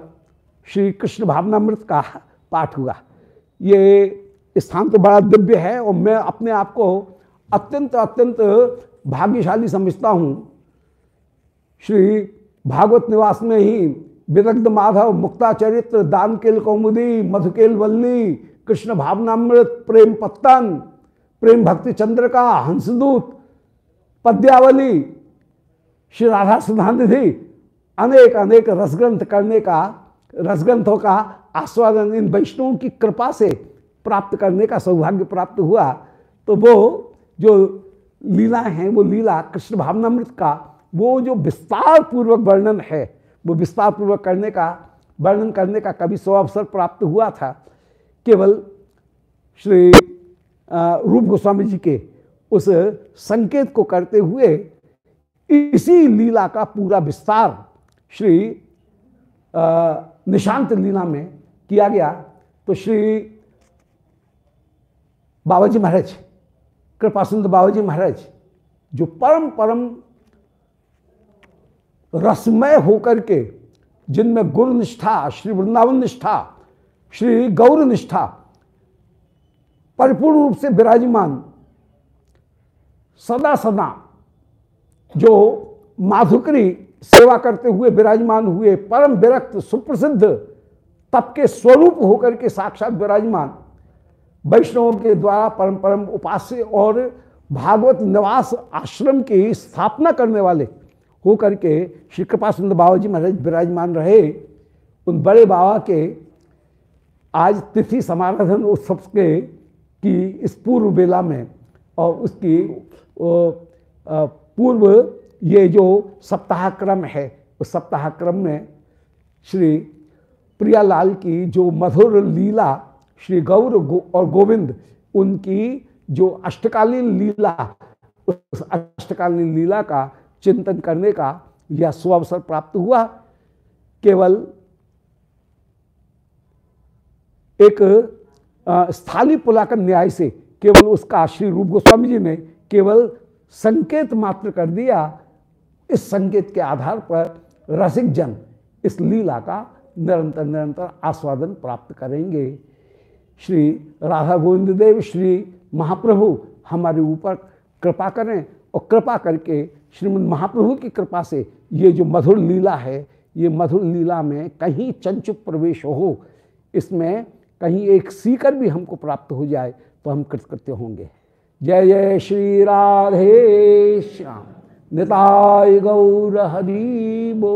श्री कृष्ण भावनामृत का पाठ हुआ। ये स्थान तो बड़ा दिव्य है और मैं अपने आप को अत्यंत अत्यंत भाग्यशाली समझता हूँ। श्री भागवत निवास में ही विदग्ध माधव, मुक्ता चरित्र, दानकेल कौमुदी, मधुकेल वल्ली, कृष्ण भावनामृत, प्रेम पत्तन, प्रेम भक्ति चंद्र का हंसदूत, पद्यावली, श्री राधा सुधानिधि अनेक अनेक रसग्रंथ करने का, रसग्रंथों का आस्वादन इन वैष्णवों की कृपा से प्राप्त करने का सौभाग्य प्राप्त हुआ तो वो जो लीला हैं, वो लीला कृष्ण भावनामृत का, वो जो विस्तार पूर्वक वर्णन है, वो विस्तार पूर्वक करने का, वर्णन करने का कभी सौ अवसर प्राप्त हुआ था। केवल श्री रूप गोस्वामी जी के उस संकेत को करते हुए इसी लीला का पूरा विस्तार श्री निशांत लीला में किया गया। तो श्री बाबाजी महाराज कृपा सुंदर बाबाजी महाराज, जो परम परम रसमय होकर के, जिनमें गुरु निष्ठा, श्री वृंदावन निष्ठा, श्री गौर निष्ठा, परिपूर्ण रूप से विराजमान, सदा सदा जो माधुकरी सेवा करते हुए विराजमान हुए, परम विरक्त, सुप्रसिद्ध, तप के स्वरूप होकर के साक्षात विराजमान वैष्णवों के द्वारा परम परम उपास्य और भागवत निवास आश्रम की स्थापना करने वाले होकर के श्री कृपा बाबा जी महाराज विराजमान रहे। उन बड़े बाबा के आज तिथि समाराधन उत्सव के की इस पूर्व बेला में और उसकी पूर्व ये जो सप्ताह क्रम है, उस सप्ताह क्रम में श्री प्रियालाल की जो मधुर लीला श्री गौर गो और गोविंद, उनकी जो अष्टकालीन लीला, उस अष्टकालीन लीला का चिंतन करने का यह सुअवसर प्राप्त हुआ। केवल एक स्थानीय पुलाकर न्याय से केवल उसका श्री रूप गोस्वामी जी ने केवल संकेत मात्र कर दिया। इस संकेत के आधार पर रसिक जन इस लीला का निरंतर निरंतर आस्वादन प्राप्त करेंगे। श्री राधा गोविंद देव, श्री महाप्रभु हमारे ऊपर कृपा करें और कृपा करके श्रीमद महाप्रभु की कृपा से ये जो मधुर लीला है, ये मधुर लीला में कहीं चंचुक प्रवेश हो, इसमें कहीं एक सीकर भी हमको प्राप्त हो जाए तो हम कृतकृत्य होंगे। जय जय श्री राधे श्याम। निताय गौर हरिबो